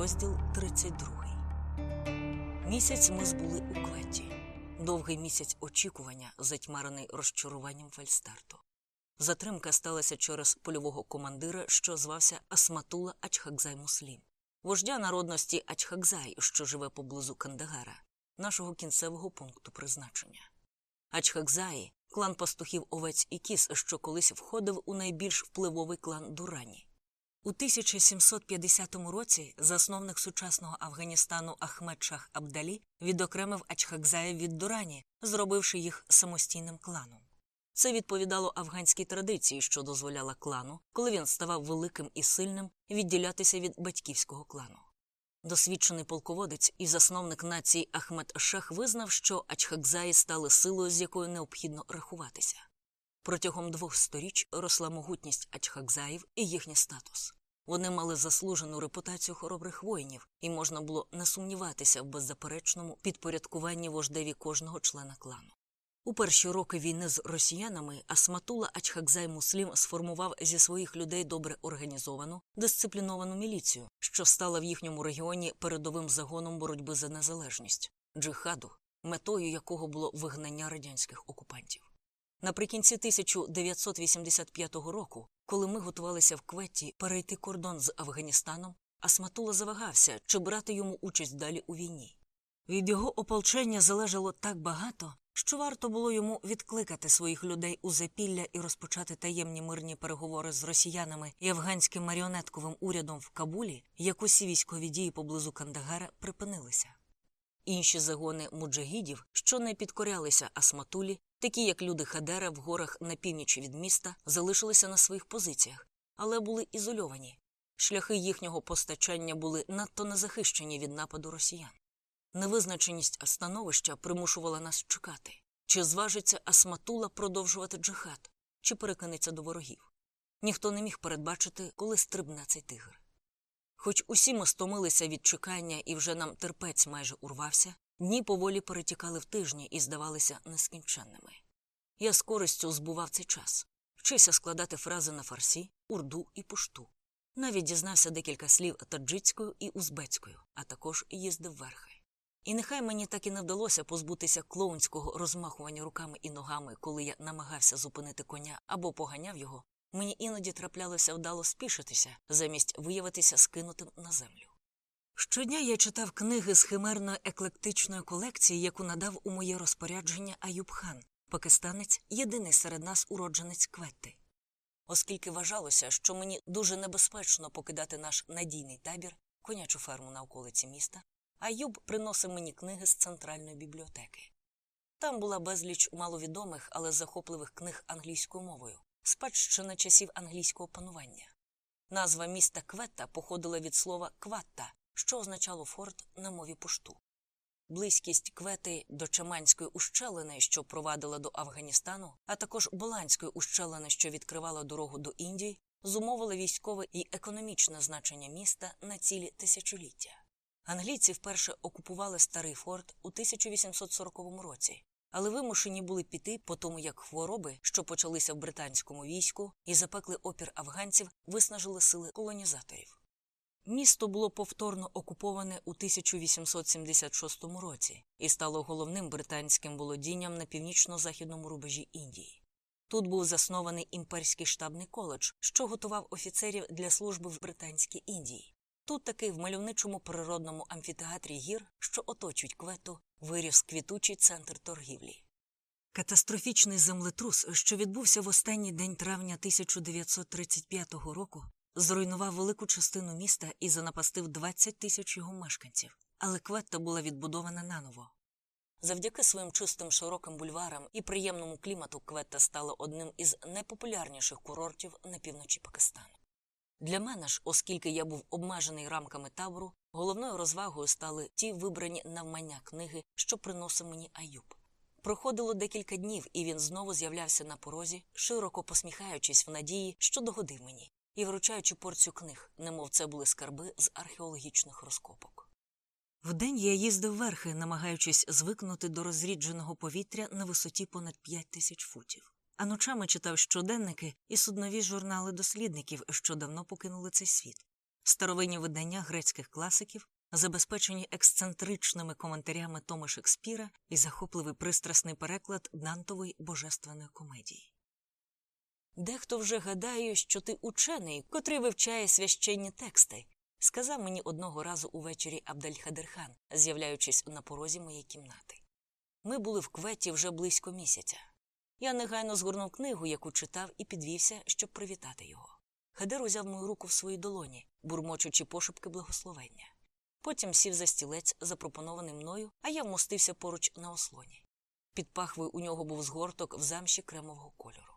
Розділ 32. Місяць ми збули у кветі. Довгий місяць очікування, затьмарений розчаруванням фальстарту. Затримка сталася через польового командира, що звався Асматула Ачхакзай Муслім, вождя народності Ачхакзай, що живе поблизу Кандагара, нашого кінцевого пункту призначення. Ачхакзаї – клан пастухів овець і кіз, що колись входив у найбільш впливовий клан Дурані. У 1750 році засновник сучасного Афганістану Ахмед Шах Абдалі відокремив Ачхакзаїв від Дурані, зробивши їх самостійним кланом. Це відповідало афганській традиції, що дозволяла клану, коли він ставав великим і сильним, відділятися від батьківського клану. Досвідчений полководець і засновник нації Ахмед Шах визнав, що Ачхакзаї стали силою, з якою необхідно рахуватися. Протягом двох сторіч росла могутність Ачхакзаїв і їхній статус. Вони мали заслужену репутацію хоробрих воїнів, і можна було не сумніватися в беззаперечному підпорядкуванні вождеві кожного члена клану. У перші роки війни з росіянами Асматула Ачхакзай Муслім сформував зі своїх людей добре організовану, дисципліновану міліцію, що стала в їхньому регіоні передовим загоном боротьби за незалежність джихаду, метою якого було вигнання радянських окупантів. Наприкінці 1985 року, коли ми готувалися в кветі перейти кордон з Афганістаном, Асматула завагався, чи брати йому участь далі у війні. Від його ополчення залежало так багато, що варто було йому відкликати своїх людей у запілля і розпочати таємні мирні переговори з росіянами і афганським маріонетковим урядом в Кабулі, як усі військові дії поблизу Кандагара припинилися. Інші загони муджагідів, що не підкорялися Асматулі, такі як люди Хадера в горах на північі від міста, залишилися на своїх позиціях, але були ізольовані. Шляхи їхнього постачання були надто незахищені від нападу росіян. Невизначеність становища примушувала нас чекати, чи зважиться Асматула продовжувати джихад, чи перекинеться до ворогів. Ніхто не міг передбачити, коли стрибне цей тигр. Хоч усі ми стомилися від чекання і вже нам терпець майже урвався, дні поволі перетікали в тижні і здавалися нескінченними. Я з користю збував цей час, вчився складати фрази на фарсі, урду і пушту. Навіть дізнався декілька слів таджицькою і узбецькою, а також їздив верхи. І нехай мені так і не вдалося позбутися клоунського розмахування руками і ногами, коли я намагався зупинити коня або поганяв його, мені іноді траплялося вдало спішитися, замість виявитися скинутим на землю. Щодня я читав книги з химерної еклектичної колекції, яку надав у моє розпорядження Аюб хан, пакистанець, єдиний серед нас уродженець кветти. Оскільки вважалося, що мені дуже небезпечно покидати наш надійний табір, конячу ферму на околиці міста, Аюб приносив мені книги з центральної бібліотеки. Там була безліч маловідомих, але захопливих книг англійською мовою, спадщина часів англійського панування. Назва міста Кветта походила від слова кватта, що означало форт на мові пушту. Близькість квети до Чаманської ущелини, що провадила до Афганістану, а також Боланської ущелини, що відкривала дорогу до Індії, зумовила військове і економічне значення міста на цілі тисячоліття. Англійці вперше окупували старий форт у 1840 році, але вимушені були піти по тому, як хвороби, що почалися в британському війську, і запекли опір афганців, виснажили сили колонізаторів. Місто було повторно окуповане у 1876 році і стало головним британським володінням на північно-західному рубежі Індії. Тут був заснований імперський штабний коледж, що готував офіцерів для служби в Британській Індії. Тут таки в мальовничому природному амфітеатрі гір, що оточують квету, виріс квітучий центр торгівлі. Катастрофічний землетрус, що відбувся в останній день травня 1935 року, зруйнував велику частину міста і занапастив 20 тисяч його мешканців, але кветта була відбудована наново. Завдяки своїм чистим широким бульварам і приємному клімату кветта стала одним із найпопулярніших курортів на півночі Пакистану. Для мене ж, оскільки я був обмежений рамками табору, головною розвагою стали ті вибрані навмання книги, що приносив мені Аюб. Проходило декілька днів, і він знову з'являвся на порозі, широко посміхаючись в надії, що догодив мені, і вручаючи порцію книг, немов це були скарби з археологічних розкопок. Вдень я їздив верхи, намагаючись звикнути до розрідженого повітря на висоті понад п'ять тисяч футів а ночами читав щоденники і суднові журнали дослідників, що давно покинули цей світ. Старовинні видання грецьких класиків, забезпечені ексцентричними коментарями Тома Шекспіра і захопливий пристрасний переклад Дантової божественної комедії. Дехто вже гадає, що ти учений, котрий вивчає священні тексти, сказав мені одного разу увечері Абдальхадерхан, з'являючись на порозі моєї кімнати. Ми були в кветі вже близько місяця. Я негайно згорнув книгу, яку читав, і підвівся, щоб привітати його. Хадер узяв мою руку в свої долоні, бурмочучи пошепки благословення. Потім сів за стілець, запропонований мною, а я вмостився поруч на ослоні. Під пахвою у нього був згорток в замші кремового кольору.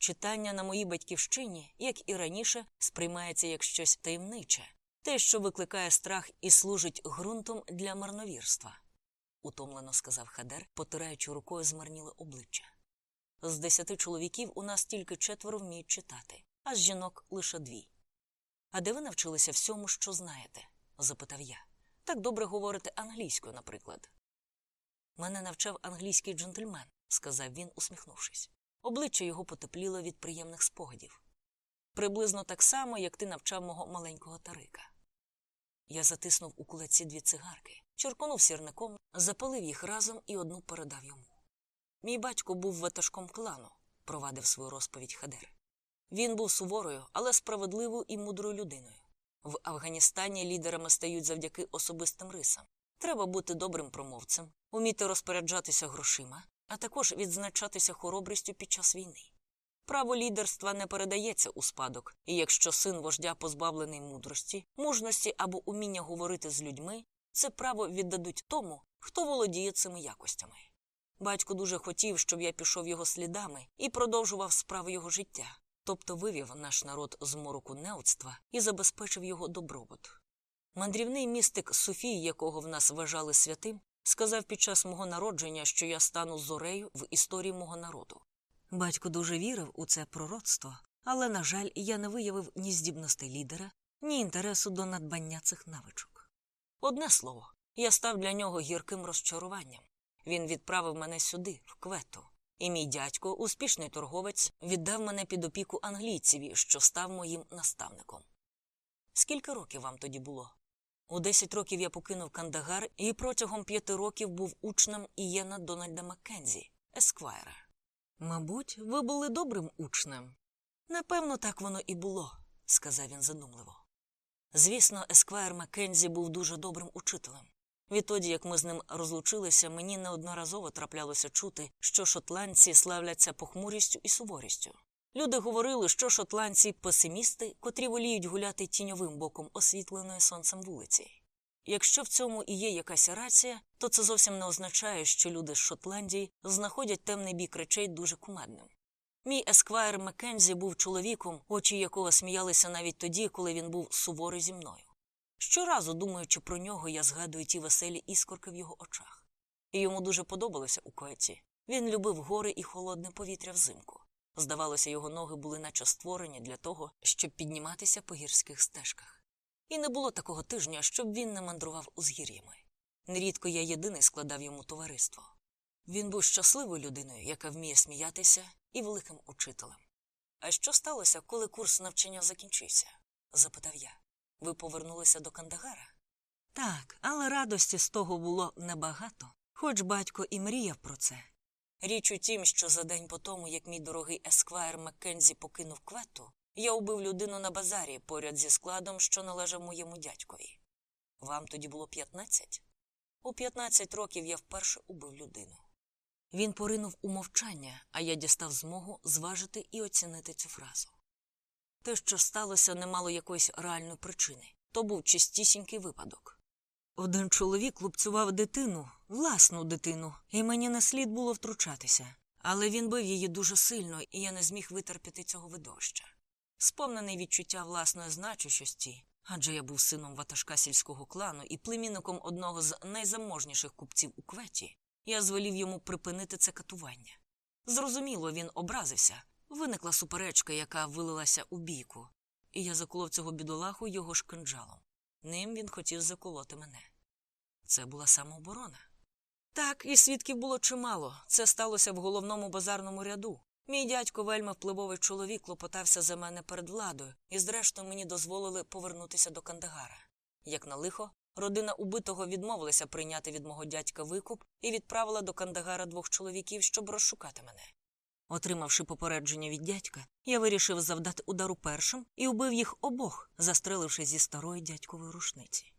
Читання на моїй батьківщині, як і раніше, сприймається як щось таємниче, те, що викликає страх і служить ґрунтом для марновірства, утомлено сказав Хадер, потираючи рукою змарніле обличчя. З десяти чоловіків у нас тільки четверо вміють читати, а з жінок лише дві. А де ви навчилися всьому, що знаєте? запитав я. Так добре говорите англійською, наприклад. Мене навчав англійський джентльмен, сказав він, усміхнувшись. Обличчя його потепліло від приємних спогадів. Приблизно так само, як ти навчав мого маленького тарика. Я затиснув у кулаці дві цигарки, чорконув сірником, запалив їх разом і одну передав йому. Мій батько був ватажком клану, провадив свою розповідь Хадер. Він був суворою, але справедливою і мудрою людиною. В Афганістані лідерами стають завдяки особистим рисам. Треба бути добрим промовцем, уміти розпоряджатися грошима, а також відзначатися хоробрістю під час війни. Право лідерства не передається у спадок, і якщо син вождя позбавлений мудрості, мужності або уміння говорити з людьми, це право віддадуть тому, хто володіє цими якостями. Батько дуже хотів, щоб я пішов його слідами і продовжував справи його життя, тобто вивів наш народ з мороку неоцтва і забезпечив його добробут. Мандрівний містик Софій, якого в нас вважали святим, сказав під час мого народження, що я стану зорею в історії мого народу. Батько дуже вірив у це пророцтво, але, на жаль, я не виявив ні здібностей лідера, ні інтересу до надбання цих навичок. Одне слово, я став для нього гірким розчаруванням. Він відправив мене сюди, в квету, і мій дядько, успішний торговець, віддав мене під опіку англійцеві, що став моїм наставником. Скільки років вам тоді було? У 10 років я покинув Кандагар і протягом п'яти років був учнем Ієна Дональда Маккензі, Есквайра. Мабуть, ви були добрим учнем. Напевно, так воно і було, сказав він задумливо. Звісно, Есквайр Маккензі був дуже добрим учителем. Відтоді, як ми з ним розлучилися, мені неодноразово траплялося чути, що шотландці славляться похмурістю і суворістю. Люди говорили, що шотландці песимісти, котрі воліють гуляти тіньовим боком освітленої сонцем вулиці. Якщо в цьому і є якась рація, то це зовсім не означає, що люди з Шотландії знаходять темний бік речей дуже кумедним. Мій есквайр Маккензі був чоловіком, очі якого сміялися навіть тоді, коли він був суворий зі мною. Щоразу, думаючи про нього, я згадую ті веселі іскорки в його очах. І йому дуже подобалося у коеті. Він любив гори і холодне повітря взимку. Здавалося, його ноги були наче створені для того, щоб підніматися по гірських стежках. І не було такого тижня, щоб він не мандрував узгір'ями. Нерідко я єдиний складав йому товариство. Він був щасливою людиною, яка вміє сміятися, і великим учителем. А що сталося, коли курс навчання закінчився? запитав я. Ви повернулися до Кандагара? Так, але радості з того було небагато, хоч батько і мріяв про це. Річ у тім, що за день по тому, як мій дорогий есквайр Маккензі покинув квету, я убив людину на базарі поряд зі складом, що належав моєму дядькові. Вам тоді було 15? У 15 років я вперше убив людину. Він поринув у мовчання, а я дістав змогу зважити і оцінити цю фразу. Те, що сталося, не мало якоїсь реальної причини. То був чистісінький випадок. Один чоловік лупцював дитину, власну дитину, і мені не слід було втручатися. Але він бив її дуже сильно, і я не зміг витерпіти цього видовища. Сповнений відчуття власної значущості, адже я був сином ватажка сільського клану і племінником одного з найзаможніших купців у кветі, я звелів йому припинити це катування. Зрозуміло, він образився. Виникла суперечка, яка вилилася у бійку, і я заколов цього бідолаху його ж кинджалом. Ним він хотів заколоти мене. Це була самооборона. Так, і свідків було чимало. Це сталося в головному базарному ряду. Мій дядько вельми впливовий чоловік клопотався за мене перед владою, і, зрештою, мені дозволили повернутися до Кандагара. Як на лихо, родина убитого відмовилася прийняти від мого дядька викуп і відправила до Кандагара двох чоловіків, щоб розшукати мене. Отримавши попередження від дядька, я вирішив завдати удару першим і убив їх обох, застреливши зі старої дядькової рушниці.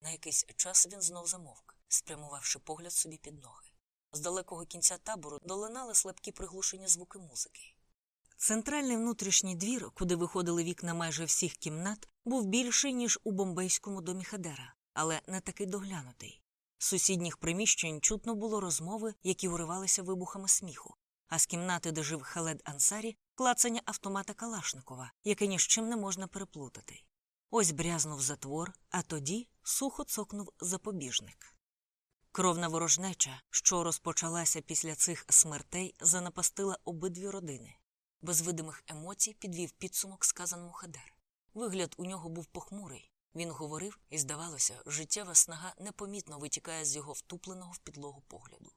На якийсь час він знов замовк, спрямувавши погляд собі під ноги. З далекого кінця табору долинали слабкі приглушені звуки музики. Центральний внутрішній двір, куди виходили вікна майже всіх кімнат, був більший, ніж у бомбейському домі Хадера, але не такий доглянутий. З сусідніх приміщень чутно було розмови, які уривалися вибухами сміху, а з кімнати, де жив Халед Ансарі, клацання автомата Калашникова, яке ні з чим не можна переплутати. Ось брязнув затвор, а тоді сухо цокнув запобіжник. Кровна ворожнеча, що розпочалася після цих смертей, занапастила обидві родини. Без видимих емоцій підвів підсумок сказаному Хадер. Вигляд у нього був похмурий. Він говорив, і, здавалося, життєва снага непомітно витікає з його втупленого в підлогу погляду.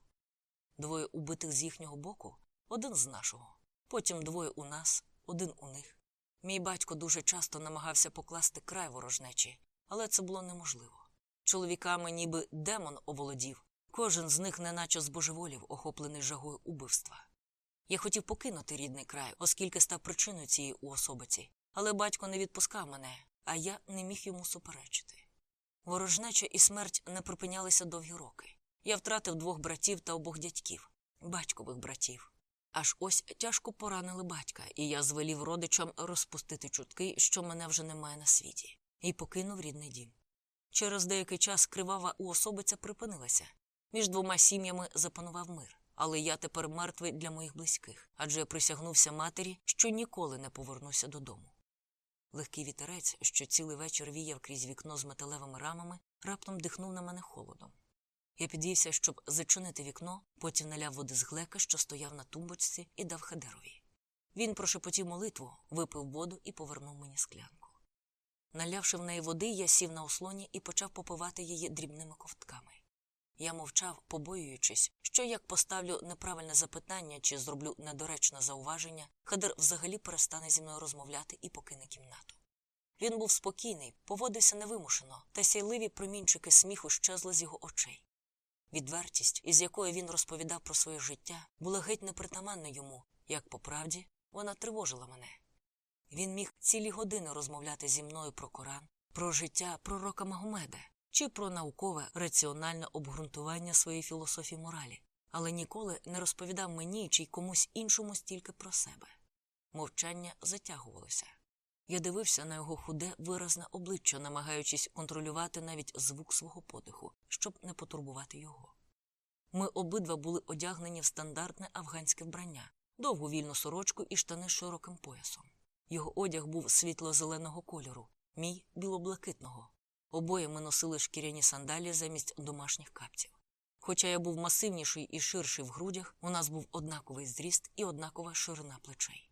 Двоє убитих з їхнього боку, один з нашого, потім двоє у нас, один у них. Мій батько дуже часто намагався покласти край ворожнечі, але це було неможливо. Чоловіками ніби демон оволодів, кожен з них неначе збожеволів, охоплений жагою убивства. Я хотів покинути рідний край, оскільки став причиною цієї уособиці, але батько не відпускав мене, а я не міг йому суперечити. Ворожнеча і смерть не припинялися довгі роки. Я втратив двох братів та обох дядьків, батькових братів. Аж ось тяжко поранили батька, і я звелів родичам розпустити чутки, що мене вже немає на світі, і покинув рідний дім. Через деякий час кривава уособиця припинилася. Між двома сім'ями запанував мир. Але я тепер мертвий для моїх близьких, адже я присягнувся матері, що ніколи не повернуся додому. Легкий вітерець, що цілий вечір віяв крізь вікно з металевими рамами, раптом дихнув на мене холодом. Я підвівся, щоб зачинити вікно, потім наляв води з глека, що стояв на тумбочці, і дав Хедерові. Він прошепотів молитву, випив воду і повернув мені склянку. Налявши в неї води, я сів на ослоні і почав попивати її дрібними ковтками. Я мовчав, побоюючись, що як поставлю неправильне запитання чи зроблю недоречне зауваження, Хадер взагалі перестане зі мною розмовляти і покине кімнату. Він був спокійний, поводився невимушено, та сяйливі промінчики сміху щезли з його очей. Відвертість, із якою він розповідав про своє життя, була геть непритаманна йому, як по правді вона тривожила мене. Він міг цілі години розмовляти зі мною про Коран, про життя пророка Магомеда чи про наукове раціональне обґрунтування своєї філософії моралі, але ніколи не розповідав мені чи й комусь іншому стільки про себе. Мовчання затягувалося. Я дивився на його худе, виразне обличчя, намагаючись контролювати навіть звук свого подиху, щоб не потурбувати його. Ми обидва були одягнені в стандартне афганське вбрання, довгу вільну сорочку і штани з широким поясом. Його одяг був світло-зеленого кольору, мій білоблакитного. Обоє ми носили шкіряні сандалі замість домашніх капців. Хоча я був масивніший і ширший в грудях, у нас був однаковий зріст і однакова ширина плечей.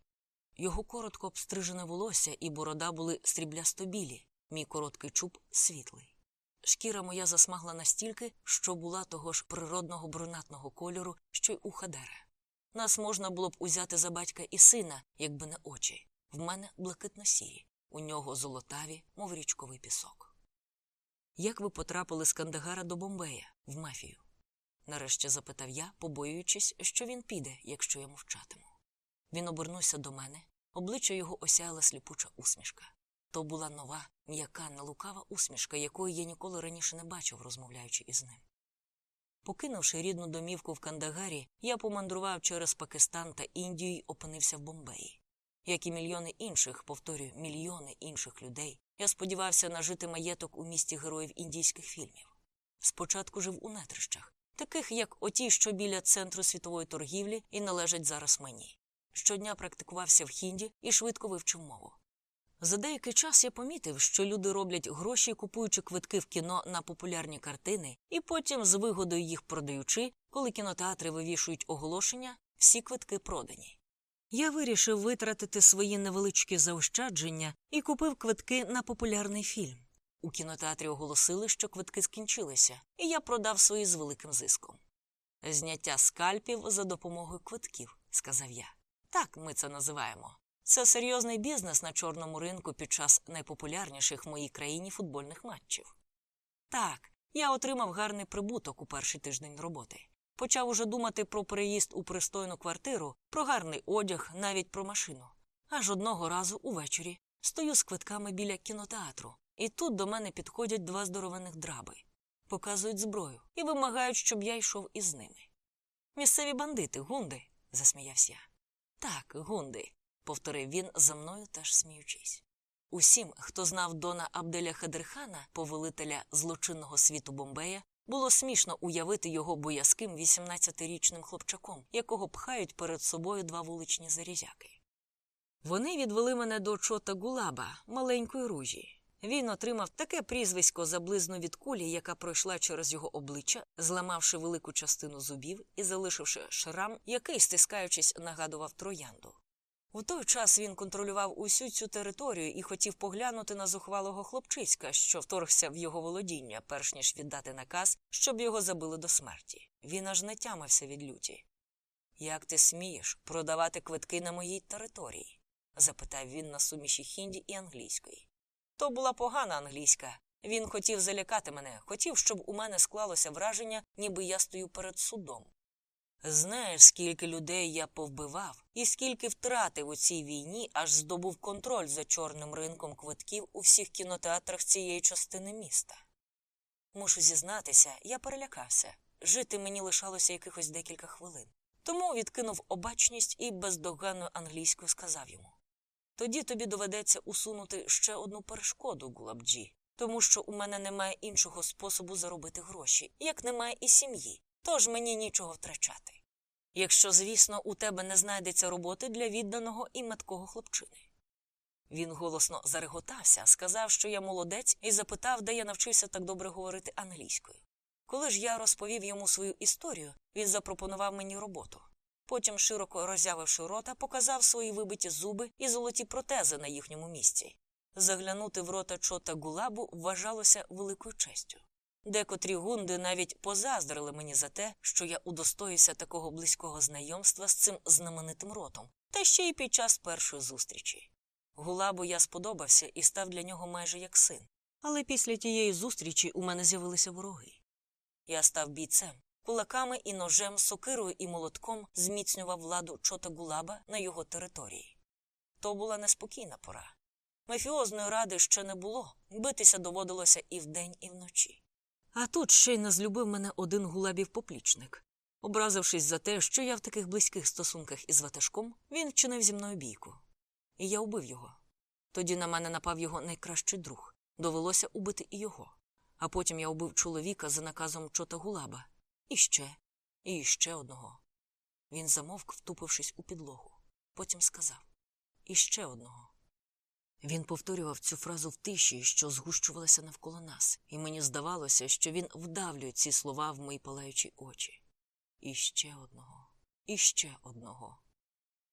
Його коротко обстрижене волосся і борода були сріблясто білі, мій короткий чуб світлий. Шкіра моя засмагла настільки, що була того ж природного брунатного кольору, що й у Хадера. Нас можна було б узяти за батька і сина, якби не очі. В мене блакитно сірі, у нього золотаві, мов річковий пісок. Як ви потрапили з Кандагара до Бомбея в мафію? нарешті запитав я, побоюючись, що він піде, якщо я мовчатиму. Він обернувся до мене, обличчя його осяяла сліпуча усмішка. То була нова, м'яка, налукава усмішка, якої я ніколи раніше не бачив, розмовляючи із ним. Покинувши рідну домівку в Кандагарі, я помандрував через Пакистан та Індію й опинився в Бомбеї. Як і мільйони інших, повторюю, мільйони інших людей, я сподівався нажити маєток у місті героїв індійських фільмів. Спочатку жив у нетрищах, таких як оті, що біля центру світової торгівлі і належать зараз мені. Щодня практикувався в хінді і швидко вивчив мову. За деякий час я помітив, що люди роблять гроші, купуючи квитки в кіно на популярні картини, і потім, з вигодою їх продаючи, коли кінотеатри вивішують оголошення, всі квитки продані. Я вирішив витратити свої невеличкі заощадження і купив квитки на популярний фільм. У кінотеатрі оголосили, що квитки скінчилися, і я продав свої з великим зиском. Зняття скальпів за допомогою квитків, сказав я. Так ми це називаємо. Це серйозний бізнес на чорному ринку під час найпопулярніших в моїй країні футбольних матчів. Так, я отримав гарний прибуток у перший тиждень роботи. Почав уже думати про переїзд у пристойну квартиру, про гарний одяг, навіть про машину. Аж одного разу увечері стою з квитками біля кінотеатру, і тут до мене підходять два здоровених драби, показують зброю і вимагають, щоб я йшов із ними. Місцеві бандити, гунди, засміявся я. Так, гунди, повторив він за мною теж сміючись. Усім, хто знав Дона Абделя Хадерхана, повелителя злочинного світу Бомбея, було смішно уявити його боязким 18-річним хлопчаком, якого пхають перед собою два вуличні зарізяки. Вони відвели мене до чота Гулаба, маленької ружі. Він отримав таке прізвисько за близну від кулі, яка пройшла через його обличчя, зламавши велику частину зубів і залишивши шрам, який, стискаючись, нагадував троянду. У той час він контролював усю цю територію і хотів поглянути на зухвалого хлопчиська, що вторгся в його володіння, перш ніж віддати наказ, щоб його забили до смерті. Він аж не тямився від люті. Як ти смієш продавати квитки на моїй території? запитав він на суміші хінді і англійської. То була погана англійська. Він хотів залякати мене, хотів, щоб у мене склалося враження, ніби я стою перед судом. Знаєш, скільки людей я повбивав, і скільки втратив у цій війні, аж здобув контроль за чорним ринком квитків у всіх кінотеатрах цієї частини міста. Мушу зізнатися, я перелякався. Жити мені лишалося якихось декілька хвилин. Тому відкинув обачність і бездоганною англійською сказав йому тоді тобі доведеться усунути ще одну перешкоду, Гулабджі, тому що у мене немає іншого способу заробити гроші, як немає і сім'ї, тож мені нічого втрачати. Якщо, звісно, у тебе не знайдеться роботи для відданого і меткого хлопчини. Він голосно зареготався, сказав, що я молодець, і запитав, де я навчився так добре говорити англійською. Коли ж я розповів йому свою історію, він запропонував мені роботу. Потім, широко роззявивши рота, показав свої вибиті зуби і золоті протези на їхньому місці. Заглянути в рота чота гулабу вважалося великою честю. Декотрі гунди навіть позаздрили мені за те, що я удостоївся такого близького знайомства з цим знаменитим ротом, та ще й під час першої зустрічі. Гулабу я сподобався і став для нього майже як син. Але після тієї зустрічі у мене з'явилися вороги. Я став бійцем, кулаками і ножем, сокирою і молотком зміцнював владу чота гулаба на його території. То була неспокійна пора. Мафіозної ради ще не було, битися доводилося і вдень, і вночі. А тут ще й не злюбив мене один гулабів поплічник. Образившись за те, що я в таких близьких стосунках із ватажком, він вчинив зі мною бійку. І я убив його. Тоді на мене напав його найкращий друг. Довелося убити і його. А потім я убив чоловіка за наказом чота гулаба. І ще, і ще одного. Він замовк, втупившись у підлогу. Потім сказав І ще одного. Він повторював цю фразу в тиші, що згущувалася навколо нас, і мені здавалося, що він вдавлює ці слова в мої палаючі очі. І ще одного, і ще одного.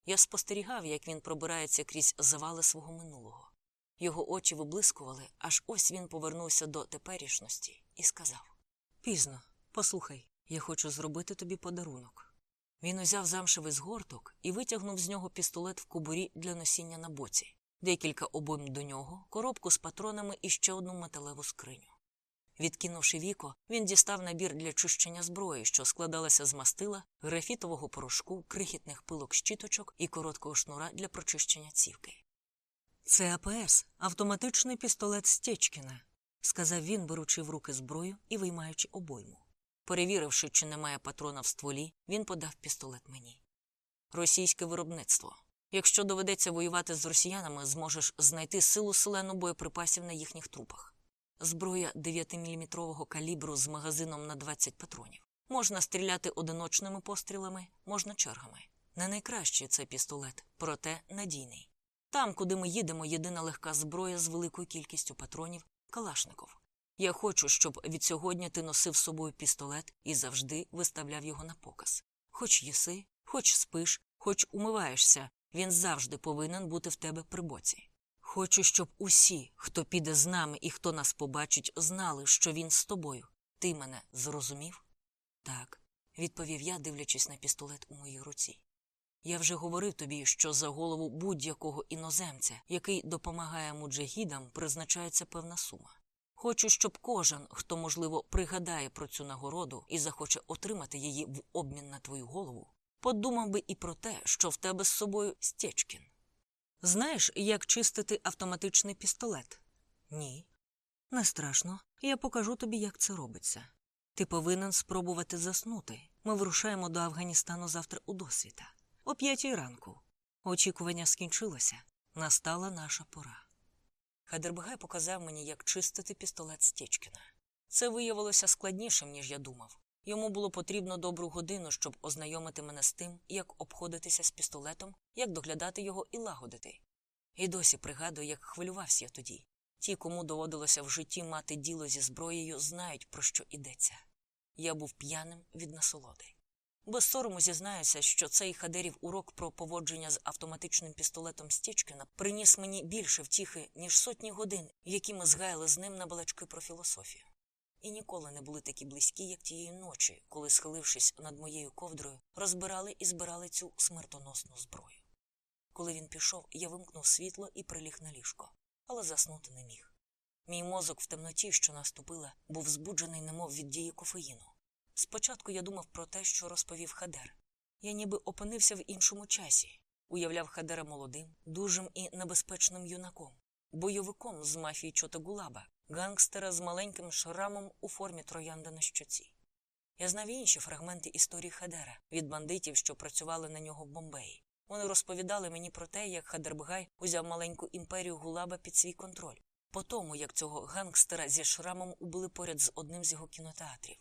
Я спостерігав, як він пробирається крізь завали свого минулого. Його очі виблискували, аж ось він повернувся до теперішності і сказав Пізно, послухай, я хочу зробити тобі подарунок. Він узяв замшевий згорток і витягнув з нього пістолет в кобурі для носіння на боці декілька обойм до нього, коробку з патронами і ще одну металеву скриню. Відкинувши віко, він дістав набір для чищення зброї, що складалася з мастила, графітового порошку, крихітних пилок щіточок і короткого шнура для прочищення цівки. Це АПС, автоматичний пістолет Стечкіна, сказав він, беручи в руки зброю і виймаючи обойму. Перевіривши, чи немає патрона в стволі, він подав пістолет мені. Російське виробництво. Якщо доведеться воювати з росіянами, зможеш знайти силу селену боєприпасів на їхніх трупах. Зброя 9-мм калібру з магазином на 20 патронів. Можна стріляти одиночними пострілами, можна чергами. Не найкращий це пістолет, проте надійний. Там, куди ми їдемо, єдина легка зброя з великою кількістю патронів Калашников. Я хочу, щоб від сьогодні ти носив з собою пістолет і завжди виставляв його на показ. Хоч їси, хоч спиш, хоч умиваєшся, він завжди повинен бути в тебе при боці. Хочу, щоб усі, хто піде з нами і хто нас побачить, знали, що він з тобою. Ти мене зрозумів? Так, відповів я, дивлячись на пістолет у моїй руці. Я вже говорив тобі, що за голову будь-якого іноземця, який допомагає муджагідам, призначається певна сума. Хочу, щоб кожен, хто, можливо, пригадає про цю нагороду і захоче отримати її в обмін на твою голову, подумав би і про те, що в тебе з собою Стєчкін. Знаєш, як чистити автоматичний пістолет? Ні. Не страшно. Я покажу тобі, як це робиться. Ти повинен спробувати заснути. Ми вирушаємо до Афганістану завтра у досвіта. О п'ятій ранку. Очікування скінчилося. Настала наша пора. Хадербгай показав мені, як чистити пістолет Стєчкіна. Це виявилося складнішим, ніж я думав. Йому було потрібно добру годину, щоб ознайомити мене з тим, як обходитися з пістолетом, як доглядати його і лагодити. І досі пригадую, як хвилювався я тоді. Ті, кому доводилося в житті мати діло зі зброєю, знають, про що йдеться. Я був п'яним від насолоди. Без сорому зізнаюся, що цей хадерів урок про поводження з автоматичним пістолетом Стічкіна приніс мені більше втіхи, ніж сотні годин, які ми згаяли з ним на балачки про філософію. І ніколи не були такі близькі, як тієї ночі, коли, схилившись над моєю ковдрою, розбирали і збирали цю смертоносну зброю. Коли він пішов, я вимкнув світло і приліг на ліжко, але заснути не міг. Мій мозок в темноті, що наступила, був збуджений, немов від дії кофеїну. Спочатку я думав про те, що розповів Хадер. Я ніби опинився в іншому часі, уявляв Хадера молодим, дужим і небезпечним юнаком, бойовиком з мафії Чотагулаба, гангстера з маленьким шрамом у формі троянда на щоці. Я знав інші фрагменти історії Хадера від бандитів, що працювали на нього в Бомбеї. Вони розповідали мені про те, як Хадербгай узяв маленьку імперію Гулаба під свій контроль, по тому, як цього гангстера зі шрамом убили поряд з одним з його кінотеатрів.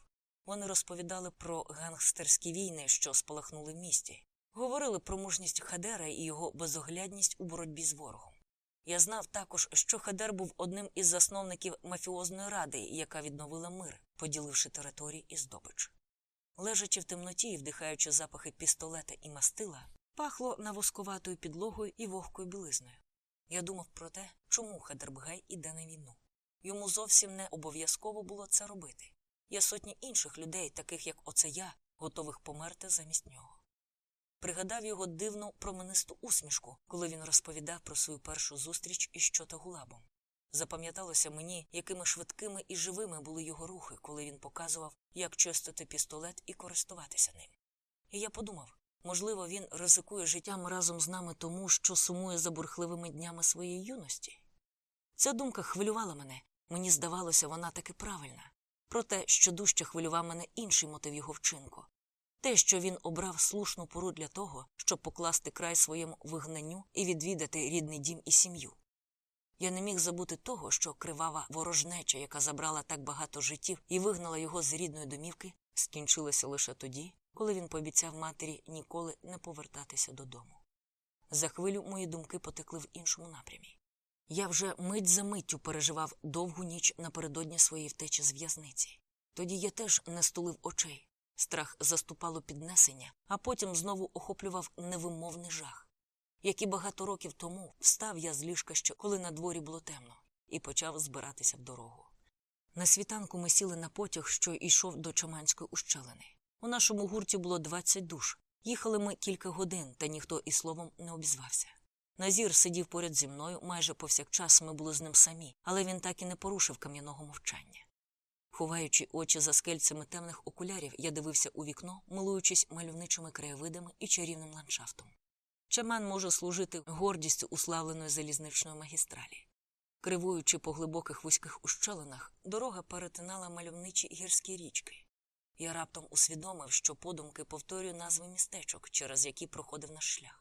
Вони розповідали про гангстерські війни, що спалахнули в місті, говорили про мужність Хадера і його безоглядність у боротьбі з ворогом. Я знав також, що Хадер був одним із засновників мафіозної ради, яка відновила мир, поділивши території і здобич. Лежачи в темноті і вдихаючи запахи пістолета і мастила, пахло навоскуватою підлогою і вогкою білизною. Я думав про те, чому Хадербгай іде на війну. Йому зовсім не обов'язково було це робити. Є сотні інших людей, таких як оце я, готових померти замість нього. Пригадав його дивну променисту усмішку, коли він розповідав про свою першу зустріч із Чотагулабом. Запам'яталося мені, якими швидкими і живими були його рухи, коли він показував, як чистити пістолет і користуватися ним. І я подумав можливо, він ризикує життям разом з нами тому, що сумує за бурхливими днями своєї юності. Ця думка хвилювала мене, мені здавалося, вона таки правильна. Проте, що дужче хвилював мене інший мотив його вчинку те, що він обрав слушну пору для того, щоб покласти край своєму вигнанню і відвідати рідний дім і сім'ю. Я не міг забути того, що кривава ворожнеча, яка забрала так багато життів і вигнала його з рідної домівки, скінчилася лише тоді, коли він пообіцяв матері ніколи не повертатися додому. За хвилю мої думки потекли в іншому напрямі. Я вже мить за миттю переживав довгу ніч напередодні своєї втечі з в'язниці. Тоді я теж не стулив очей. Страх заступало піднесення, а потім знову охоплював невимовний жах. Як і багато років тому встав я з ліжка ще коли на дворі було темно, і почав збиратися в дорогу. На світанку ми сіли на потяг, що йшов до Чаманської ущелини. У нашому гурті було 20 душ. Їхали ми кілька годин, та ніхто і словом не обізвався. Назір сидів поряд зі мною, майже повсякчас ми були з ним самі, але він так і не порушив кам'яного мовчання. Ховаючи очі за скельцями темних окулярів, я дивився у вікно, милуючись мальовничими краєвидами і чарівним ландшафтом. Чаман може служити гордістю уславленої залізничної магістралі. Кривуючи по глибоких вузьких ущелинах, дорога перетинала мальовничі гірські річки. Я раптом усвідомив, що подумки повторюю назви містечок, через які проходив наш шлях.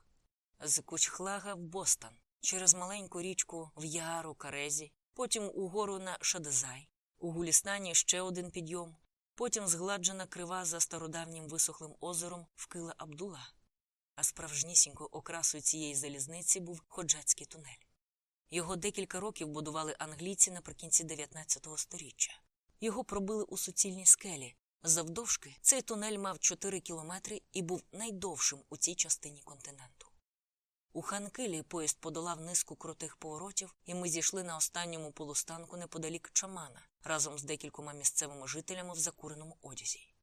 З Кучхлага в Бостон, через маленьку річку в Яру Карезі, потім угору на Шадезай, у Гулістані ще один підйом, потім згладжена крива за стародавнім висохлим озером в Кила Абдула. А справжнісінькою окрасою цієї залізниці був ходжацький тунель. Його декілька років будували англійці наприкінці 19 століття. Його пробили у суцільній скелі. Завдовжки цей тунель мав 4 кілометри і був найдовшим у цій частині континенту. У Ханкилі поїзд подолав низку крутих поворотів, і ми зійшли на останньому полустанку неподалік Чамана разом з декількома місцевими жителями в закуреному одязі.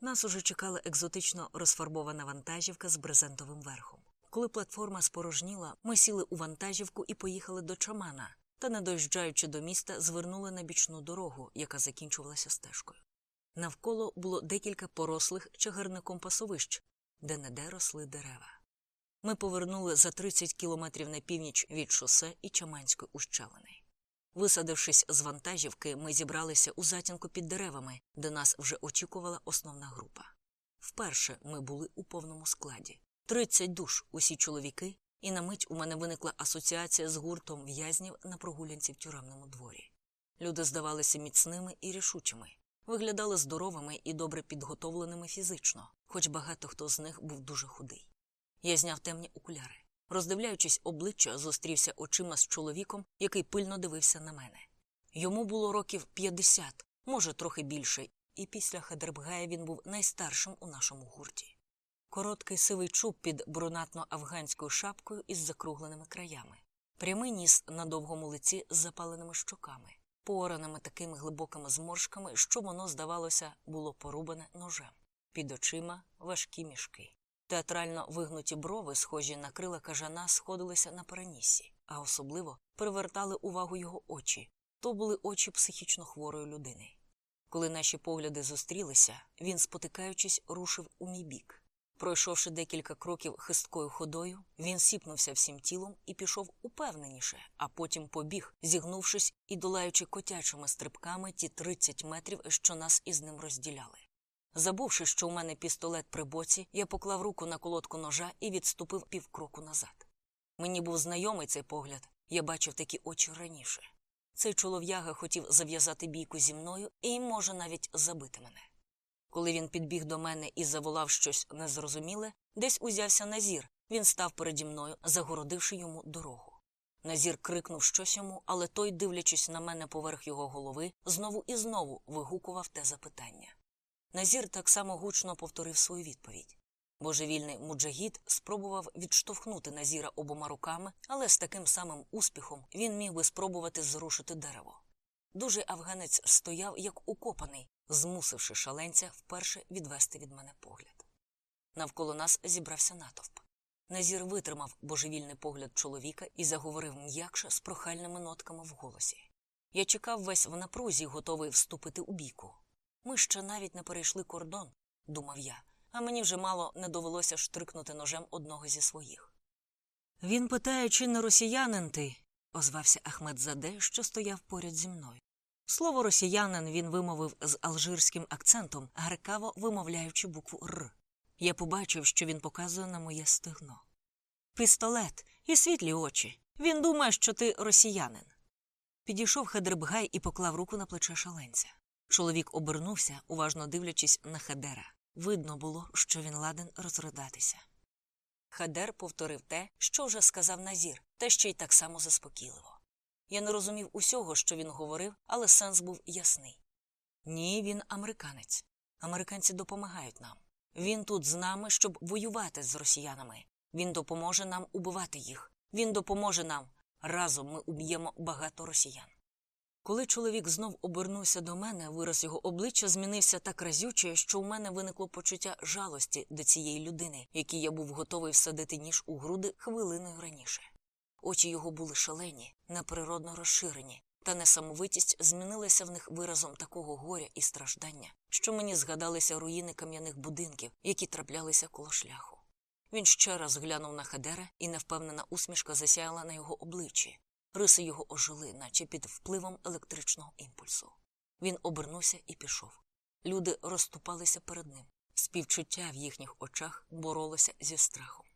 Нас уже чекала екзотично розфарбована вантажівка з брезентовим верхом. Коли платформа спорожніла, ми сіли у вантажівку і поїхали до Чамана, та, не доїжджаючи до міста, звернули на бічну дорогу, яка закінчувалася стежкою. Навколо було декілька порослих чагарником пасовищ, де неде росли дерева. Ми повернули за 30 кілометрів на північ від шосе і Чаманської ущелини. Висадившись з вантажівки, ми зібралися у затінку під деревами, де нас вже очікувала основна група. Вперше ми були у повному складі. 30 душ, усі чоловіки, і на мить у мене виникла асоціація з гуртом в'язнів на прогулянці в тюремному дворі. Люди здавалися міцними і рішучими, виглядали здоровими і добре підготовленими фізично, хоч багато хто з них був дуже худий. Я зняв темні окуляри. Роздивляючись обличчя, зустрівся очима з чоловіком, який пильно дивився на мене. Йому було років 50, може, трохи більше, і після Хедербгая він був найстаршим у нашому гурті. Короткий сивий чуб під брунатно-афганською шапкою із закругленими краями, прямий ніс на довгому лиці з запаленими щоками, пораними такими глибокими зморшками, що воно, здавалося, було порубане ножем, під очима важкі мішки. Театрально вигнуті брови, схожі на крила кажана, сходилися на перенісі, а особливо привертали увагу його очі то були очі психічно хворої людини. Коли наші погляди зустрілися, він, спотикаючись, рушив у мій бік. Пройшовши декілька кроків хисткою ходою, він сіпнувся всім тілом і пішов упевненіше, а потім побіг, зігнувшись і долаючи котячими стрибками ті 30 метрів, що нас із ним розділяли. Забувши, що у мене пістолет при боці, я поклав руку на колодку ножа і відступив півкроку назад. Мені був знайомий цей погляд, я бачив такі очі раніше. Цей чолов'яга хотів зав'язати бійку зі мною і, може, навіть забити мене. Коли він підбіг до мене і заволав щось незрозуміле, десь узявся Назір. Він став переді мною, загородивши йому дорогу. Назір крикнув щось йому, але той, дивлячись на мене поверх його голови, знову і знову вигукував те запитання. Назір так само гучно повторив свою відповідь. Божевільний муджагід спробував відштовхнути Назіра обома руками, але з таким самим успіхом він міг би спробувати зрушити дерево. Дужий афганець стояв як укопаний, змусивши шаленця вперше відвести від мене погляд. Навколо нас зібрався натовп. Назір витримав божевільний погляд чоловіка і заговорив м'якше з прохальними нотками в голосі. Я чекав весь в напрузі, готовий вступити у бійку. Ми ще навіть не перейшли кордон, думав я, а мені вже мало не довелося штрикнути ножем одного зі своїх. Він питає, чи не росіянин ти, озвався Ахмед Заде, що стояв поряд зі мною. Слово росіянин він вимовив з алжирським акцентом, гаркаво вимовляючи букву Р. Я побачив, що він показує на моє стегно. Пістолет і світлі очі. Він думає, що ти росіянин. Підійшов Хедербгай і поклав руку на плече шаленця. Чоловік обернувся, уважно дивлячись на Хедера. Видно було, що він ладен розридатися. Хедер повторив те, що вже сказав Назір, та ще й так само заспокійливо. Я не розумів усього, що він говорив, але сенс був ясний. Ні, він американець. Американці допомагають нам. Він тут з нами, щоб воювати з росіянами. Він допоможе нам убивати їх. Він допоможе нам. Разом ми уб'ємо багато росіян. Коли чоловік знов обернувся до мене, вираз його обличчя змінився так разюче, що у мене виникло почуття жалості до цієї людини, якій я був готовий всадити ніж у груди хвилиною раніше. Очі його були шалені, неприродно розширені, та несамовитість змінилася в них виразом такого горя і страждання, що мені згадалися руїни кам'яних будинків, які траплялися коло шляху. Він ще раз глянув на Хадера, і невпевнена усмішка засяяла на його обличчі. Риси його ожили, наче під впливом електричного імпульсу. Він обернувся і пішов. Люди розступалися перед ним. Співчуття в їхніх очах боролося зі страхом.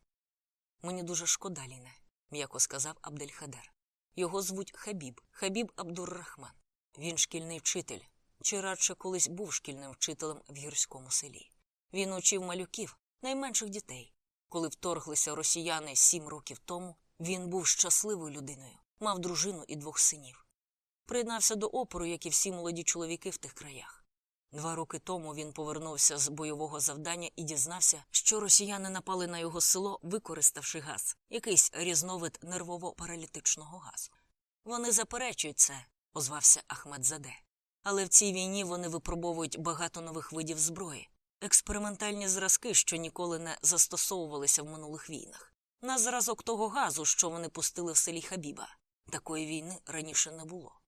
Мені дуже шкода, Ліне, м'яко сказав Абдельхадер. Його звуть Хабіб, Хабіб Абдуррахман. Він шкільний вчитель, чи радше колись був шкільним вчителем в гірському селі. Він учив малюків, найменших дітей. Коли вторглися росіяни сім років тому, він був щасливою людиною, мав дружину і двох синів. Приєднався до опору, як і всі молоді чоловіки в тих краях. Два роки тому він повернувся з бойового завдання і дізнався, що росіяни напали на його село, використавши газ, якийсь різновид нервово-паралітичного газу. Вони заперечують це, озвався Ахмед Заде. Але в цій війні вони випробовують багато нових видів зброї. експериментальні зразки, що ніколи не застосовувалися в минулих війнах, на зразок того газу, що вони пустили в селі Хабіба. Такої війни раніше не було.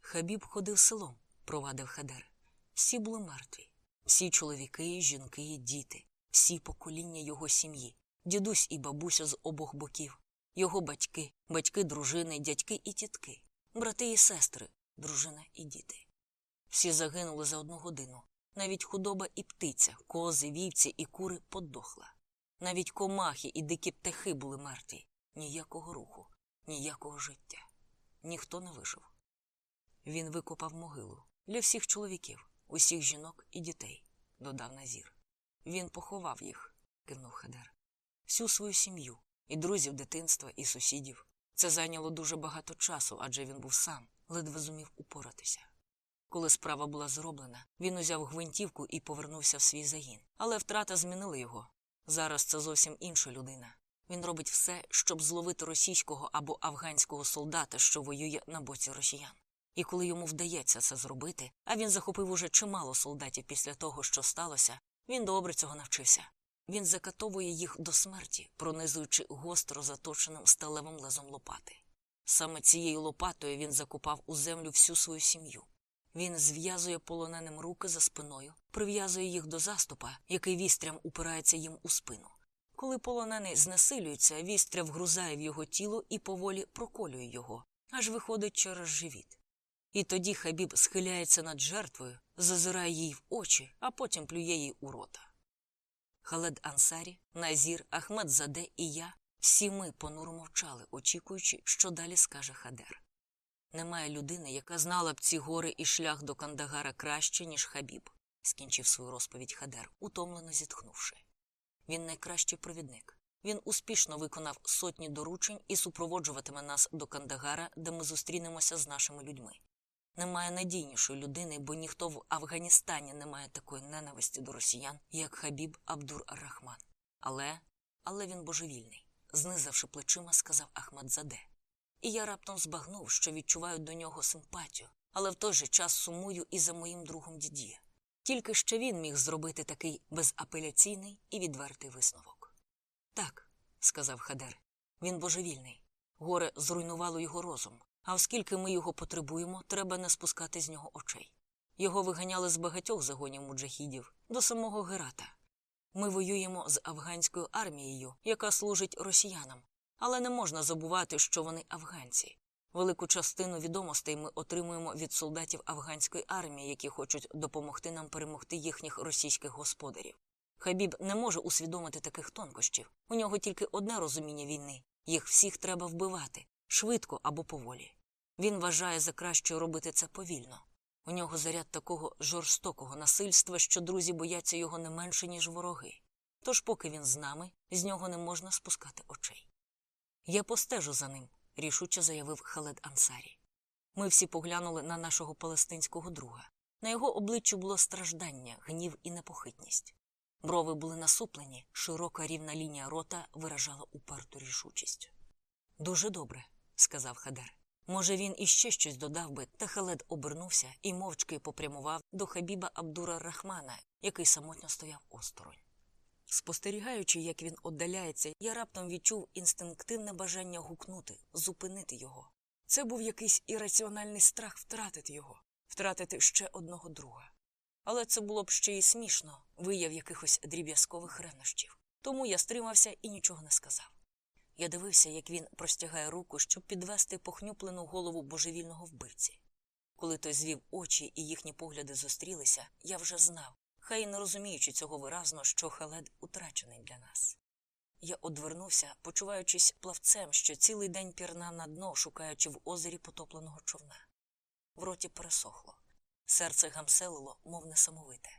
Хабіб ходив селом, провадив Хадер. Всі були мертві. Всі чоловіки, жінки, діти, всі покоління його сім'ї, дідусь і бабуся з обох боків, його батьки, батьки дружини, дядьки і тітки, брати і сестри, дружина і діти. Всі загинули за одну годину. Навіть худоба і птиця, кози, вівці і кури подохла. Навіть комахи і дикі птахи були мертві. Ніякого руху, ніякого життя. Ніхто не вижив. Він викопав могилу для всіх чоловіків, усіх жінок і дітей, додав Назір. Він поховав їх, кивнув Хедер. Всю свою сім'ю, і друзів дитинства, і сусідів. Це зайняло дуже багато часу, адже він був сам, ледве зумів упоратися. Коли справа була зроблена, він узяв гвинтівку і повернувся в свій загін. Але втрата змінила його. Зараз це зовсім інша людина. Він робить все, щоб зловити російського або афганського солдата, що воює на боці росіян. І коли йому вдається це зробити, а він захопив уже чимало солдатів після того, що сталося, він добре цього навчився. Він закатовує їх до смерті, пронизуючи гостро заточеним сталевим лезом лопати. Саме цією лопатою він закопав у землю всю свою сім'ю. Він зв'язує полоненим руки за спиною, прив'язує їх до заступа, який вістрям упирається їм у спину. Коли полонений знесилюється, вістря вгрузає в його тіло і поволі проколює його, аж виходить через живіт. І тоді Хабіб схиляється над жертвою, зазирає їй в очі, а потім плює їй у рота. Халед Ансарі, Назір, Ахмед Заде і я всі ми понуро мовчали, очікуючи, що далі скаже Хадер. Немає людини, яка знала б ці гори і шлях до Кандагара краще, ніж Хабіб, скінчив свою розповідь Хадер, утомлено зітхнувши. Він найкращий провідник. Він успішно виконав сотні доручень і супроводжуватиме нас до Кандагара, де ми зустрінемося з нашими людьми. Немає надійнішої людини, бо ніхто в Афганістані не має такої ненависті до росіян, як Хабіб Абдур Рахман. Але, але він божевільний, знизавши плечима, сказав Ахмад Заде. І я раптом збагнув, що відчуваю до нього симпатію, але в той же час сумую і за моїм другом Дідіє. Тільки ще він міг зробити такий безапеляційний і відвертий висновок. Так, сказав Хадер, він божевільний. Горе зруйнувало його розум, а оскільки ми його потребуємо, треба не спускати з нього очей. Його виганяли з багатьох загонів муджахідів до самого Герата. Ми воюємо з афганською армією, яка служить росіянам, але не можна забувати, що вони афганці. Велику частину відомостей ми отримуємо від солдатів афганської армії, які хочуть допомогти нам перемогти їхніх російських господарів. Хабіб не може усвідомити таких тонкощів. У нього тільки одне розуміння війни їх всіх треба вбивати швидко або поволі. Він вважає за краще робити це повільно. У нього заряд такого жорстокого насильства, що друзі бояться його не менше, ніж вороги. Тож, поки він з нами, з нього не можна спускати очей. Я постежу за ним, рішуче заявив Халед Ансарі. Ми всі поглянули на нашого палестинського друга. На його обличчю було страждання, гнів і непохитність. Брови були насуплені, широка рівна лінія рота виражала уперту рішучість. Дуже добре, сказав Хадер. Може, він іще щось додав би, та Халед обернувся і мовчки попрямував до Хабіба Абдура Рахмана, який самотньо стояв осторонь. Спостерігаючи, як він отдаляється, я раптом відчув інстинктивне бажання гукнути, зупинити його. Це був якийсь ірраціональний страх втратити його, втратити ще одного друга. Але це було б ще й смішно, вияв якихось дріб'язкових ревнощів. Тому я стримався і нічого не сказав. Я дивився, як він простягає руку, щоб підвести похнюплену голову божевільного вбивці. Коли той звів очі і їхні погляди зустрілися, я вже знав, хай не розуміючи цього виразно, що халед утрачений для нас. Я одвернувся, почуваючись плавцем, що цілий день пірнав на дно, шукаючи в озері потопленого човна. В роті пересохло, серце гамселило, мов несамовите.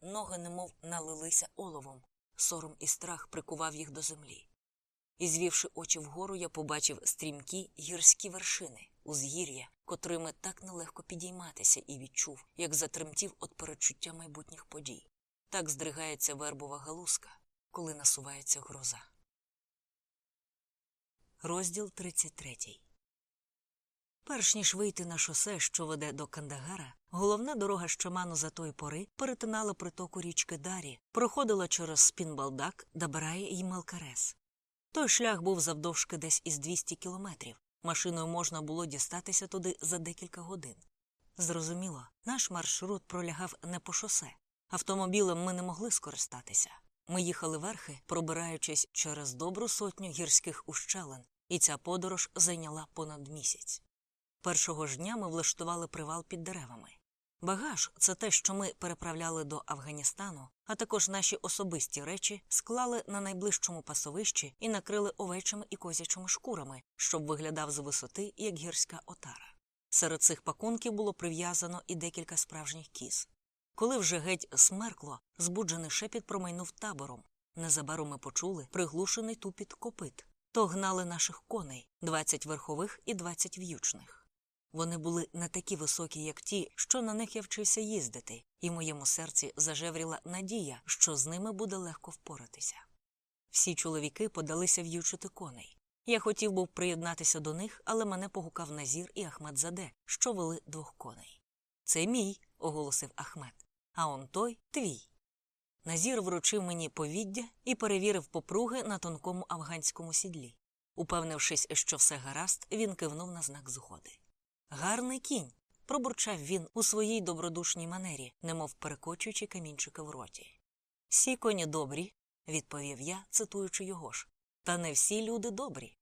Ноги немов налилися оловом, сором і страх прикував їх до землі. І, звівши очі вгору, я побачив стрімкі гірські вершини, узгір'я, котрими так нелегко підійматися, і відчув, як затремтів від передчуття майбутніх подій. Так здригається вербова галузка, коли насувається гроза. Розділ 33 Перш ніж вийти на шосе, що веде до Кандагара, головна дорога Щаману за тої пори перетинала притоку річки Дарі, проходила через Спінбалдак, Дабарай і Малкарес. Той шлях був завдовжки десь із 200 кілометрів. Машиною можна було дістатися туди за декілька годин. Зрозуміло, наш маршрут пролягав не по шосе. Автомобілем ми не могли скористатися. Ми їхали верхи, пробираючись через добру сотню гірських ущелин, і ця подорож зайняла понад місяць. Першого ж дня ми влаштували привал під деревами. Багаж це те, що ми переправляли до Афганістану, а також наші особисті речі склали на найближчому пасовищі і накрили овечими і козячими шкурами, щоб виглядав з висоти як гірська отара. Серед цих пакунків було прив'язано і декілька справжніх кіз. Коли вже геть смеркло, збуджений шепіт промайнув табором. Незабаром ми почули приглушений тупіт копит. То гнали наших коней двадцять верхових і двадцять в'ючних. Вони були не такі високі, як ті, що на них я вчився їздити, і в моєму серці зажевріла надія, що з ними буде легко впоратися. Всі чоловіки подалися в'ючити коней. Я хотів був приєднатися до них, але мене погукав Назір і Ахмед Заде, що вели двох коней. Це мій, оголосив Ахмед, а он той твій. Назір вручив мені повіддя і перевірив попруги на тонкому афганському сідлі. Упевнившись, що все гаразд, він кивнув на знак згоди. Гарний кінь, пробурчав він у своїй добродушній манері, немов перекочуючи камінчики в роті. Всі коні добрі, відповів я, цитуючи його ж, та не всі люди добрі.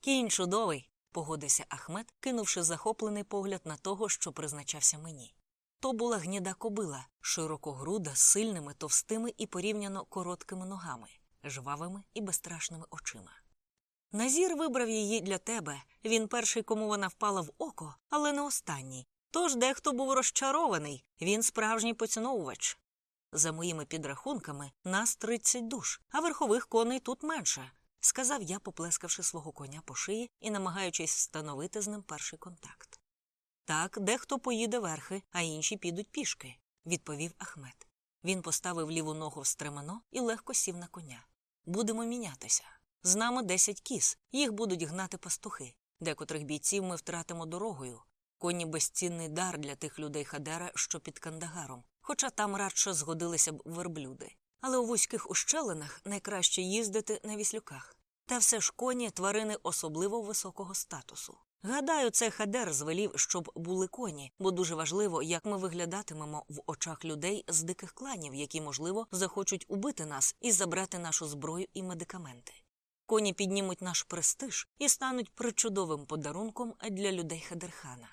Кінь чудовий, погодився Ахмед, кинувши захоплений погляд на того, що призначався мені. То була гніда кобила, широкогруда, з сильними, товстими і порівняно короткими ногами, жвавими і безстрашними очима. Назір вибрав її для тебе. Він перший, кому вона впала в око, але не останній. Тож дехто був розчарований, він справжній поціновувач. За моїми підрахунками, нас тридцять душ, а верхових коней тут менше, сказав я, поплескавши свого коня по шиї і намагаючись встановити з ним перший контакт. Так, дехто поїде верхи, а інші підуть пішки, відповів Ахмед. Він поставив ліву ногу в стремено і легко сів на коня. Будемо мінятися. З нами десять кіз, їх будуть гнати пастухи. Декотрих бійців ми втратимо дорогою. Коні безцінний дар для тих людей Хадера, що під Кандагаром, хоча там радше згодилися б верблюди. Але у вузьких ущелинах найкраще їздити на віслюках. Та все ж коні тварини особливо високого статусу. Гадаю, це Хадер звелів, щоб були коні, бо дуже важливо, як ми виглядатимемо в очах людей з диких кланів, які, можливо, захочуть убити нас і забрати нашу зброю і медикаменти. Коні піднімуть наш престиж і стануть причудовим подарунком для людей Хадерхана.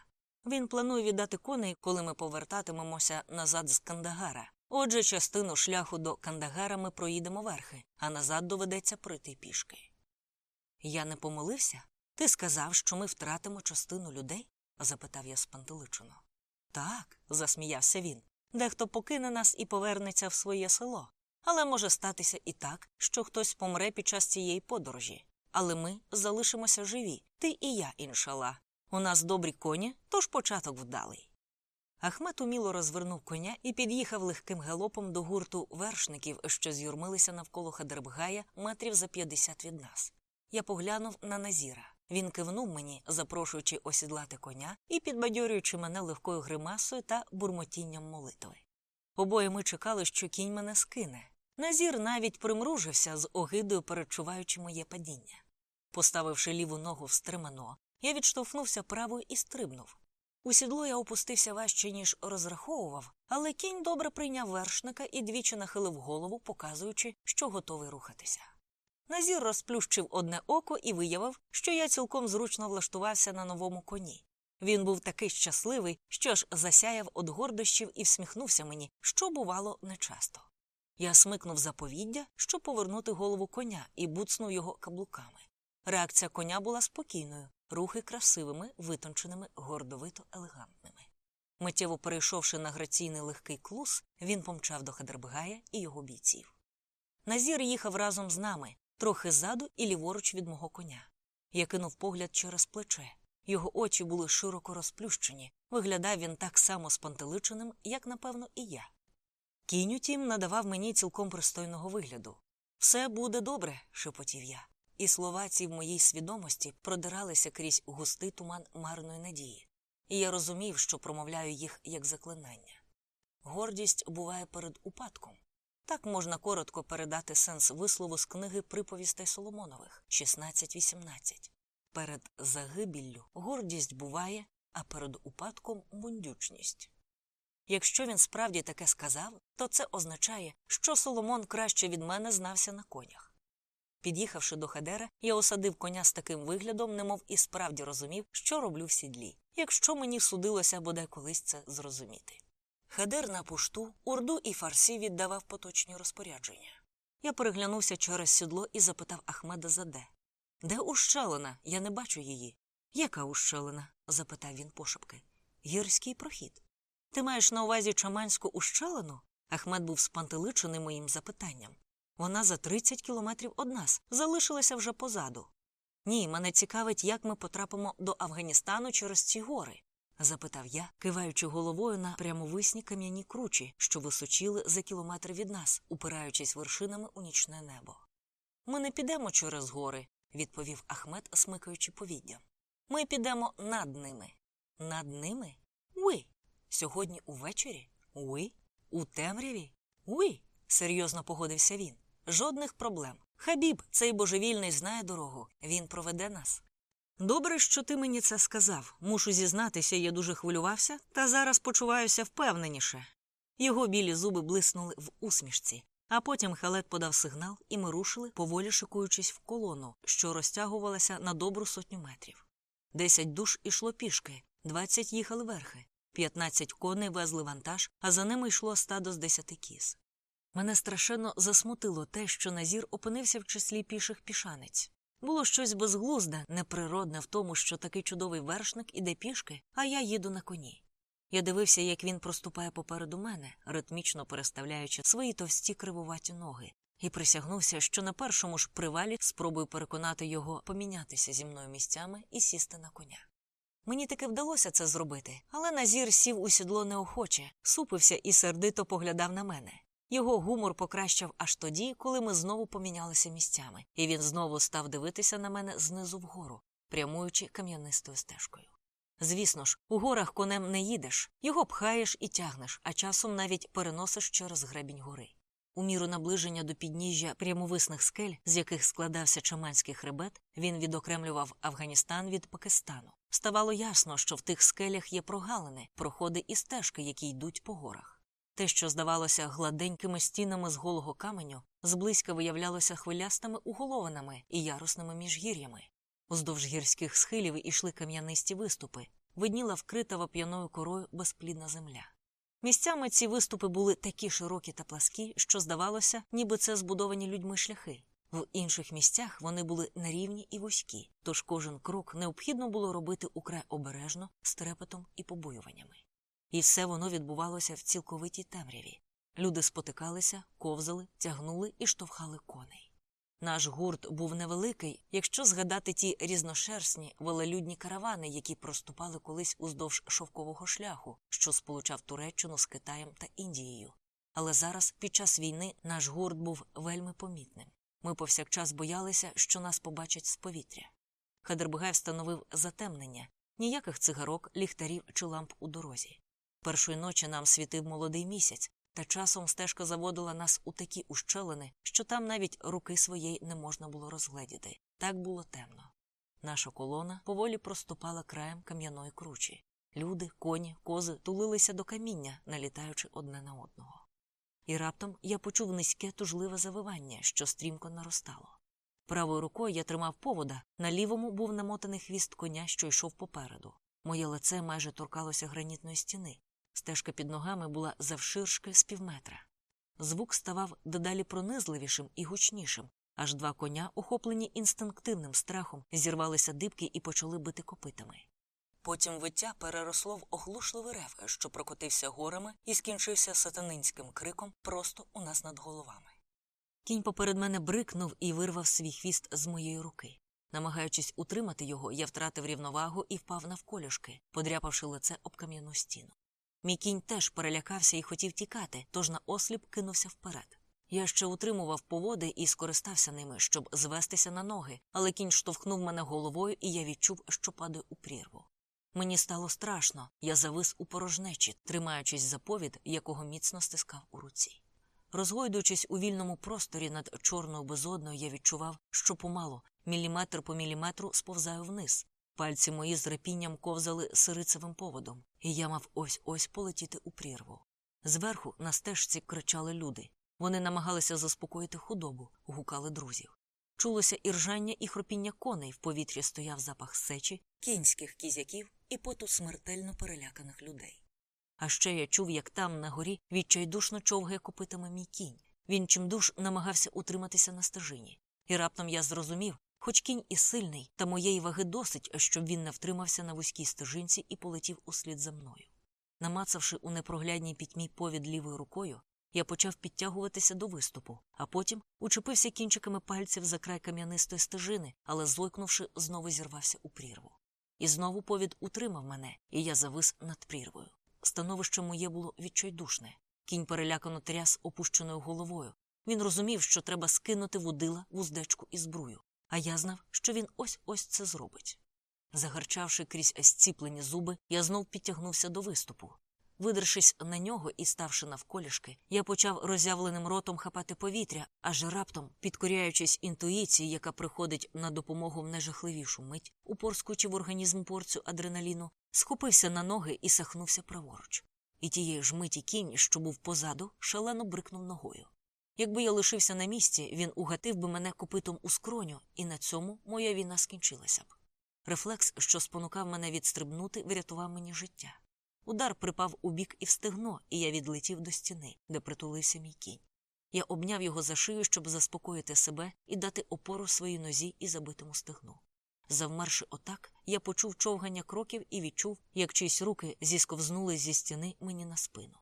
Він планує віддати коней, коли ми повертатимемося назад з Кандагара. Отже, частину шляху до Кандагара ми проїдемо верхи, а назад доведеться пройти пішки. Я не помилився? Ти сказав, що ми втратимо частину людей? запитав я спантеличено. Так, засміявся він. Дехто покине нас і повернеться в своє село. Але може статися і так, що хтось помре під час цієї подорожі. Але ми залишимося живі, ти і я, іншала. У нас добрі коні, тож початок вдалий. Ахмед уміло розвернув коня і під'їхав легким галопом до гурту вершників, що з'юрмилися навколо Хадербгая метрів за п'ятдесят від нас. Я поглянув на Назіра. Він кивнув мені, запрошуючи осідлати коня і підбадьорюючи мене легкою гримасою та бурмотінням молитви. Обоє ми чекали, що кінь мене скине. Назір навіть примружився з огидою, перечуваючи моє падіння. Поставивши ліву ногу в стремено, я відштовхнувся правою і стрибнув. У сідло я опустився важче, ніж розраховував, але кінь добре прийняв вершника і двічі нахилив голову, показуючи, що готовий рухатися. Назір розплющив одне око і виявив, що я цілком зручно влаштувався на новому коні. Він був такий щасливий, що ж засяяв від гордощів і всміхнувся мені, що бувало нечасто. Я смикнув заповіддя, щоб повернути голову коня і буцнув його каблуками. Реакція коня була спокійною, рухи красивими, витонченими, гордовито елегантними. Миттєво перейшовши на граційний легкий клус, він помчав до Хадербгая і його бійців. Назір їхав разом з нами, трохи ззаду і ліворуч від мого коня. Я кинув погляд через плече. Його очі були широко розплющені, виглядав він так само спантеличеним, як, напевно, і я. Кінь, утім, надавав мені цілком пристойного вигляду. Все буде добре, шепотів я. і слова ці в моїй свідомості продиралися крізь густий туман марної надії, і я розумів, що промовляю їх як заклинання. Гордість буває перед упадком. Так можна коротко передати сенс вислову з книги приповістей Соломонових 16.18. Перед загибіллю гордість буває, а перед упадком бундючність. Якщо він справді таке сказав, то це означає, що Соломон краще від мене знався на конях. Під'їхавши до Хедера, я осадив коня з таким виглядом, немов і справді розумів, що роблю в сідлі, якщо мені судилося бодай колись це зрозуміти. Хедер на пушту, урду і фарсі віддавав поточні розпорядження. Я переглянувся через сідло і запитав Ахмеда Заде. Де ущелина? Я не бачу її. Яка ущелина? запитав він пошепки. Гірський прохід. Ти маєш на увазі чаманську ущелину? Ахмед був спантеличений моїм запитанням. Вона за 30 кілометрів од нас, залишилася вже позаду. Ні, мене цікавить, як ми потрапимо до Афганістану через ці гори, запитав я, киваючи головою на прямовисні кам'яні кручі, що височили за кілометр від нас, упираючись вершинами у нічне небо. Ми не підемо через гори, відповів Ахмед, смикаючи повіддям. Ми підемо над ними. Над ними? Уй. Сьогодні увечері? Уй. У темряві? Уй. серйозно погодився він. Жодних проблем. Хабіб, цей божевільний, знає дорогу. Він проведе нас. Добре, що ти мені це сказав. Мушу зізнатися, я дуже хвилювався, та зараз почуваюся впевненіше. Його білі зуби блиснули в усмішці, а потім халет подав сигнал, і ми рушили, поволі шикуючись в колону, що розтягувалася на добру сотню метрів. Десять душ ішло пішки, двадцять їхали верхи, п'ятнадцять коней везли вантаж, а за ними йшло стадо з десяти кіз. Мене страшенно засмутило те, що Назір опинився в числі піших пішанець. Було щось безглузде, неприродне в тому, що такий чудовий вершник іде пішки, а я їду на коні. Я дивився, як він проступає попереду мене, ритмічно переставляючи свої товсті кривуваті ноги, і присягнувся, що на першому ж привалі спробую переконати його помінятися зі мною місцями і сісти на коня. Мені таки вдалося це зробити, але Назір сів у сідло неохоче, супився і сердито поглядав на мене. Його гумор покращав аж тоді, коли ми знову помінялися місцями, і він знову став дивитися на мене знизу вгору, прямуючи кам'янистою стежкою. Звісно ж, у горах конем не їдеш, його пхаєш і тягнеш, а часом навіть переносиш через гребінь гори. У міру наближення до підніжжя прямовисних скель, з яких складався чаманський хребет, він відокремлював Афганістан від Пакистану. Ставало ясно, що в тих скелях є прогалини, проходи і стежки, які йдуть по горах. Те, що здавалося гладенькими стінами з голого каменю, зблизька виявлялося хвилястими уголованими і ярусними міжгір'ями. Уздовж гірських схилів ішли кам'янисті виступи, видніла вкрита вап'яною корою безплідна земля. Місцями ці виступи були такі широкі та пласкі, що здавалося, ніби це збудовані людьми шляхи. В інших місцях вони були нерівні і вузькі, тож кожен крок необхідно було робити украй обережно, з трепетом і побоюваннями. І все воно відбувалося в цілковитій темряві. Люди спотикалися, ковзали, тягнули і штовхали коней. Наш гурт був невеликий, якщо згадати ті різношерстні велелюдні каравани, які проступали колись уздовж шовкового шляху, що сполучав Туреччину з Китаєм та Індією. Але зараз, під час війни, наш гурт був вельми помітним. Ми повсякчас боялися, що нас побачать з повітря. Хадербгай встановив затемнення ніяких цигарок, ліхтарів чи ламп у дорозі. Першої ночі нам світив молодий місяць, та часом стежка заводила нас у такі ущелини, що там навіть руки своєї не можна було розгледіти. Так було темно. Наша колона поволі проступала краєм кам'яної кручі. Люди, коні, кози тулилися до каміння, налітаючи одне на одного. І раптом я почув низьке тужливе завивання, що стрімко наростало. Правою рукою я тримав повода, на лівому був намотаний хвіст коня, що йшов попереду. Моє лице майже торкалося гранітної стіни. Стежка під ногами була завширшки з півметра. Звук ставав дедалі пронизливішим і гучнішим, аж два коня, охоплені інстинктивним страхом, зірвалися дибки і почали бити копитами. Потім виття переросло в оглушливий рев, що прокотився горами і скінчився сатанинським криком просто у нас над головами. Кінь поперед мене брикнув і вирвав свій хвіст з моєї руки. Намагаючись утримати його, я втратив рівновагу і впав навколішки, подряпавши лице об кам'яну стіну. Мій кінь теж перелякався і хотів тікати, тож на осліп кинувся вперед. Я ще утримував поводи і скористався ними, щоб звестися на ноги, але кінь штовхнув мене головою, і я відчув, що падаю у прірву. Мені стало страшно, я завис у порожнечі, тримаючись за повід, якого міцно стискав у руці. Розгойдуючись у вільному просторі над чорною безодною, я відчував, що помалу, міліметр по міліметру сповзаю вниз. Пальці мої з репінням ковзали сирицевим поводом, і я мав ось ось полетіти у прірву. Зверху на стежці кричали люди. Вони намагалися заспокоїти худобу, гукали друзів. Чулося іржання і хропіння коней, в повітрі стояв запах сечі, кінських кізяків і поту смертельно переляканих людей. А ще я чув, як там, на горі, відчайдушно човгає копитами мій кінь. Він чимдуж намагався утриматися на стежині. І раптом я зрозумів, хоч кінь і сильний, та моєї ваги досить, щоб він не втримався на вузькій стежинці і полетів услід за мною. Намацавши у непроглядній пітьмі повід лівою рукою, я почав підтягуватися до виступу, а потім учепився кінчиками пальців за край кам'янистої стежини, але, зойкнувши, знову зірвався у прірву. І знову повід утримав мене, і я завис над прірвою. Становище моє було відчайдушне. Кінь перелякано тряс опущеною головою. Він розумів, що треба скинути вудила, вуздечку і збрую, а я знав, що він ось ось це зробить. Загарчавши крізь зціплені зуби, я знов підтягнувся до виступу. Видершись на нього і ставши навколішки, я почав роззявленим ротом хапати повітря, аж раптом, підкоряючись інтуїції, яка приходить на допомогу в найжахливішу мить, упорскуючи в організм порцю адреналіну, схопився на ноги і сахнувся праворуч. І тієї ж миті кінь, що був позаду, шалено брикнув ногою. Якби я лишився на місці, він угатив би мене копитом у скроню, і на цьому моя війна скінчилася б. Рефлекс, що спонукав мене відстрибнути, врятував мені життя. Удар припав у бік і в стегно, і я відлетів до стіни, де притулився мій кінь. Я обняв його за шию, щоб заспокоїти себе і дати опору своїй нозі і забитому стегну. Завмерши отак, я почув човгання кроків і відчув, як чиїсь руки зісковзнули зі стіни мені на спину.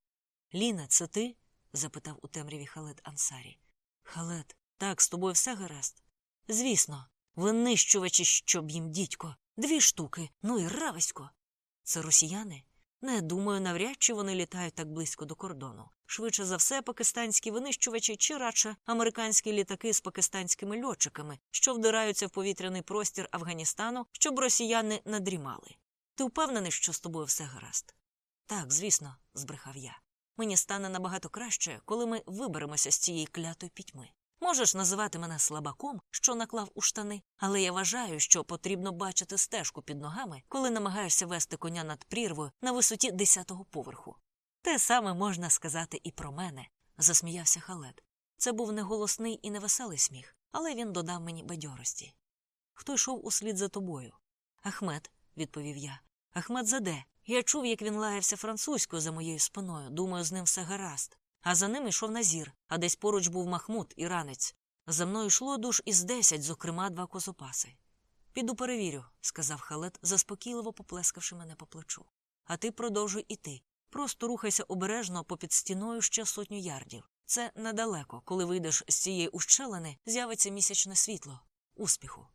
Ліна, це ти? Запитав у темряві халет Ансарі. Халет, так, з тобою все гаразд? Звісно, винищувачі, щоб їм дідько, дві штуки, ну і рависько. Це росіяни? Не думаю, навряд чи вони літають так близько до кордону. Швидше за все, пакистанські винищувачі чи радше американські літаки з пакистанськими льотчиками, що вдираються в повітряний простір Афганістану, щоб росіяни надрімали. Ти впевнений, що з тобою все гаразд? Так, звісно, збрехав я. Мені стане набагато краще, коли ми виберемося з цієї клятої пітьми. Можеш називати мене слабаком, що наклав у штани, але я вважаю, що потрібно бачити стежку під ногами, коли намагаєшся вести коня над прірвою на висоті десятого поверху. Те саме можна сказати і про мене, засміявся халет. Це був не голосний і невеселий сміх, але він додав мені бадьорості. Хто йшов услід за тобою? Ахмед, відповів я. Ахмед заде. Я чув, як він лаявся французькою за моєю спиною. Думаю, з ним все гаразд. А за ним йшов назір, а десь поруч був Махмуд, іранець. За мною йшло душ із десять, зокрема, два козопаси. Піду перевірю, сказав халет, заспокійливо поплескавши мене по плечу. А ти продовжуй іти. Просто рухайся обережно попід стіною ще сотню ярдів. Це недалеко, коли вийдеш з цієї ущелини, з'явиться місячне світло. Успіху.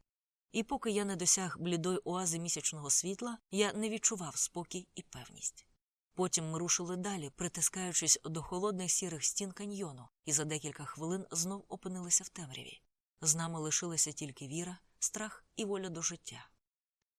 І поки я не досяг блідої оази місячного світла, я не відчував спокій і певність. Потім ми рушили далі, притискаючись до холодних сірих стін каньйону, і за декілька хвилин знов опинилися в темряві. З нами лишилася тільки віра, страх і воля до життя.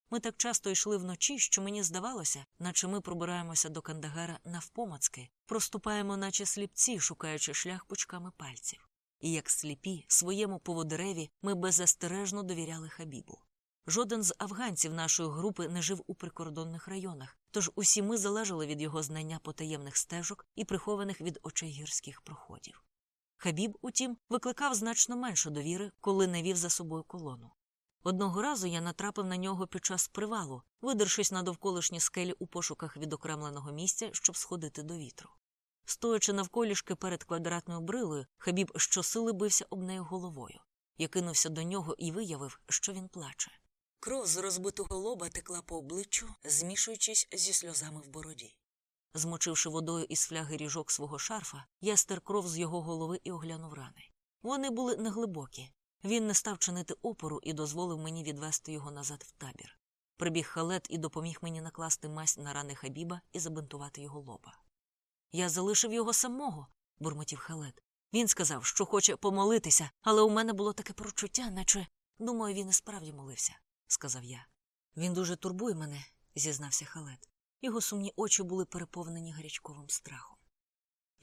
Ми так часто йшли вночі, що мені здавалося, наче ми пробираємося до Кандагара навпомацки, проступаємо, наче сліпці, шукаючи шлях пучками пальців. І як сліпі, своєму поводиреві ми беззастережно довіряли Хабібу. Жоден з афганців нашої групи не жив у прикордонних районах, тож усі ми залежали від його знання потаємних стежок і прихованих від очей гірських проходів. Хабіб, утім, викликав значно менше довіри, коли не вів за собою колону. Одного разу я натрапив на нього під час привалу, видершись на довколишні скелі у пошуках відокремленого місця, щоб сходити до вітру. Стоячи навколішки перед квадратною брилою, Хабіб щосили бився об нею головою. Я кинувся до нього і виявив, що він плаче. Кров з розбитого лоба текла по обличчю, змішуючись зі сльозами в бороді. Змочивши водою із фляги ріжок свого шарфа, я стер кров з його голови і оглянув рани. Вони були неглибокі. Він не став чинити опору і дозволив мені відвести його назад в табір. Прибіг халет і допоміг мені накласти мазь на рани Хабіба і забинтувати його лоба. Я залишив його самого, бурмотів халет. Він сказав, що хоче помолитися, але у мене було таке прочуття, наче думаю, він і справді молився, сказав я. Він дуже турбує мене, зізнався халет. Його сумні очі були переповнені гарячковим страхом.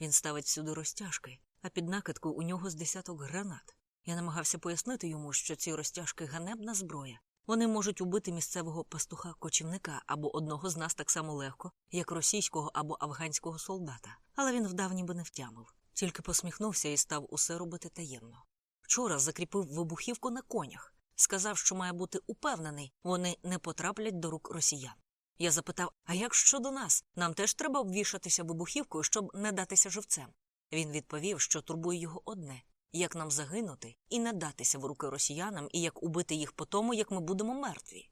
Він ставить сюди розтяжки, а під накидкою у нього з десяток гранат. Я намагався пояснити йому, що ці розтяжки ганебна зброя. Вони можуть убити місцевого пастуха-кочівника або одного з нас так само легко, як російського або афганського солдата, але він вдав ніби не втямив, тільки посміхнувся і став усе робити таємно. Вчора закріпив вибухівку на конях, сказав, що має бути упевнений, вони не потраплять до рук росіян. Я запитав, а як щодо нас? Нам теж треба обвішатися вибухівкою, щоб не датися живцем. Він відповів, що турбує його одне як нам загинути і не датися в руки росіянам, і як убити їх по тому, як ми будемо мертві.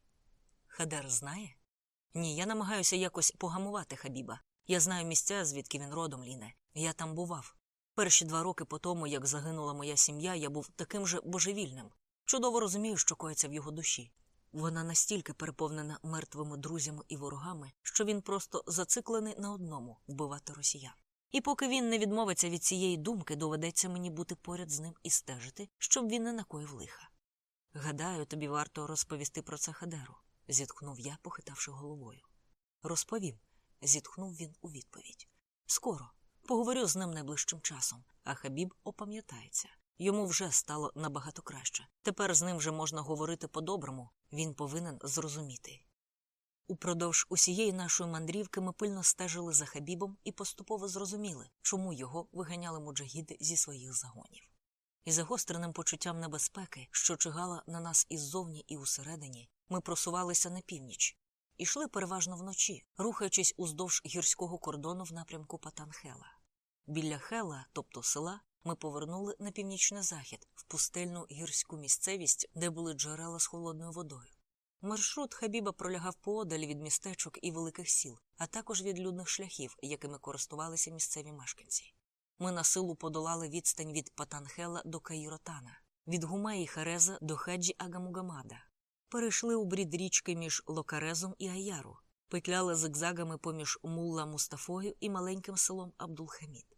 Хадер знає? Ні, я намагаюся якось погамувати Хабіба. Я знаю місця, звідки він родом, Ліне. Я там бував. Перші два роки по тому, як загинула моя сім'я, я був таким же божевільним. Чудово розумію, що коїться в його душі. Вона настільки переповнена мертвими друзями і ворогами, що він просто зациклений на одному вбивати росіян. І поки він не відмовиться від цієї думки, доведеться мені бути поряд з ним і стежити, щоб він не накоїв лиха. Гадаю, тобі варто розповісти про це Хадеру, зітхнув я, похитавши головою. Розповім, зітхнув він у відповідь. Скоро поговорю з ним найближчим часом, а Хабіб опам'ятається. Йому вже стало набагато краще. Тепер з ним вже можна говорити по-доброму, він повинен зрозуміти. Упродовж усієї нашої мандрівки ми пильно стежили за Хабібом і поступово зрозуміли, чому його виганяли муджагіди зі своїх загонів. І загостреним почуттям небезпеки, що чигала на нас іззовні і усередині, ми просувалися на північ, ішли переважно вночі, рухаючись уздовж гірського кордону в напрямку Патанхела. Біля Хела, тобто села, ми повернули на північний захід в пустельну гірську місцевість, де були джерела з холодною водою. Маршрут Хабіба пролягав поодаль від містечок і великих сіл, а також від людних шляхів, якими користувалися місцеві мешканці. Ми на силу подолали відстань від Патанхела до Каїротана, від Гумеї Хереза до Хаджі Агамугамада, перейшли у брід річки між Локарезом і Аяру, петляли зигзагами поміж Мулла Мустафою і маленьким селом Абдулхамід.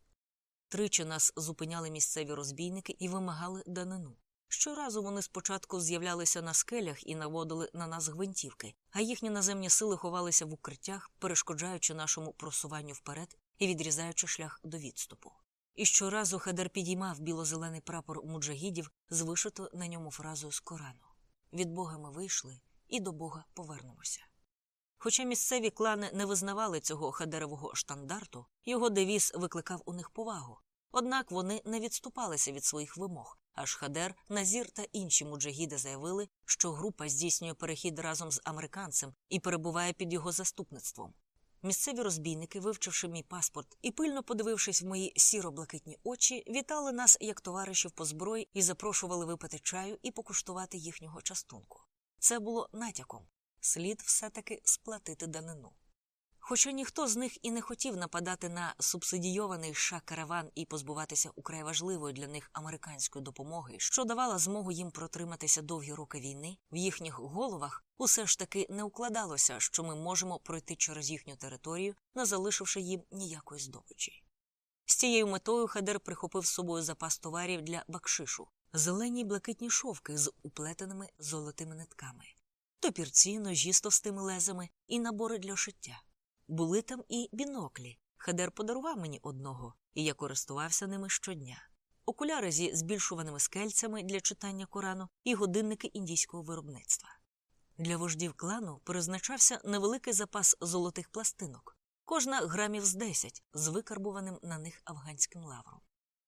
Тричі нас зупиняли місцеві розбійники і вимагали данину. Щоразу вони спочатку з'являлися на скелях і наводили на нас гвинтівки, а їхні наземні сили ховалися в укриттях, перешкоджаючи нашому просуванню вперед і відрізаючи шлях до відступу. І щоразу Хедер підіймав біло-зелений прапор муджагідів з вишито на ньому фразою з Корану від Бога ми вийшли і до Бога повернемося. Хоча місцеві клани не визнавали цього хадерового штандарту, його девіз викликав у них повагу. Однак вони не відступалися від своїх вимог, аж Хадер, Назір та інші муджагіди заявили, що група здійснює перехід разом з американцем і перебуває під його заступництвом. Місцеві розбійники, вивчивши мій паспорт і пильно подивившись в мої сіро-блакитні очі, вітали нас як товаришів по зброї і запрошували випити чаю і покуштувати їхнього частунку. Це було натяком слід все-таки сплатити данину. Хоча ніхто з них і не хотів нападати на субсидійований ша караван і позбуватися украй важливої для них американської допомоги, що давала змогу їм протриматися довгі роки війни, в їхніх головах усе ж таки не укладалося, що ми можемо пройти через їхню територію, не залишивши їм ніякої здобичі. З цією метою Хадер прихопив з собою запас товарів для бакшишу, зелені блакитні шовки з уплетеними золотими нитками, топірці, ножі з товстими лезами і набори для шиття. Були там і біноклі. Хедер подарував мені одного, і я користувався ними щодня. Окуляри зі збільшуваними скельцями для читання Корану і годинники індійського виробництва. Для вождів клану призначався невеликий запас золотих пластинок, кожна грамів з 10 з викарбуваним на них афганським лавром.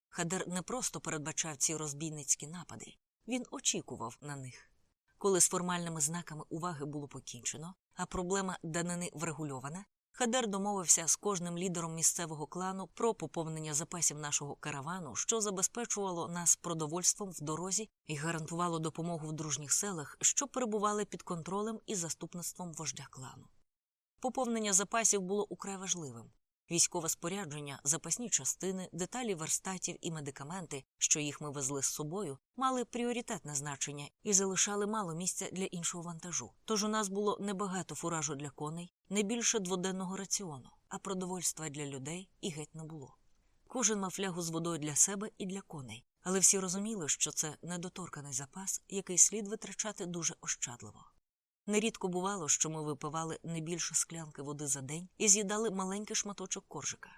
Хадер не просто передбачав ці розбійницькі напади, він очікував на них. Коли з формальними знаками уваги було покінчено, а проблема данини врегульована, Хадер домовився з кожним лідером місцевого клану про поповнення запасів нашого каравану, що забезпечувало нас продовольством в дорозі і гарантувало допомогу в дружніх селах, що перебували під контролем і заступництвом вождя клану. Поповнення запасів було украй важливим. Військове спорядження, запасні частини, деталі верстатів і медикаменти, що їх ми везли з собою, мали пріоритетне значення і залишали мало місця для іншого вантажу. Тож у нас було небагато фуражу для коней, не більше дводенного раціону, а продовольства для людей і геть не було. Кожен мав флягу з водою для себе і для коней, але всі розуміли, що це недоторканий запас, який слід витрачати дуже ощадливо. Нерідко бувало, що ми випивали не більше склянки води за день і з'їдали маленький шматочок коржика.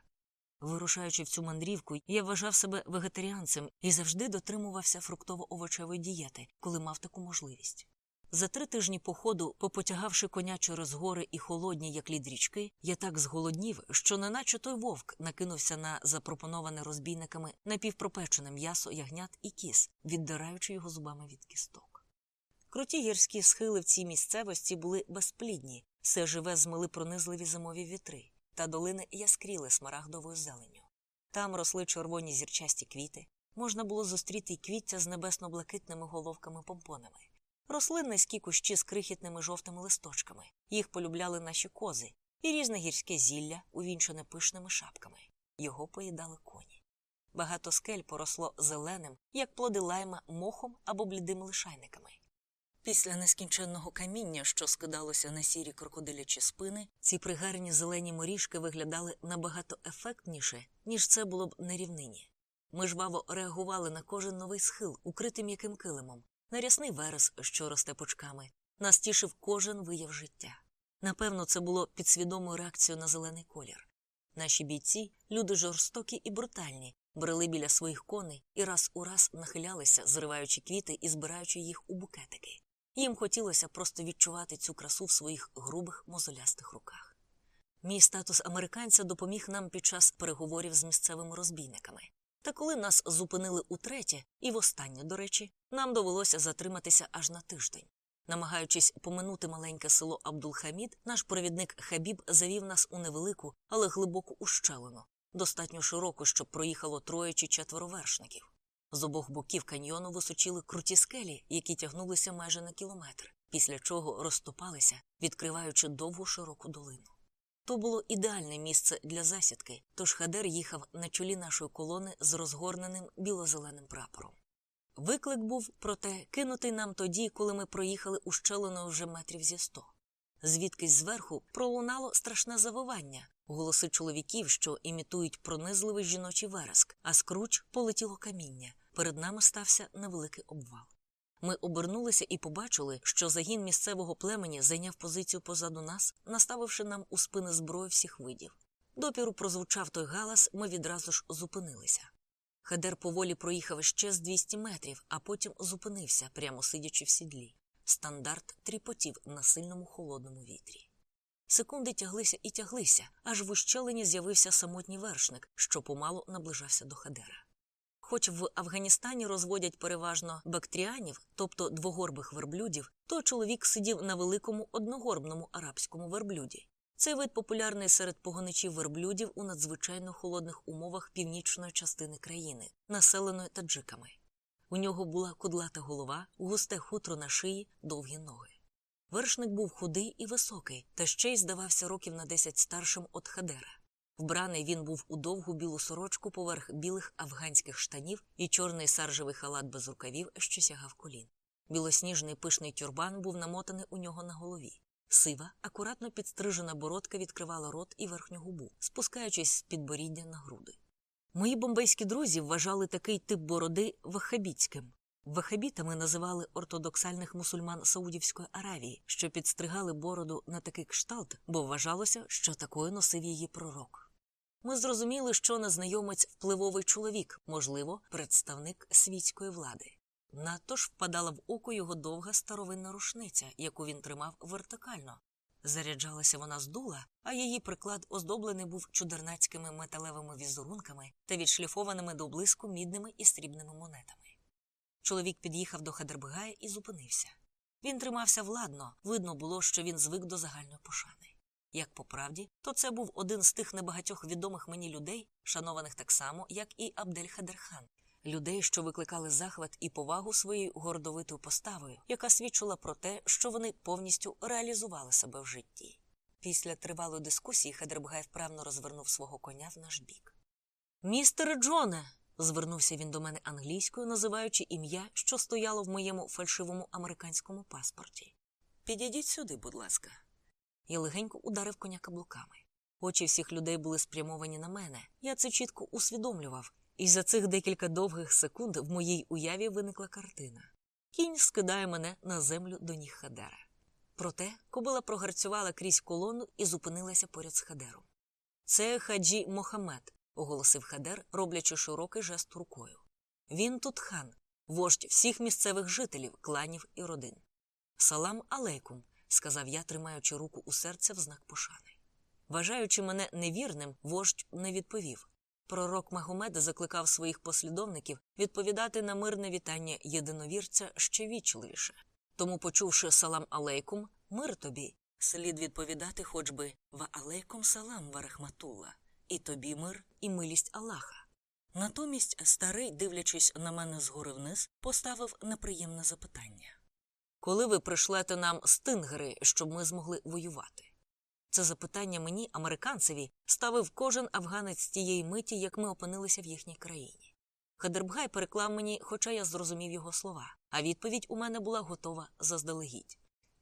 Вирушаючи в цю мандрівку, я вважав себе вегетаріанцем і завжди дотримувався фруктово-овочевої дієти, коли мав таку можливість. За три тижні походу, попотягавши коня через гори і холодні, як лід річки, я так зголоднів, що неначе той вовк накинувся на запропоноване розбійниками напівпропечене м'ясо ягнят і кіз, віддираючи його зубами від кісток. Круті гірські схили в цій місцевості були безплідні, все живе змили пронизливі зимові вітри, та долини яскріли смарагдовою зеленню. Там росли червоні зірчасті квіти, можна було зустріти й квіття з небесно-блакитними головками помпонами. Росли низькі кущі з крихітними жовтими листочками, їх полюбляли наші кози, і різне гірське зілля, увінчене пишними шапками. Його поїдали коні. Багато скель поросло зеленим, як плоди лайма, мохом або блідими лишайниками. Після нескінченного каміння, що скидалося на сірі крокодилячі спини, ці пригарні зелені моріжки виглядали набагато ефектніше, ніж це було б на рівнині. Ми жваво реагували на кожен новий схил, укритий м'яким килимом, на рясний верес, що росте пучками. Нас тішив кожен вияв життя. Напевно, це було підсвідомою реакцією на зелений колір. Наші бійці, люди жорстокі і брутальні, брели біля своїх коней і раз у раз нахилялися, зриваючи квіти і збираючи їх у букетики. Їм хотілося просто відчувати цю красу в своїх грубих мозолястих руках. Мій статус американця допоміг нам під час переговорів з місцевими розбійниками. Та коли нас зупинили утретє, і востаннє, до речі, нам довелося затриматися аж на тиждень. Намагаючись поминути маленьке село Абдулхамід, наш провідник Хабіб завів нас у невелику, але глибоку ущелину, достатньо широку, щоб проїхало троє чи четверо вершників. З обох боків каньйону височили круті скелі, які тягнулися майже на кілометр, після чого розступалися, відкриваючи довгу широку долину. То було ідеальне місце для засідки, тож Хадер їхав на чолі нашої колони з розгорненим біло-зеленим прапором. Виклик був, проте, кинутий нам тоді, коли ми проїхали ущелиною вже метрів зі сто. Звідкись зверху пролунало страшне завивання, голоси чоловіків, що імітують пронизливий жіночий вереск, а скруч полетіло каміння. Перед нами стався невеликий обвал. Ми обернулися і побачили, що загін місцевого племені зайняв позицію позаду нас, наставивши нам у спини зброю всіх видів. Допіру прозвучав той галас, ми відразу ж зупинилися. Хедер поволі проїхав ще з 200 метрів, а потім зупинився, прямо сидячи в сідлі. Стандарт тріпотів на сильному холодному вітрі. Секунди тяглися і тяглися, аж в ущелині з'явився самотній вершник, що помало наближався до Хадера. Хоч в Афганістані розводять переважно бактріанів, тобто двогорбих верблюдів, то чоловік сидів на великому одногорбному арабському верблюді. Цей вид популярний серед погоничів верблюдів у надзвичайно холодних умовах північної частини країни, населеної таджиками. У нього була кудлата голова, густе хутро на шиї, довгі ноги. Вершник був худий і високий, та ще й здавався років на десять старшим від Хадера. Вбраний він був у довгу білу сорочку поверх білих афганських штанів і чорний саржевий халат без рукавів, що сягав колін. Білосніжний пишний тюрбан був намотаний у нього на голові. Сива, акуратно підстрижена бородка відкривала рот і верхню губу, спускаючись з підборіддя на груди. Мої бомбейські друзі вважали такий тип бороди вахабітським. Вахабітами називали ортодоксальних мусульман Саудівської Аравії, що підстригали бороду на такий кшталт, бо вважалося, що такою носив її пророк. Ми зрозуміли, що незнайомець впливовий чоловік, можливо, представник світської влади. Надто ж впадала в око його довга старовинна рушниця, яку він тримав вертикально. Заряджалася вона з дула, а її приклад оздоблений був чудернацькими металевими візерунками та відшліфованими до блиску мідними і срібними монетами. Чоловік під'їхав до Хадербегая і зупинився. Він тримався владно, видно було, що він звик до загальної пошани. Як по правді, то це був один з тих небагатьох відомих мені людей, шанованих так само, як і Абдель Хадерхан, людей, що викликали захват і повагу своєю гордовитою поставою, яка свідчила про те, що вони повністю реалізували себе в житті. Після тривалої дискусії Хедербгай вправно розвернув свого коня в наш бік. Містере Джоне. Звернувся він до мене англійською, називаючи ім'я, що стояло в моєму фальшивому американському паспорті. Підійдіть сюди, будь ласка. Я легенько ударив коня каблуками. Очі всіх людей були спрямовані на мене. Я це чітко усвідомлював, і за цих декілька довгих секунд в моїй уяві виникла картина. Кінь скидає мене на землю до ніг Хадера. Проте кобила прогарцювала крізь колону і зупинилася поряд з Хадером. Це хаджі Мохамед, оголосив Хадер, роблячи широкий жест рукою. Він тут хан, вождь всіх місцевих жителів, кланів і родин. Салам алейкум, сказав я, тримаючи руку у серце в знак пошани. Вважаючи мене невірним, вождь не відповів. Пророк Магомед закликав своїх послідовників відповідати на мирне вітання єдиновірця ще вічливіше. Тому, почувши салам алейкум, мир тобі, слід відповідати хоч би ва алейкум салам ва рахматулла, і тобі мир, і милість Аллаха. Натомість старий, дивлячись на мене згори вниз, поставив неприємне запитання Коли ви пришлете нам стингери, щоб ми змогли воювати? Це запитання мені, американцеві, ставив кожен афганець тієї миті, як ми опинилися в їхній країні. Хадербгай переклав мені, хоча я зрозумів його слова, а відповідь у мене була готова заздалегідь.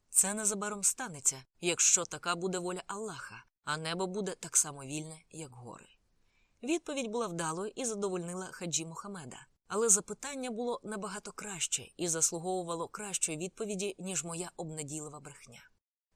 Це незабаром станеться, якщо така буде воля Аллаха, а небо буде так само вільне, як гори. Відповідь була вдалою і задовольнила хаджі Мухамеда, але запитання було набагато краще і заслуговувало кращої відповіді, ніж моя обнадійлива брехня.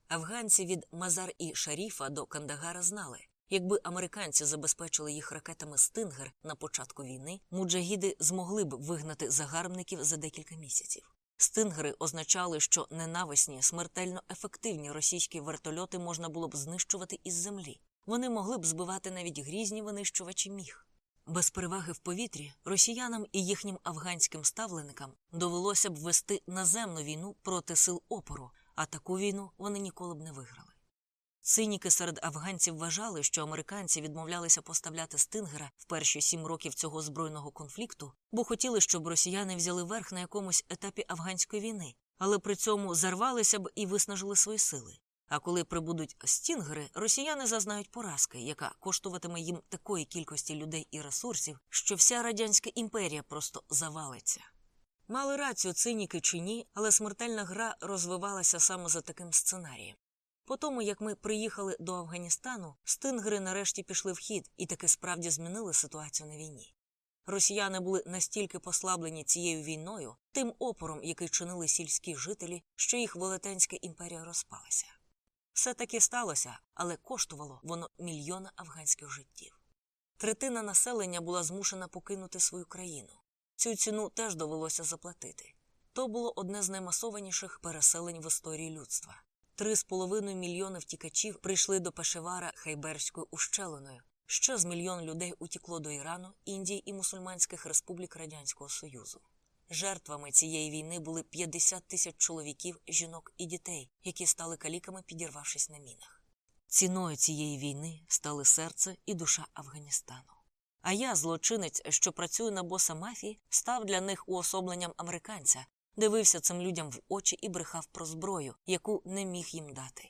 Афганці від Мазар і Шаріфа до Кандагара знали, якби американці забезпечили їх ракетами Стингер на початку війни, муджагіди змогли б вигнати загарбників за декілька місяців. Стингери означали, що ненависні, смертельно ефективні російські вертольоти можна було б знищувати із землі. Вони могли б збивати навіть грізні винищувачі міг. Без переваги в повітрі росіянам і їхнім афганським ставленикам довелося б вести наземну війну проти сил опору, а таку війну вони ніколи б не виграли. Циніки серед афганців вважали, що американці відмовлялися поставляти стингера в перші сім років цього збройного конфлікту, бо хотіли, щоб росіяни взяли верх на якомусь етапі афганської війни, але при цьому зарвалися б і виснажили свої сили. А коли прибудуть стінгери, росіяни зазнають поразки, яка коштуватиме їм такої кількості людей і ресурсів, що вся радянська імперія просто завалиться. Мали рацію циніки чи ні, але смертельна гра розвивалася саме за таким сценарієм. По тому, як ми приїхали до Афганістану, стингери нарешті пішли в хід і таки справді змінили ситуацію на війні. Росіяни були настільки послаблені цією війною, тим опором, який чинили сільські жителі, що їх велетенська імперія розпалася. Все таки сталося, але коштувало воно мільйона афганських життів. Третина населення була змушена покинути свою країну. Цю ціну теж довелося заплатити. То було одне з наймасованіших переселень в історії людства. Три з половиною мільйони втікачів прийшли до Пешевара Хайберською ущелиною. Ще з мільйон людей утікло до Ірану, Індії і мусульманських республік Радянського Союзу. Жертвами цієї війни були 50 тисяч чоловіків, жінок і дітей, які стали каліками, підірвавшись на мінах. Ціною цієї війни стали серце і душа Афганістану. А я, злочинець, що працюю на боса мафії, став для них уособленням американця, дивився цим людям в очі і брехав про зброю, яку не міг їм дати.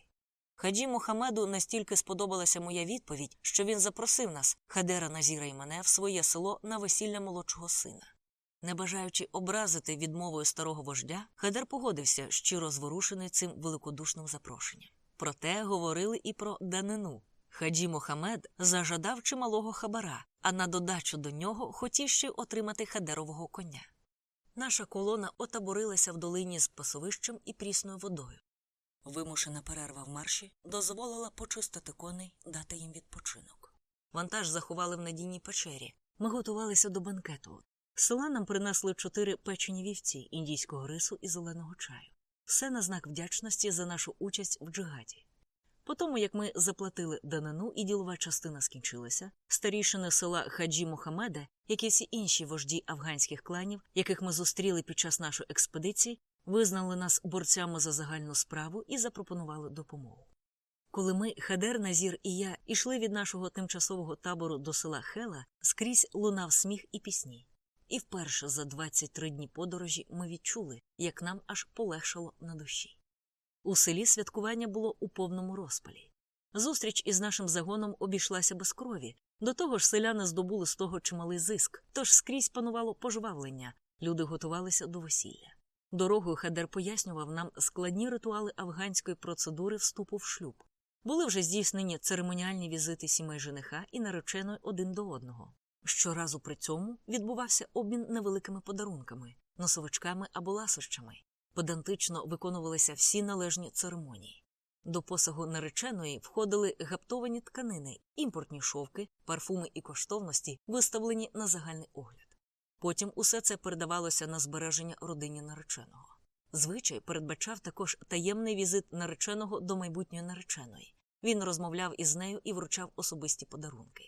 Хаджі Мухамеду настільки сподобалася моя відповідь, що він запросив нас, Хадера Назіра і мене, в своє село на весілля молодшого сина. Не бажаючи образити відмовою старого вождя, Хадер погодився, щиро зворушений цим великодушним запрошенням. Проте говорили і про данину. Хаджі Мохамед зажадав чималого хабара, а на додачу до нього хотів ще отримати хадерового коня. Наша колона отаборилася в долині з пасовищем і прісною водою. Вимушена перерва в марші дозволила почистити коней, дати їм відпочинок. Вантаж заховали в надійній печері. Ми готувалися до банкету. Села нам принесли чотири печені вівці індійського рису і зеленого чаю. Все на знак вдячності за нашу участь в джигаді. По тому, як ми заплатили данину і ділова частина скінчилася, старішини села Хаджі Мухамеда, як і всі інші вожді афганських кланів, яких ми зустріли під час нашої експедиції, визнали нас борцями за загальну справу і запропонували допомогу. Коли ми, Хадер, Назір і я йшли від нашого тимчасового табору до села Хела, скрізь лунав сміх і пісні. І вперше за 23 дні подорожі ми відчули, як нам аж полегшало на душі. У селі святкування було у повному розпалі. Зустріч із нашим загоном обійшлася без крові. До того ж, селяни здобули з того чималий зиск, тож скрізь панувало пожвавлення, люди готувалися до весілля. Дорогою Хадер пояснював нам складні ритуали афганської процедури вступу в шлюб. Були вже здійснені церемоніальні візити сімей жениха і нареченої один до одного. Щоразу при цьому відбувався обмін невеликими подарунками, носовичками або ласощами. Педантично виконувалися всі належні церемонії. До посагу нареченої входили гаптовані тканини, імпортні шовки, парфуми і коштовності, виставлені на загальний огляд. Потім усе це передавалося на збереження родині нареченого. Звичай передбачав також таємний візит нареченого до майбутньої нареченої. Він розмовляв із нею і вручав особисті подарунки.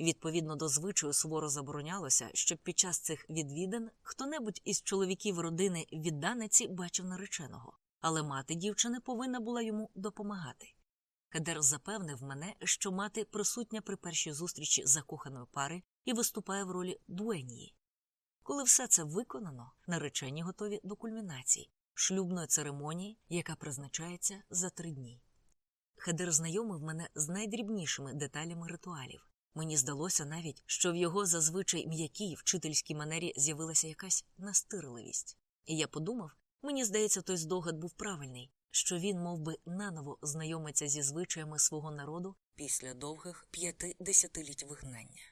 Відповідно до звичаю суворо заборонялося, щоб під час цих відвідин хто-небудь із чоловіків родини відданиці бачив нареченого, але мати дівчини повинна була йому допомагати. Хедер запевнив мене, що мати присутня при першій зустрічі закоханої пари і виступає в ролі дуенії. Коли все це виконано, наречені готові до кульмінації, шлюбної церемонії, яка призначається за три дні. Хедер знайомив мене з найдрібнішими деталями ритуалів. Мені здалося навіть, що в його зазвичай м'якій вчительській манері з'явилася якась настирливість. І я подумав, мені здається, той здогад був правильний, що він мов би, наново знайомиться зі звичаями свого народу після довгих п'яти десятиліть вигнання.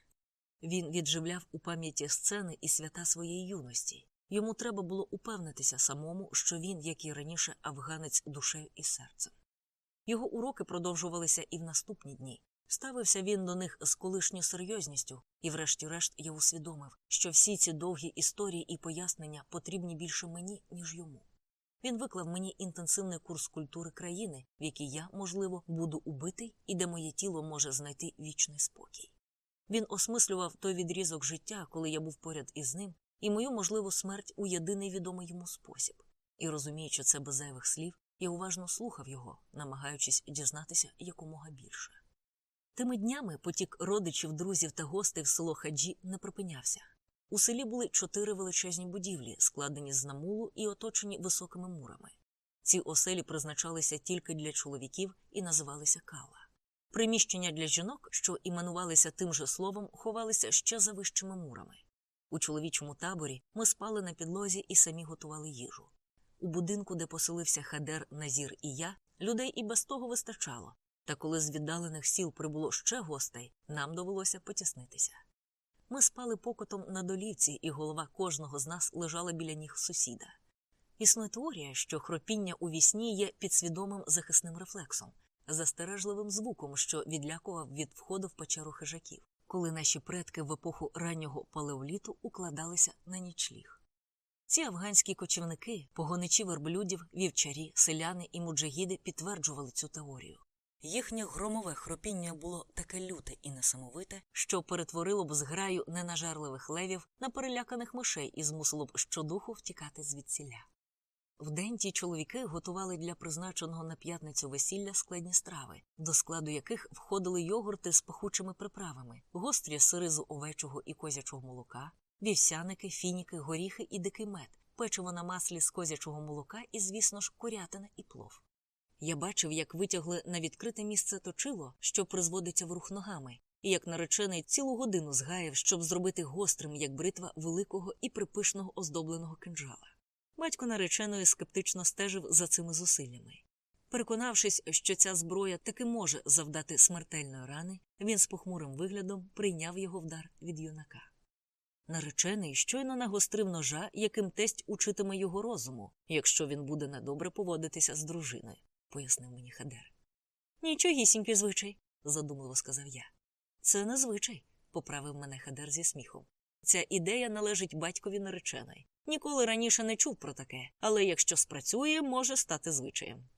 Він відживляв у пам'яті сцени і свята своєї юності. Йому треба було упевнитися самому, що він, як і раніше, афганець душею і серцем. Його уроки продовжувалися і в наступні дні. Ставився він до них з колишньою серйозністю, і, врешті-решт, я усвідомив, що всі ці довгі історії і пояснення потрібні більше мені, ніж йому. Він виклав мені інтенсивний курс культури країни, в якій я, можливо, буду убитий і де моє тіло може знайти вічний спокій. Він осмислював той відрізок життя, коли я був поряд із ним, і мою можливу смерть у єдиний відомий йому спосіб. І розуміючи це без зайвих слів, я уважно слухав його, намагаючись дізнатися якомога більше. Тими днями потік родичів, друзів та гостей в село Хаджі не припинявся. У селі були чотири величезні будівлі, складені з намулу і оточені високими мурами. Ці оселі призначалися тільки для чоловіків і називалися кала. Приміщення для жінок, що іменувалися тим же словом, ховалися ще за вищими мурами. У чоловічому таборі ми спали на підлозі і самі готували їжу. У будинку, де поселився Хадер, Назір і я, людей і без того вистачало, та коли з віддалених сіл прибуло ще гостей, нам довелося потіснитися. Ми спали покотом на долівці, і голова кожного з нас лежала біля ніг сусіда. Існує теорія, що хропіння у вісні є підсвідомим захисним рефлексом, застережливим звуком, що відлякував від входу в печеру хижаків, коли наші предки в епоху раннього палеоліту укладалися на нічліг. Ці афганські кочівники, погоничі верблюдів, вівчарі, селяни і муджагіди підтверджували цю теорію. Їхнє громове хропіння було таке люте і несамовите, що перетворило б зграю ненажерливих левів на переляканих мишей і змусило б щодуху втікати звідсіля. Вдень ті чоловіки готували для призначеного на п'ятницю весілля складні страви, до складу яких входили йогурти з пахучими приправами, гострі сири з овечого і козячого молока, вівсяники, фініки, горіхи і дикий мед, печиво на маслі з козячого молока і, звісно ж, курятина і плов. Я бачив, як витягли на відкрите місце точило, що призводиться в рух ногами, і як наречений цілу годину згаяв, щоб зробити гострим, як бритва, великого і припишного оздобленого кинджала. Батько нареченої скептично стежив за цими зусиллями. Переконавшись, що ця зброя таки може завдати смертельної рани, він з похмурим виглядом прийняв його вдар від юнака. Наречений щойно нагострив ножа, яким тесть учитиме його розуму, якщо він буде недобре поводитися з дружиною, пояснив мені Хадер. Нічогісінький звичай, задумливо сказав я. Це не звичай, поправив мене Хадер зі сміхом. Ця ідея належить батькові нареченої. Ніколи раніше не чув про таке, але якщо спрацює, може стати звичаєм.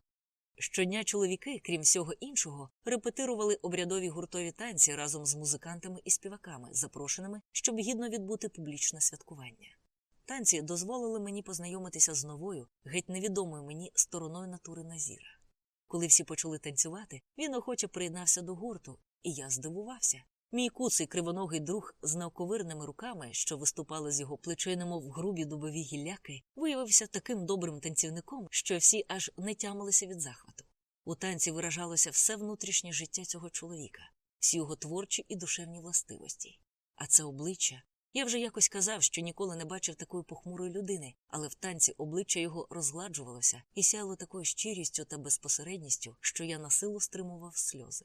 Щодня чоловіки, крім всього іншого, репетирували обрядові гуртові танці разом з музикантами і співаками, запрошеними, щоб гідно відбути публічне святкування. Танці дозволили мені познайомитися з новою, геть невідомою мені стороною натури Назіра. Коли всі почали танцювати, він охоче приєднався до гурту, і я здивувався. Мій куций кривоногий друг з науковирними руками, що виступали з його плечей, немов грубі дубові гілляки, виявився таким добрим танцівником, що всі аж не тямилися від захвату. У танці виражалося все внутрішнє життя цього чоловіка, всі його творчі і душевні властивості. А це обличчя, Я вже якось казав, що ніколи не бачив такої похмурої людини, але в танці обличчя його розгладжувалося і сяяло такою щирістю та безпосередністю, що я на силу стримував сльози.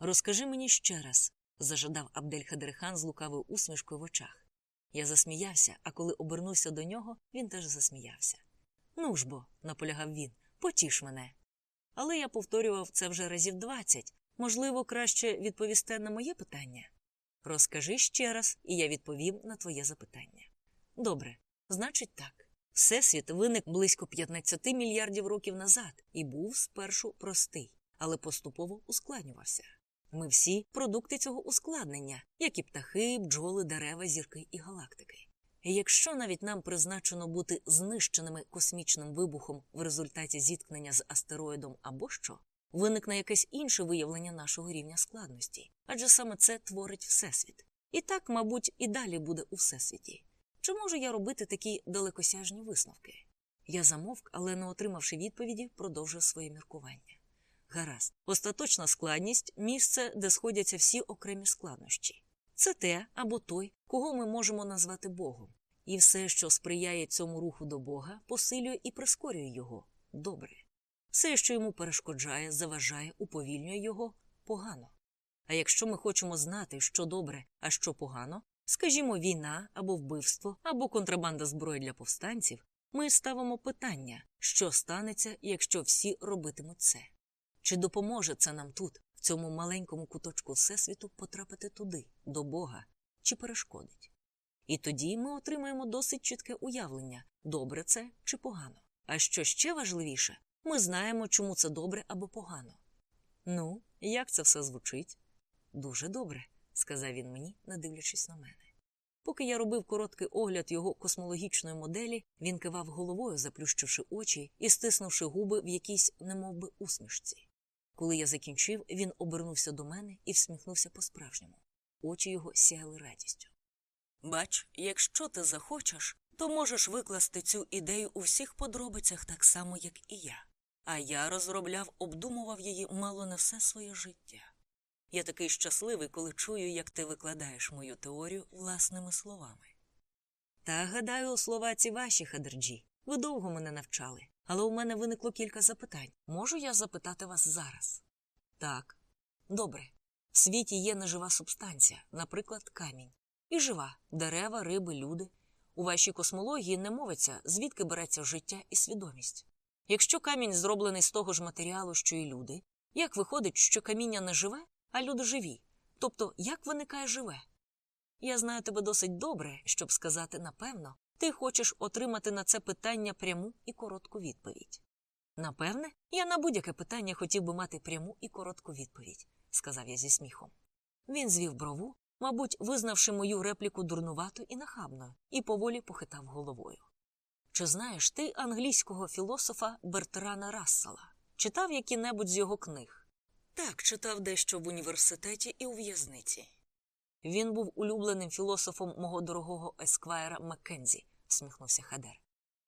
Розкажи мені ще раз, зажадав Абдель-Хадерхан з лукавою усмішкою в очах. Я засміявся, а коли обернувся до нього, він теж засміявся. Ну ж бо, наполягав він, потіш мене. Але я повторював це вже разів двадцять. Можливо, краще відповісти на моє питання. Розкажи ще раз, і я відповім на твоє запитання. Добре, значить так. Всесвіт виник близько 15 мільярдів років назад і був спершу простий, але поступово ускладнювався. Ми всі продукти цього ускладнення, як і птахи, бджоли, дерева, зірки і галактики. І якщо навіть нам призначено бути знищеними космічним вибухом в результаті зіткнення з астероїдом або що, виникне якесь інше виявлення нашого рівня складності, адже саме це творить Всесвіт. І так, мабуть, і далі буде у Всесвіті. Чи можу я робити такі далекосяжні висновки? Я замовк, але, не отримавши відповіді, продовжив своє міркування. Гаразд, остаточна складність місце, де сходяться всі окремі складнощі. Це те або той, кого ми можемо назвати Богом. І все, що сприяє цьому руху до Бога, посилює і прискорює його добре. Все, що йому перешкоджає, заважає, уповільнює його погано. А якщо ми хочемо знати, що добре, а що погано, скажімо, війна або вбивство, або контрабанда зброї для повстанців, ми ставимо питання, що станеться, якщо всі робитимуть це. Чи допоможе це нам тут, в цьому маленькому куточку Всесвіту, потрапити туди, до Бога, чи перешкодить? І тоді ми отримаємо досить чітке уявлення, добре це чи погано. А що ще важливіше, ми знаємо, чому це добре або погано. Ну, як це все звучить? Дуже добре, сказав він мені, не дивлячись на мене. Поки я робив короткий огляд його космологічної моделі, він кивав головою, заплющивши очі і стиснувши губи в якійсь немовби усмішці. Коли я закінчив, він обернувся до мене і всміхнувся по-справжньому. Очі його сяяли радістю. Бач, якщо ти захочеш, то можеш викласти цю ідею у всіх подробицях так само, як і я. А я розробляв, обдумував її мало не все своє життя. Я такий щасливий, коли чую, як ти викладаєш мою теорію власними словами. Та гадаю, слова ці ваші, Кадербгай. Ви довго мене навчали, але у мене виникло кілька запитань. Можу я запитати вас зараз? Так. Добре. В світі є нежива субстанція, наприклад, камінь. І жива дерева, риби, люди. У вашій космології не мовиться, звідки береться життя і свідомість. Якщо камінь зроблений з того ж матеріалу, що і люди, як виходить, що каміння не живе, а люди живі? Тобто, як виникає живе? Я знаю тебе досить добре, щоб сказати напевно, ти хочеш отримати на це питання пряму і коротку відповідь. Напевне, я на будь-яке питання хотів би мати пряму і коротку відповідь, сказав я зі сміхом. Він звів брову, мабуть, визнавши мою репліку дурнувату і нахабною, і поволі похитав головою. Чи знаєш ти англійського філософа Бертрана Рассела? Читав які-небудь з його книг? Так, читав дещо в університеті і у в'язниці. Він був улюбленим філософом мого дорогого есквайра Маккензі, всміхнувся Хадер.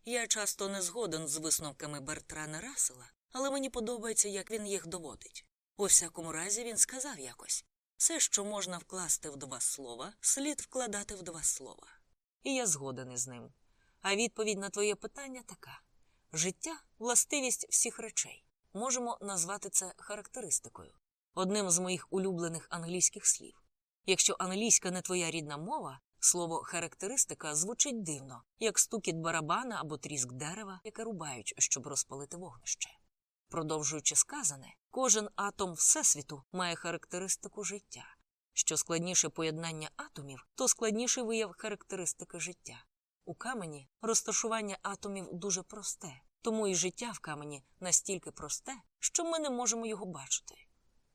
Я часто не згоден з висновками Бертрана Рассела, але мені подобається, як він їх доводить. У всякому разі, він сказав якось все, що можна вкласти в два слова, слід вкладати в два слова. І я згоден із ним. А відповідь на твоє питання така життя властивість всіх речей. Можемо назвати це характеристикою, одним з моїх улюблених англійських слів. Якщо англійська не твоя рідна мова, слово характеристика звучить дивно, як стукіт барабана або тріск дерева, яке рубають, щоб розпалити вогнище. Продовжуючи сказане, кожен атом Всесвіту має характеристику життя. Що складніше поєднання атомів, то складніший вияв характеристики життя. У камені розташування атомів дуже просте, тому і життя в камені настільки просте, що ми не можемо його бачити.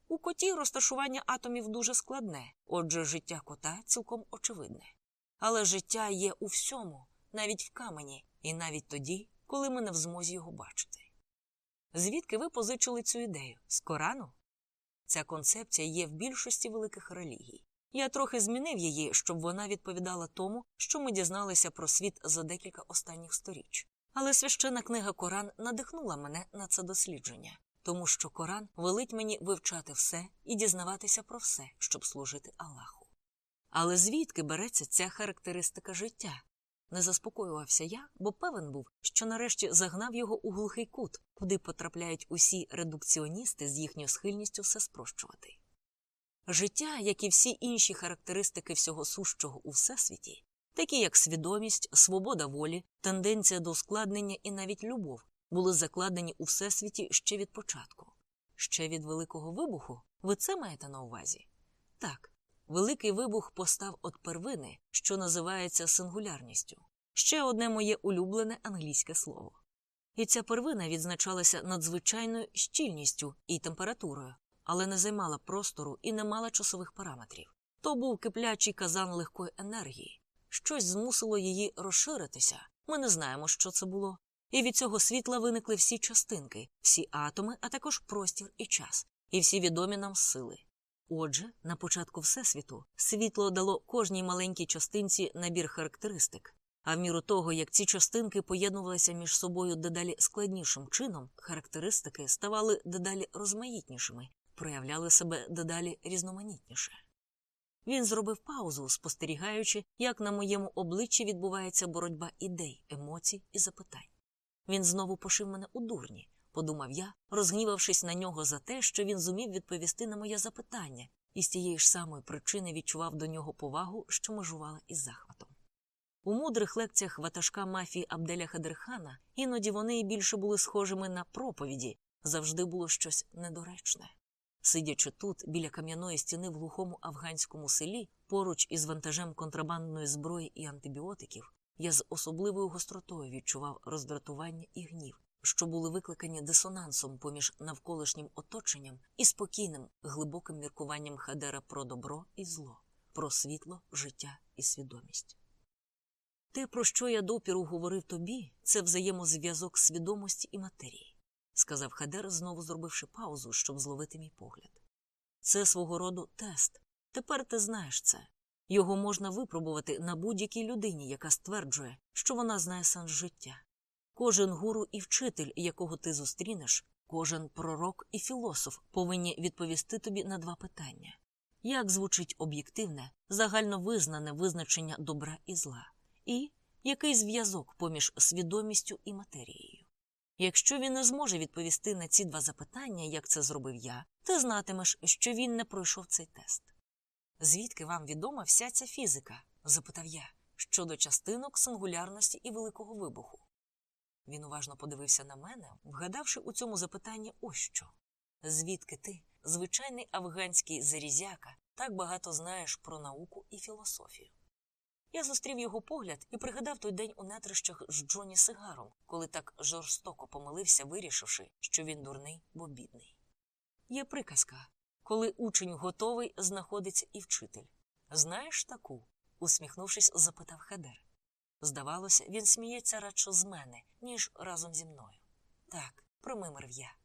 У коті розташування атомів дуже складне, отже, життя кота цілком очевидне. Але життя є у всьому, навіть в камені, і навіть тоді, коли ми не в змозі його бачити. Звідки ви позичили цю ідею? З Корану? Ця концепція є в більшості великих релігій. Я трохи змінив її, щоб вона відповідала тому, що ми дізналися про світ за декілька останніх сторіч. Але священна книга Коран надихнула мене на це дослідження, тому що Коран велить мені вивчати все і дізнаватися про все, щоб служити Аллаху. Але звідки береться ця характеристика життя? Не заспокоювався я, бо певен був, що нарешті загнав його у глухий кут, куди потрапляють усі редукціоністи з їхньою схильністю все спрощувати. Життя, як і всі інші характеристики всього сущого у всесвіті, такі як свідомість, свобода волі, тенденція до ускладнення і навіть любов, були закладені у всесвіті ще від початку. Ще від Великого вибуху? Ви це маєте на увазі? Так, Великий вибух постав від первини, що називається сингулярністю. Ще одне моє улюблене англійське слово. І ця первина відзначалася надзвичайною щільністю і температурою, але не займала простору і не мала часових параметрів. То був киплячий казан легкої енергії. Щось змусило її розширитися. Ми не знаємо, що це було. І від цього світла виникли всі частинки, всі атоми, а також простір і час, і всі відомі нам сили. Отже, на початку Всесвіту світло дало кожній маленькій частинці набір характеристик, а в міру того, як ці частинки поєднувалися між собою дедалі складнішим чином, характеристики ставали дедалі розмаїтнішими, проявляли себе дедалі різноманітніше. Він зробив паузу, спостерігаючи, як на моєму обличчі відбувається боротьба ідей, емоцій і запитань. Він знову пошив мене у дурні, подумав я, розгнівавшись на нього за те, що він зумів відповісти на моє запитання, і з тієї ж самої причини відчував до нього повагу, що межувала із захватом. У мудрих лекціях ватажка мафії Абделя Хадерхана іноді вони більше були схожими на проповіді, завжди було щось недоречне. Сидячи тут, біля кам'яної стіни в глухому афганському селі, поруч із вантажем контрабандної зброї і антибіотиків, я з особливою гостротою відчував роздратування і гнів, що були викликані дисонансом поміж навколишнім оточенням і спокійним, глибоким міркуванням Хадера про добро і зло, про світло, життя і свідомість. Те, про що я допіру говорив тобі, це взаємозв'язок свідомості і матерії, сказав Хадер, знову зробивши паузу, щоб зловити мій погляд. Це свого роду тест. Тепер ти знаєш це. Його можна випробувати на будь-якій людині, яка стверджує, що вона знає сенс життя. Кожен гуру і вчитель, якого ти зустрінеш, кожен пророк і філософ повинні відповісти тобі на два питання як звучить об'єктивне, загальновизнане визначення добра і зла, і який зв'язок поміж свідомістю і матерією. Якщо він не зможе відповісти на ці два запитання, як це зробив я, ти знатимеш, що він не пройшов цей тест. Звідки вам відома вся ця фізика? запитав я, щодо частинок сингулярності і великого вибуху. Він уважно подивився на мене, вгадавши у цьому запитанні ось що. Звідки ти, звичайний афганський зарізяка, так багато знаєш про науку і філософію? Я зустрів його погляд і пригадав той день у нетрищах з Джоні Сигаром, коли так жорстоко помилився, вирішивши, що він дурний, бо бідний. Є приказка коли учень готовий, знаходиться і вчитель. Знаєш таку? усміхнувшись, запитав Хедер. Здавалося, він сміється радше з мене, ніж разом зі мною. Так, промимрив я.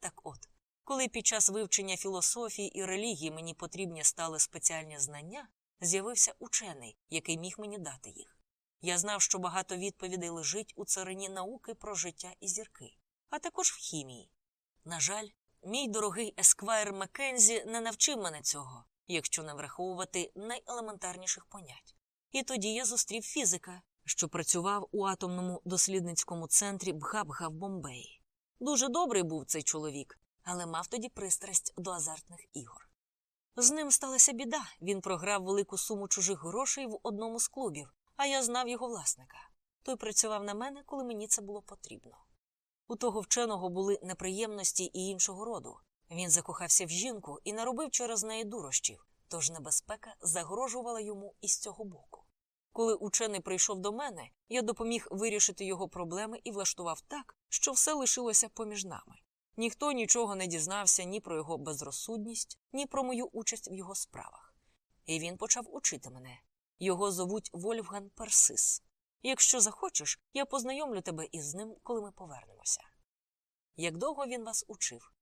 Так от, коли під час вивчення філософії і релігії мені потрібні стали спеціальні знання, з'явився учений, який міг мені дати їх. Я знав, що багато відповідей лежить у царині науки про життя і зірки, а також в хімії. На жаль, мій дорогий есквайр Маккензі не навчив мене цього, якщо не враховувати найелементарніших понять. І тоді я зустрів фізика, що працював у атомному дослідницькому центрі Бхабга в Бомбеї. Дуже добрий був цей чоловік, але мав тоді пристрасть до азартних ігор. З ним сталася біда він програв велику суму чужих грошей в одному з клубів, а я знав його власника. Той працював на мене, коли мені це було потрібно. У того вченого були неприємності і іншого роду. Він закохався в жінку і наробив через неї дурощів, тож небезпека загрожувала йому із цього боку. Коли учений прийшов до мене, я допоміг вирішити його проблеми і влаштував так, що все лишилося поміж нами. Ніхто нічого не дізнався ні про його безрозсудність, ні про мою участь в його справах. І він почав учити мене. Його зовуть Вольфган Персис. Якщо захочеш, я познайомлю тебе із ним, коли ми повернемося. Як довго він вас учив?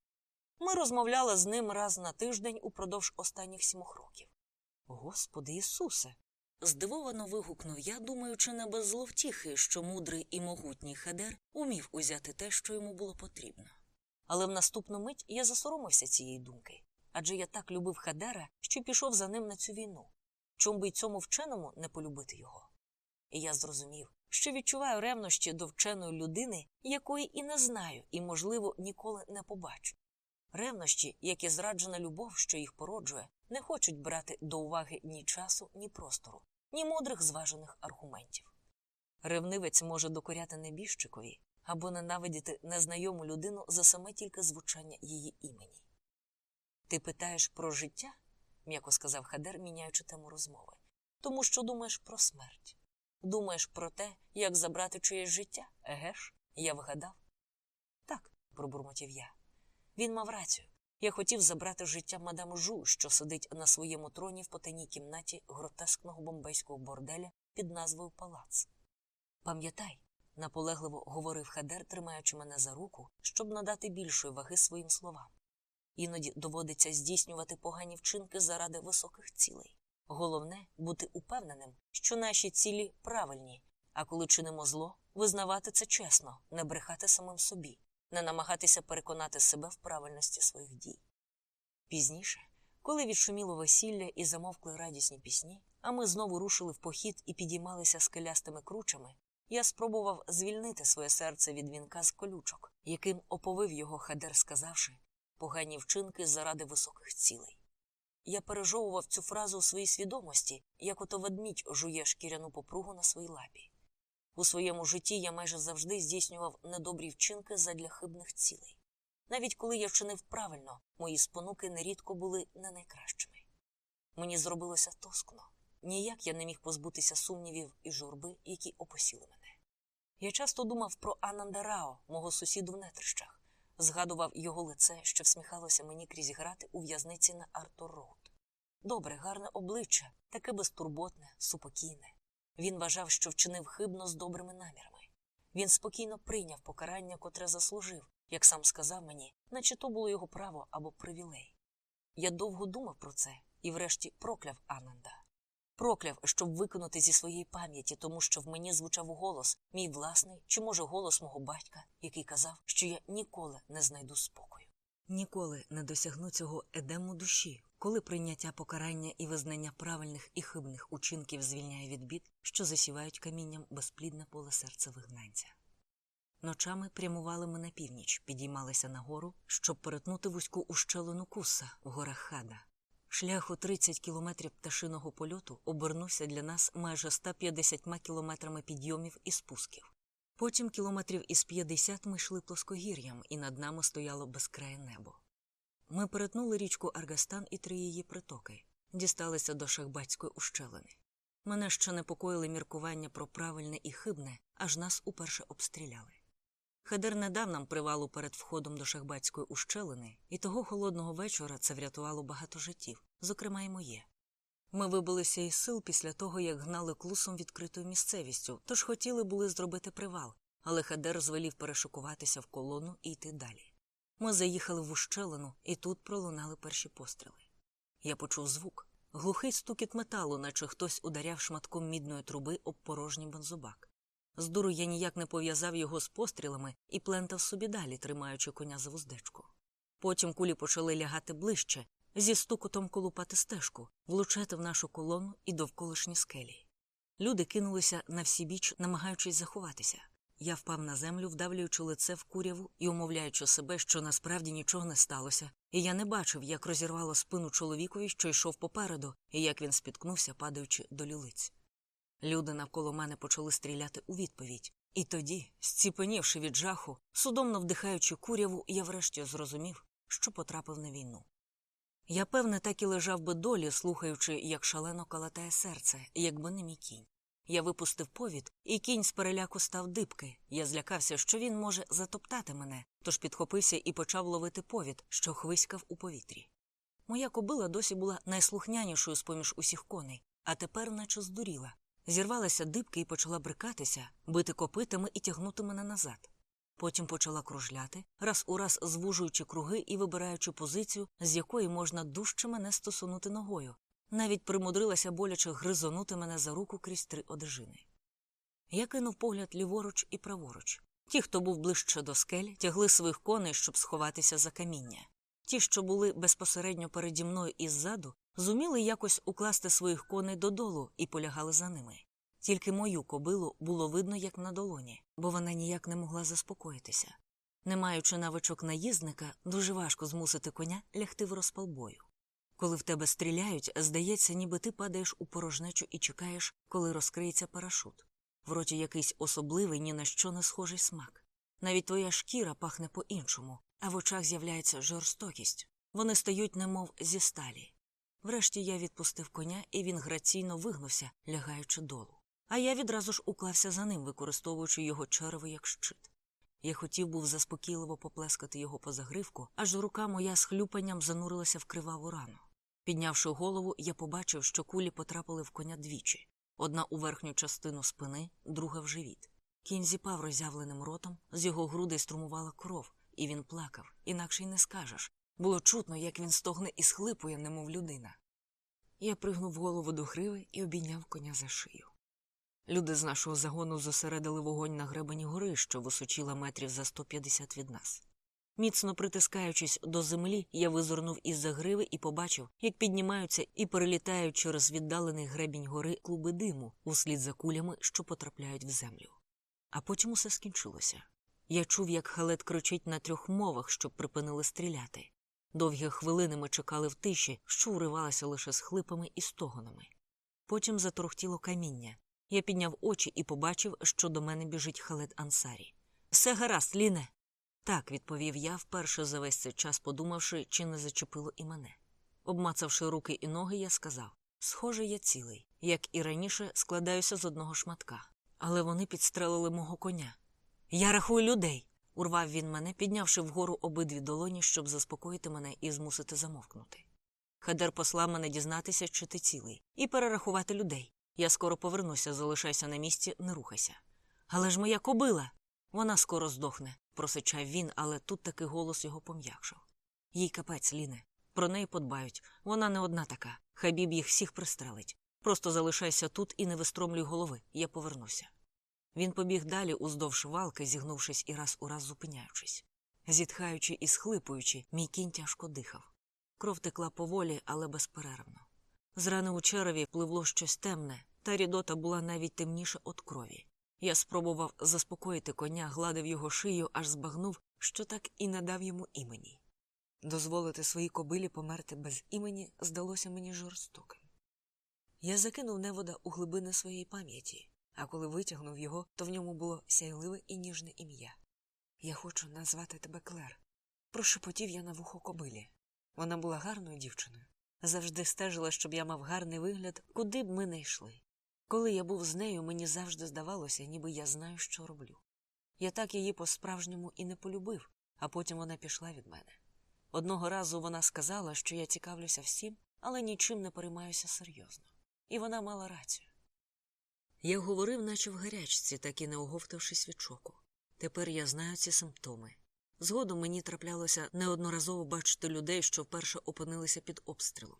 Ми розмовляли з ним раз на тиждень упродовж останніх сімох років. Господи Ісусе. Здивовано вигукнув я, думаючи не без зловтіхи, що мудрий і могутній Хедер умів узяти те, що йому було потрібно. Але в наступну мить я засоромився цієї думки адже я так любив Хедера, що пішов за ним на цю війну. чому би й цьому вченому не полюбити його? І я зрозумів, що відчуваю ревнощі до вченої людини, якої і не знаю, і, можливо, ніколи не побачу. Ревнощі, як і зраджена любов, що їх породжує, не хочуть брати до уваги ні часу, ні простору, ні мудрих зважених аргументів. Ревнивець може докоряти небіжчикові або ненавидіти незнайому людину за саме тільки звучання її імені. Ти питаєш про життя, м'яко сказав Хадер, міняючи тему розмови, тому що думаєш про смерть. Думаєш про те, як забрати чиєсь життя, еге ж? Я вигадав? Так, пробурмотів я. Він мав рацію. Я хотів забрати життя мадам Жу, що сидить на своєму троні в потайній кімнаті гротескного бомбейського борделя під назвою Палац. Пам'ятай, наполегливо говорив Хадер, тримаючи мене за руку, щоб надати більшої ваги своїм словам. Іноді доводиться здійснювати погані вчинки заради високих цілей. Головне бути упевненим, що наші цілі правильні, а коли чинимо зло, визнавати це чесно, не брехати самим собі, не намагатися переконати себе в правильності своїх дій. Пізніше, коли відшуміло весілля і замовкли радісні пісні, а ми знову рушили в похід і підіймалися скелястими кручами, я спробував звільнити своє серце від вінка з колючок, яким оповив його Хадер, сказавши погані вчинки заради високих цілей. Я пережовував цю фразу у своїй свідомості, як ото ведмідь жує шкіряну попругу на своїй лапі. У своєму житті я майже завжди здійснював недобрі вчинки задля хибних цілей. Навіть коли я вчинив правильно, мої спонуки нерідко були не найкращими. Мені зробилося тоскно. Ніяк я не міг позбутися сумнівів і журби, які опосіли мене. Я часто думав про Ананда Рао, мого сусіду в нетрищах, згадував його лице, що всміхалося мені крізь грати у в'язниці на Артур Роуд. Добре, гарне обличчя, таке безтурботне, супокійне. Він вважав, що вчинив хибно з добрими намірами. Він спокійно прийняв покарання, котре заслужив, як сам сказав мені, наче то було його право або привілей. Я довго думав про це і, врешті, прокляв Ананда. Прокляв, щоб виконати зі своєї пам'яті, тому що в мені звучав голос, мій власний, чи, може, голос мого батька, який казав, що я ніколи не знайду спокою. Ніколи не досягну цього едему душі, коли прийняття покарання і визнання правильних і хибних учинків звільняє від бід, що засівають камінням безплідне поле серця вигнанця. Ночами прямували ми на північ, підіймалися на гору, щоб перетнути вузьку ущелину куса в горах Хада. Шлях у 30 кілометрів пташиного польоту обернувся для нас майже 150 кілометрами підйомів і спусків. Потім кілометрів із 50 ми йшли плоскогір'ям, і над нами стояло безкрає небо. Ми перетнули річку Аргастан і три її притоки, дісталися до Шахбатської ущелини. Мене ще непокоїли міркування про правильне і хибне, аж нас уперше обстріляли. Хедер не дав нам привалу перед входом до Шахбатської ущелини, і того холодного вечора це врятувало багато життів, зокрема й моє. Ми вибилися із сил після того, як гнали клусом відкритою місцевістю, тож хотіли були зробити привал, але Хадер звелів перешокуватися в колону і йти далі. Ми заїхали в ущелину, і тут пролунали перші постріли. Я почув звук глухий стукіт металу, наче хтось ударяв шматком мідної труби об порожній бензобак. З дуру я ніяк не пов'язав його з пострілами і плентав собі далі, тримаючи коня за вуздечку. Потім кулі почали лягати ближче, зі стукотом колупати стежку, влучати в нашу колону і довколишні скелі. Люди кинулися на всі біч, намагаючись заховатися. Я впав на землю, вдавлюючи лице в куряву і умовляючи себе, що насправді нічого не сталося, і я не бачив, як розірвало спину чоловікові, що йшов попереду, і як він спіткнувся, падаючи до лілиць. Люди навколо мене почали стріляти у відповідь, і тоді, зціпенівши від жаху, судомно вдихаючи куряву, я врешті зрозумів, що потрапив на війну. Я, певне, так і лежав би долі, слухаючи, як шалено калатає серце, якби не мій кінь. Я випустив повід, і кінь з переляку став дибки. Я злякався, що він може затоптати мене, тож підхопився і почав ловити повід, що хвиськав у повітрі. Моя кобила досі була найслухнянішою з поміж усіх коней, а тепер наче здуріла. Зірвалася дибки і почала брикатися, бити копитами і тягнути мене назад. Потім почала кружляти, раз у раз звужуючи круги і вибираючи позицію, з якої можна дужче мене стосунути ногою, навіть примудрилася боляче гризонути мене за руку крізь три одежини. Я кинув погляд ліворуч і праворуч. Ті, хто був ближче до скель, тягли своїх коней, щоб сховатися за каміння. Ті, що були безпосередньо переді мною і ззаду, зуміли якось укласти своїх коней додолу і полягали за ними. Тільки мою кобилу було видно, як на долоні, бо вона ніяк не могла заспокоїтися. Не маючи навичок наїзника, дуже важко змусити коня лягти в розпал бою. Коли в тебе стріляють, здається, ніби ти падаєш у порожнечу і чекаєш, коли розкриється парашут. В роті якийсь особливий, ні на що не схожий смак. Навіть твоя шкіра пахне по-іншому, а в очах з'являється жорстокість. Вони стають, немов зі сталі. Врешті я відпустив коня, і він граційно вигнувся, лягаючи долу. А я відразу ж уклався за ним, використовуючи його черево як щит. Я хотів був заспокійливо поплескати його по загривку, аж рука моя з хлюпанням занурилася в криваву рану. Піднявши голову, я побачив, що кулі потрапили в коня двічі одна у верхню частину спини, друга в живіт. Кінь зіпав роззявленим ротом, з його грудей струмувала кров, і він плакав, інакше й не скажеш. Було чутно, як він стогне і схлипує, немов людина. Я пригнув голову до гриви і обійняв коня за шию. Люди з нашого загону зосередили вогонь на гребені гори, що височіла метрів за 150 від нас. Міцно притискаючись до землі, я визирнув із-за гриви і побачив, як піднімаються і перелітають через віддалений гребінь гори клуби диму услід за кулями, що потрапляють в землю. А потім усе скінчилося. Я чув, як халет кричить на трьох мовах, щоб припинили стріляти. Довгі хвилини ми чекали в тиші, що уривалася лише з хлипами і стогонами. Потім заторохтіло каміння. Я підняв очі і побачив, що до мене біжить халет Ансарі. Все гаразд, Ліне. Так, відповів я, вперше за весь цей час подумавши, чи не зачепило і мене. Обмацавши руки і ноги, я сказав Схоже, я цілий, як і раніше, складаюся з одного шматка. Але вони підстрелили мого коня. Я рахую людей. Урвав він мене, піднявши вгору обидві долоні, щоб заспокоїти мене і змусити замовкнути. Хедер послав мене дізнатися, чи ти цілий, і перерахувати людей. Я скоро повернуся, залишайся на місці, не рухайся. Але ж моя кобила. Вона скоро здохне, просичав він, але тут таки голос його пом'якшав. Їй капець, Ліне. Про неї подбають. Вона не одна така. Хабіб їх всіх пристрелить. Просто залишайся тут і не вистромлюй голови, я повернуся. Він побіг далі уздовж валки, зігнувшись і раз у раз зупиняючись. Зітхаючи і схлипуючи, мій кінь тяжко дихав. Кров текла поволі, але безперервно. З рани у череві пливло щось темне, та рідота була навіть темніша від крові. Я спробував заспокоїти коня, гладив його шию, аж збагнув, що так і не дав йому імені. Дозволити своїй кобилі померти без імені здалося мені жорстоким. Я закинув невода у глибини своєї пам'яті, а коли витягнув його, то в ньому було сяйливе і ніжне ім'я. Я хочу назвати тебе Клер. Прошепотів я на вухо кобилі. Вона була гарною дівчиною. Завжди стежила, щоб я мав гарний вигляд, куди б ми не йшли. Коли я був з нею, мені завжди здавалося, ніби я знаю, що роблю. Я так її по-справжньому і не полюбив, а потім вона пішла від мене. Одного разу вона сказала, що я цікавлюся всім, але нічим не переймаюся серйозно. І вона мала рацію. Я говорив, наче в гарячці, так і не оговтавшись від шоку. Тепер я знаю ці симптоми. Згодом мені траплялося неодноразово бачити людей, що вперше опинилися під обстрілом.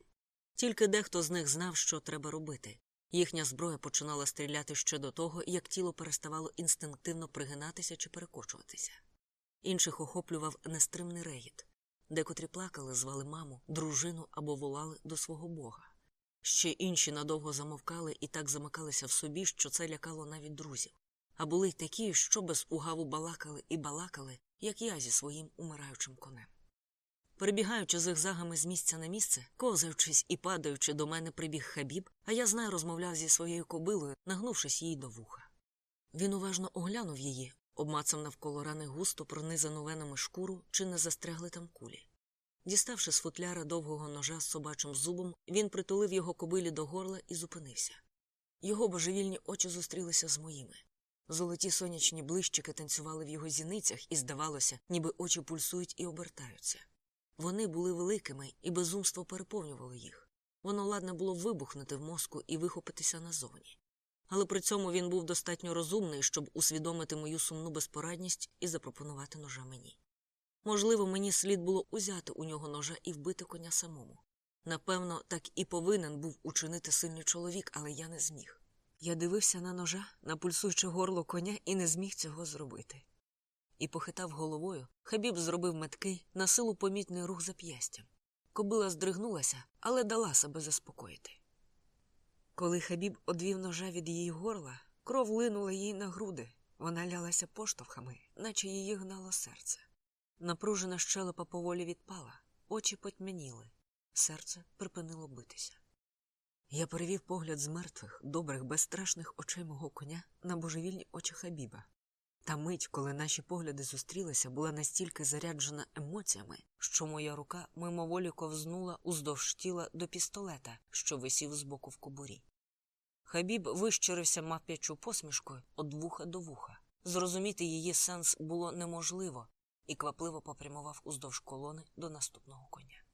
Тільки дехто з них знав, що треба робити. Їхня зброя починала стріляти ще до того, як тіло переставало інстинктивно пригинатися чи перекочуватися. Інших охоплював нестримний регіт, декотрі плакали, звали маму, дружину або волали до свого бога. Ще інші надовго замовкали і так замикалися в собі, що це лякало навіть друзів. А були й такі, що без угаву балакали і балакали, як я зі своїм умираючим конем. Перебігаючи зигзагами з місця на місце, козаючись і падаючи до мене прибіг хабіб, а я знаю, розмовляв зі своєю кобилою, нагнувшись їй до вуха. Він уважно оглянув її, обмацав навколо рани густо пронизану венами шкуру чи не застрягли там кулі. Діставши з футляра довгого ножа з собачим зубом, він притулив його кобилі до горла і зупинився. Його божевільні очі зустрілися з моїми. Золоті сонячні блищики танцювали в його зіницях, і здавалося, ніби очі пульсують і обертаються. Вони були великими, і безумство переповнювало їх. Воно ладне було вибухнути в мозку і вихопитися назовні. Але при цьому він був достатньо розумний, щоб усвідомити мою сумну безпорадність і запропонувати ножа мені. Можливо, мені слід було узяти у нього ножа і вбити коня самому. Напевно, так і повинен був учинити сильний чоловік, але я не зміг. Я дивився на ножа, на пульсуюче горло коня і не зміг цього зробити. І похитав головою, хабіб зробив меткий, на силу помітний рух зап'ястям. Кобила здригнулася, але дала себе заспокоїти. Коли Хабіб одвів ножа від її горла, кров линула їй на груди. Вона лялася поштовхами, наче її гнало серце. Напружена щелепа поволі відпала, очі потьмяніли, серце припинило битися. Я перевів погляд з мертвих, добрих, безстрашних очей мого коня на божевільні очі Хабіба. Та мить, коли наші погляди зустрілися, була настільки заряджена емоціями, що моя рука мимоволі ковзнула уздовж тіла до пістолета, що висів збоку в кобурі. Хабіб вищирився мап'ячу посмішкою від вуха до вуха. Зрозуміти її сенс було неможливо, і квапливо попрямував уздовж колони до наступного коня.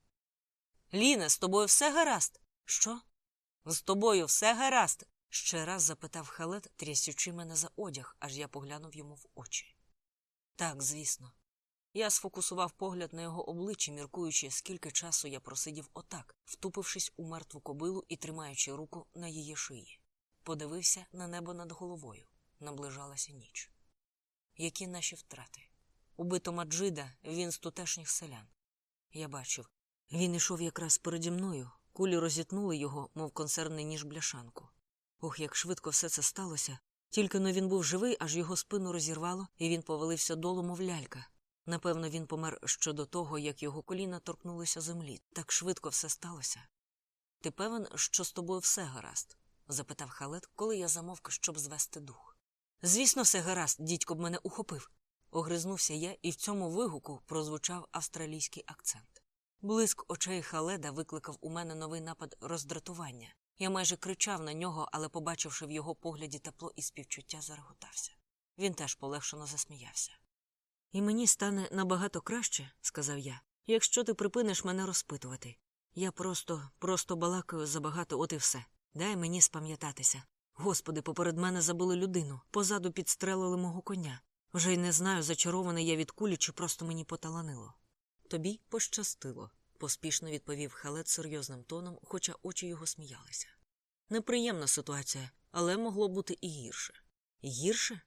Ліне, з тобою все гаразд? Що? З тобою все гаразд? ще раз запитав халет, трясючи мене за одяг, аж я поглянув йому в очі. Так, звісно. Я сфокусував погляд на його обличчі, міркуючи, скільки часу я просидів отак, втупившись у мертву кобилу і тримаючи руку на її шиї. Подивився на небо над головою. Наближалася ніч. Які наші втрати? Убито Маджида, він з тутешніх селян. Я бачив. Він ішов якраз переді мною, кулі розітнули його, мов консервний ніж бляшанку. Ох, як швидко все це сталося. Тільки но він був живий, аж його спину розірвало, і він повалився долу, мов лялька. Напевно, він помер ще до того, як його коліна торкнулися землі. Так швидко все сталося. Ти певен, що з тобою все гаразд? запитав халет, коли я замовк, щоб звести дух. Звісно, все гаразд, дідько б мене ухопив. Огризнувся я, і в цьому вигуку прозвучав австралійський акцент. Блиск очей халеда викликав у мене новий напад роздратування. Я майже кричав на нього, але, побачивши в його погляді тепло і співчуття, зареготався. Він теж полегшено засміявся. І мені стане набагато краще, сказав я, якщо ти припиниш мене розпитувати. Я просто, просто балакаю забагато, от і все. Дай мені спам'ятатися. Господи, поперед мене забили людину, позаду підстрелили мого коня. Вже й не знаю, зачарований я від кулі, чи просто мені поталанило. Тобі пощастило, поспішно відповів халет серйозним тоном, хоча очі його сміялися. Неприємна ситуація, але могло бути і гірше. Гірше?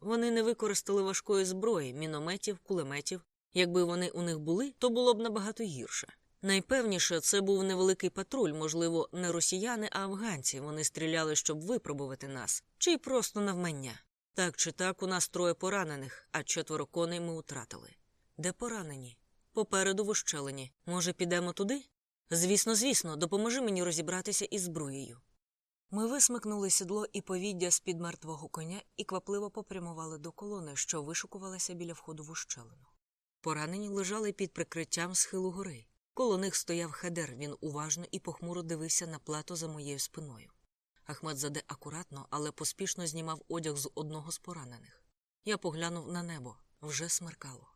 Вони не використали важкої зброї, мінометів, кулеметів. Якби вони у них були, то було б набагато гірше. Найпевніше, це був невеликий патруль, можливо, не росіяни, а афганці. Вони стріляли, щоб випробувати нас, чи просто навмання. Так чи так, у нас троє поранених, а четверо коней ми втратили. Де поранені? Попереду в ущелині. Може, підемо туди? Звісно, звісно, допоможи мені розібратися із зброєю. Ми висмикнули сідло і повіддя з під мертвого коня і квапливо попрямували до колони, що вишукувалася біля входу в ущелину. Поранені лежали під прикриттям схилу гори. Коло них стояв хедер, він уважно і похмуро дивився на плато за моєю спиною. Ахмед заде акуратно, але поспішно знімав одяг з одного з поранених. Я поглянув на небо вже смеркало.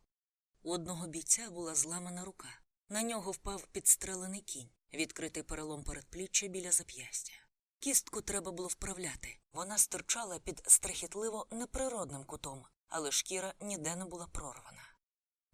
У одного бійця була зламана рука. На нього впав підстрелений кінь, відкритий перелом передпліччя біля зап'ястя. Кістку треба було вправляти. Вона стирчала під страхітливо неприродним кутом, але шкіра ніде не була прорвана.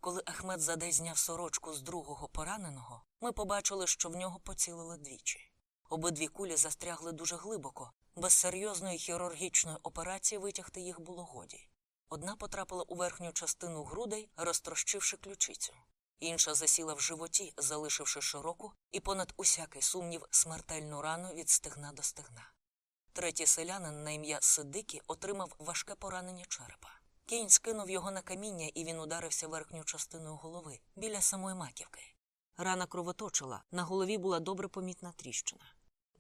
Коли Ахмед Заде зняв сорочку з другого пораненого, ми побачили, що в нього поцілили двічі. Обидві кулі застрягли дуже глибоко, без серйозної хірургічної операції витягти їх було годі. Одна потрапила у верхню частину грудей, розтрощивши ключицю, інша засіла в животі, залишивши широку і понад усякий сумнів смертельну рану від стегна до стегна. Третій селянин на ім'я Сидикі отримав важке поранення черепа. Кінь скинув його на каміння, і він ударився верхню частиною голови біля самої маківки. Рана кровоточила, на голові була добре помітна тріщина.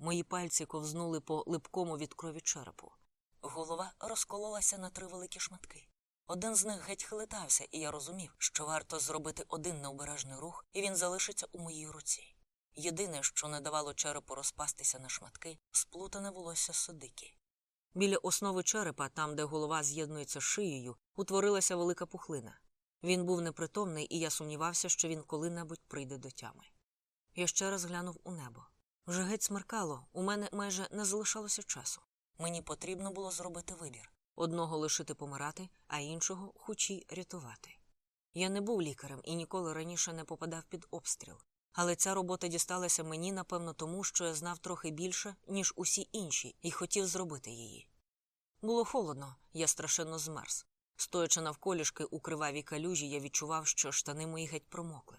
Мої пальці ковзнули по липкому від крові черепу. Голова розкололася на три великі шматки. Один з них геть хилитався, і я розумів, що варто зробити один необережний рух, і він залишиться у моїй руці. Єдине, що не давало черепу розпастися на шматки, сплутане волосся сидики. Біля основи черепа, там, де голова з'єднується з шиєю, утворилася велика пухлина. Він був непритомний, і я сумнівався, що він коли-небудь прийде до тями. Я ще раз глянув у небо. Вже геть смеркало, у мене майже не залишалося часу. Мені потрібно було зробити вибір одного лишити помирати, а іншого хочі рятувати. Я не був лікарем і ніколи раніше не попадав під обстріл. Але ця робота дісталася мені, напевно, тому, що я знав трохи більше, ніж усі інші, і хотів зробити її. Було холодно, я страшенно змерз. Стоячи навколішки у кривавій калюжі, я відчував, що штани мої геть промокли.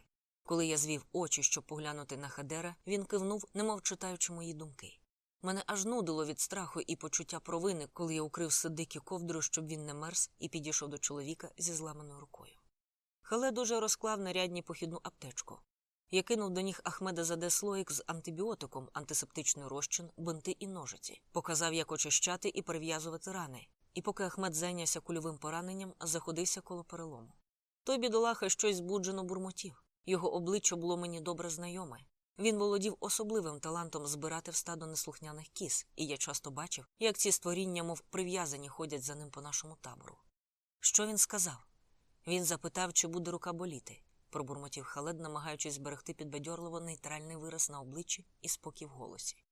Коли я звів очі, щоб поглянути на Хадера, він кивнув, немов читаючи мої думки. Мене аж нудило від страху і почуття провини, коли я укрив сидики ковдру, щоб він не мерз, і підійшов до чоловіка зі зламаною рукою. Хале дуже розклав нарядні похідну аптечку. Я кинув до ніг Ахмеда заде слоїк з антибіотиком, антисептичний розчин, бинти і ножиці, показав, як очищати і перев'язувати рани. І поки Ахмед зайнявся кульовим пораненням, заходився коло перелому. Той бідолаха щось збуджено бурмотів. Його обличчя було мені добре знайоме. Він володів особливим талантом збирати в стадо неслухняних кіз, і я часто бачив, як ці створіння, мов прив'язані, ходять за ним по нашому табору. Що він сказав? Він запитав, чи буде рука боліти, пробурмотів халед, намагаючись зберегти підбадьорливо нейтральний вираз на обличчі і спокій в голосі.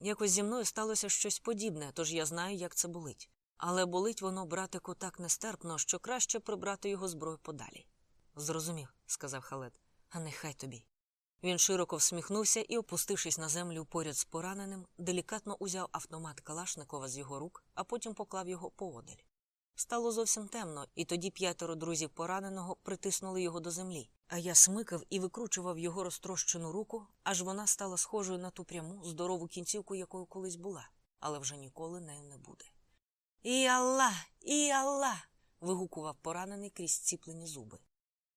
Якось зі мною сталося щось подібне, тож я знаю, як це болить. Але болить воно, братику, так нестерпно, що краще прибрати його зброю подалі. Зрозумів, сказав халед, а нехай тобі. Він широко всміхнувся і, опустившись на землю поряд з пораненим, делікатно узяв автомат Калашникова з його рук, а потім поклав його поодаль. Стало зовсім темно, і тоді п'ятеро друзів пораненого притиснули його до землі, а я смикав і викручував його розтрощену руку, аж вона стала схожою на ту пряму, здорову кінцівку, якою колись була, але вже ніколи нею не буде. І Аллах! І Аллах! вигукував поранений крізь ціплені зуби.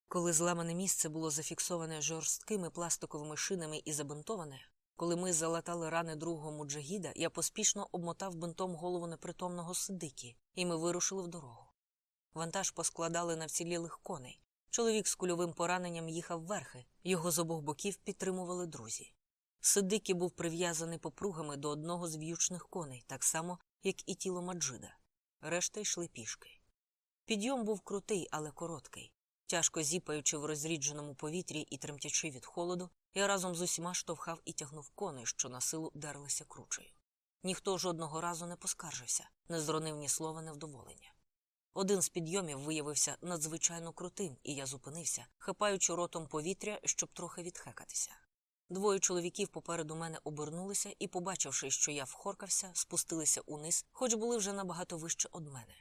Коли зламане місце було зафіксоване жорсткими пластиковими шинами і забинтоване, коли ми залатали рани другого муджагіда, я поспішно обмотав бинтом голову непритомного сидики, і ми вирушили в дорогу. Вантаж поскладали на вцілілих коней. Чоловік з кульовим пораненням їхав верхи, його з обох боків підтримували друзі. Сидики був прив'язаний попругами до одного з в'ючних коней, так само, як і тіло Маджида. Решта йшли пішки. Підйом був крутий, але короткий. Тяжко зіпаючи в розрідженому повітрі і тремтячи від холоду, я разом з усіма штовхав і тягнув коней, що на силу дерлися кручею. Ніхто жодного разу не поскаржився, не зронив ні слова невдоволення. Один з підйомів виявився надзвичайно крутим, і я зупинився, хапаючи ротом повітря, щоб трохи відхекатися. Двоє чоловіків попереду мене обернулися і, побачивши, що я вхоркався, спустилися униз, хоч були вже набагато вище од мене.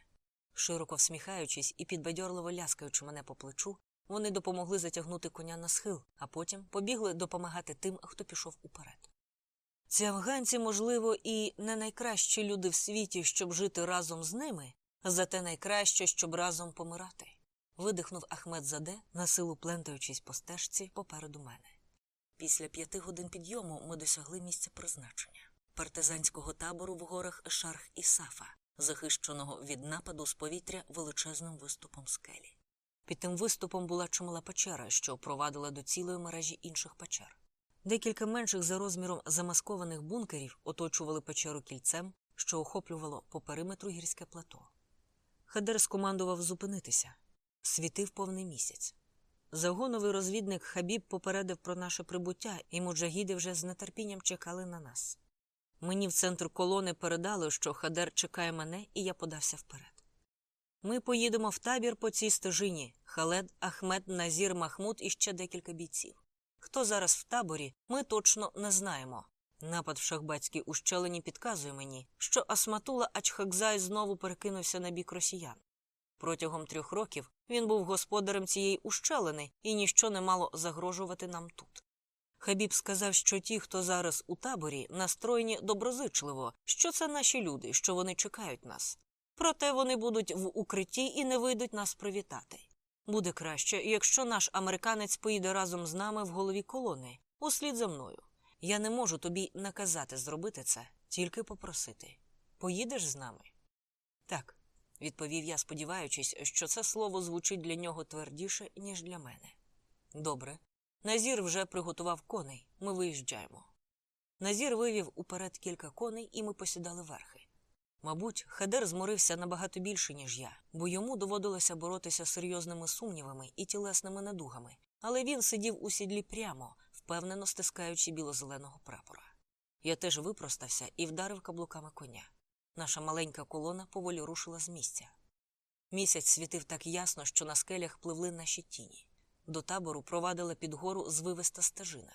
Широко всміхаючись і підбадьорливо ляскаючи мене по плечу, вони допомогли затягнути коня на схил, а потім побігли допомагати тим, хто пішов уперед. Ці афганці, можливо, і не найкращі люди в світі, щоб жити разом з ними, зате найкраще, щоб разом помирати. видихнув Ахмед Заде, на силу плентаючись по стежці попереду мене. Після п'яти годин підйому ми досягли місця призначення партизанського табору в горах Шарх і Сафа, захищеного від нападу з повітря величезним виступом скелі. Під тим виступом була чимала печера, що провадила до цілої мережі інших печер. Декілька менших за розміром замаскованих бункерів оточували печеру кільцем, що охоплювало по периметру гірське плато. Хадер скомандував зупинитися. Світив повний місяць. Загоновий розвідник Хабіб попередив про наше прибуття, і муджагіди вже з нетерпінням чекали на нас. Мені в центр колони передали, що Хадер чекає мене, і я подався вперед. Ми поїдемо в табір по цій стежині Халед, Ахмед, Назір, Махмуд і ще декілька бійців. Хто зараз в таборі, ми точно не знаємо. Напад в шахбатській ущелині підказує мені, що Асматула Ачхакзай знову перекинувся на бік росіян. Протягом трьох років він був господарем цієї ущелини, і ніщо не мало загрожувати нам тут. Хабіб сказав, що ті, хто зараз у таборі, настроєні доброзичливо, що це наші люди, що вони чекають нас. Проте вони будуть в укритті і не вийдуть нас привітати. Буде краще, якщо наш американець поїде разом з нами в голові колони, услід за мною. Я не можу тобі наказати зробити це, тільки попросити. Поїдеш з нами? Так, відповів я, сподіваючись, що це слово звучить для нього твердіше, ніж для мене. Добре. Назір вже приготував коней. Ми виїжджаємо. Назір вивів уперед кілька коней, і ми посідали верхи. Мабуть, Хедер зморився набагато більше, ніж я, бо йому доводилося боротися з серйозними сумнівами і тілесними недугами, але він сидів у сідлі прямо, впевнено стискаючи біло-зеленого прапора. Я теж випростався і вдарив каблуками коня. Наша маленька колона поволі рушила з місця. Місяць світив так ясно, що на скелях пливли наші тіні. До табору провадила під гору звивиста стежина.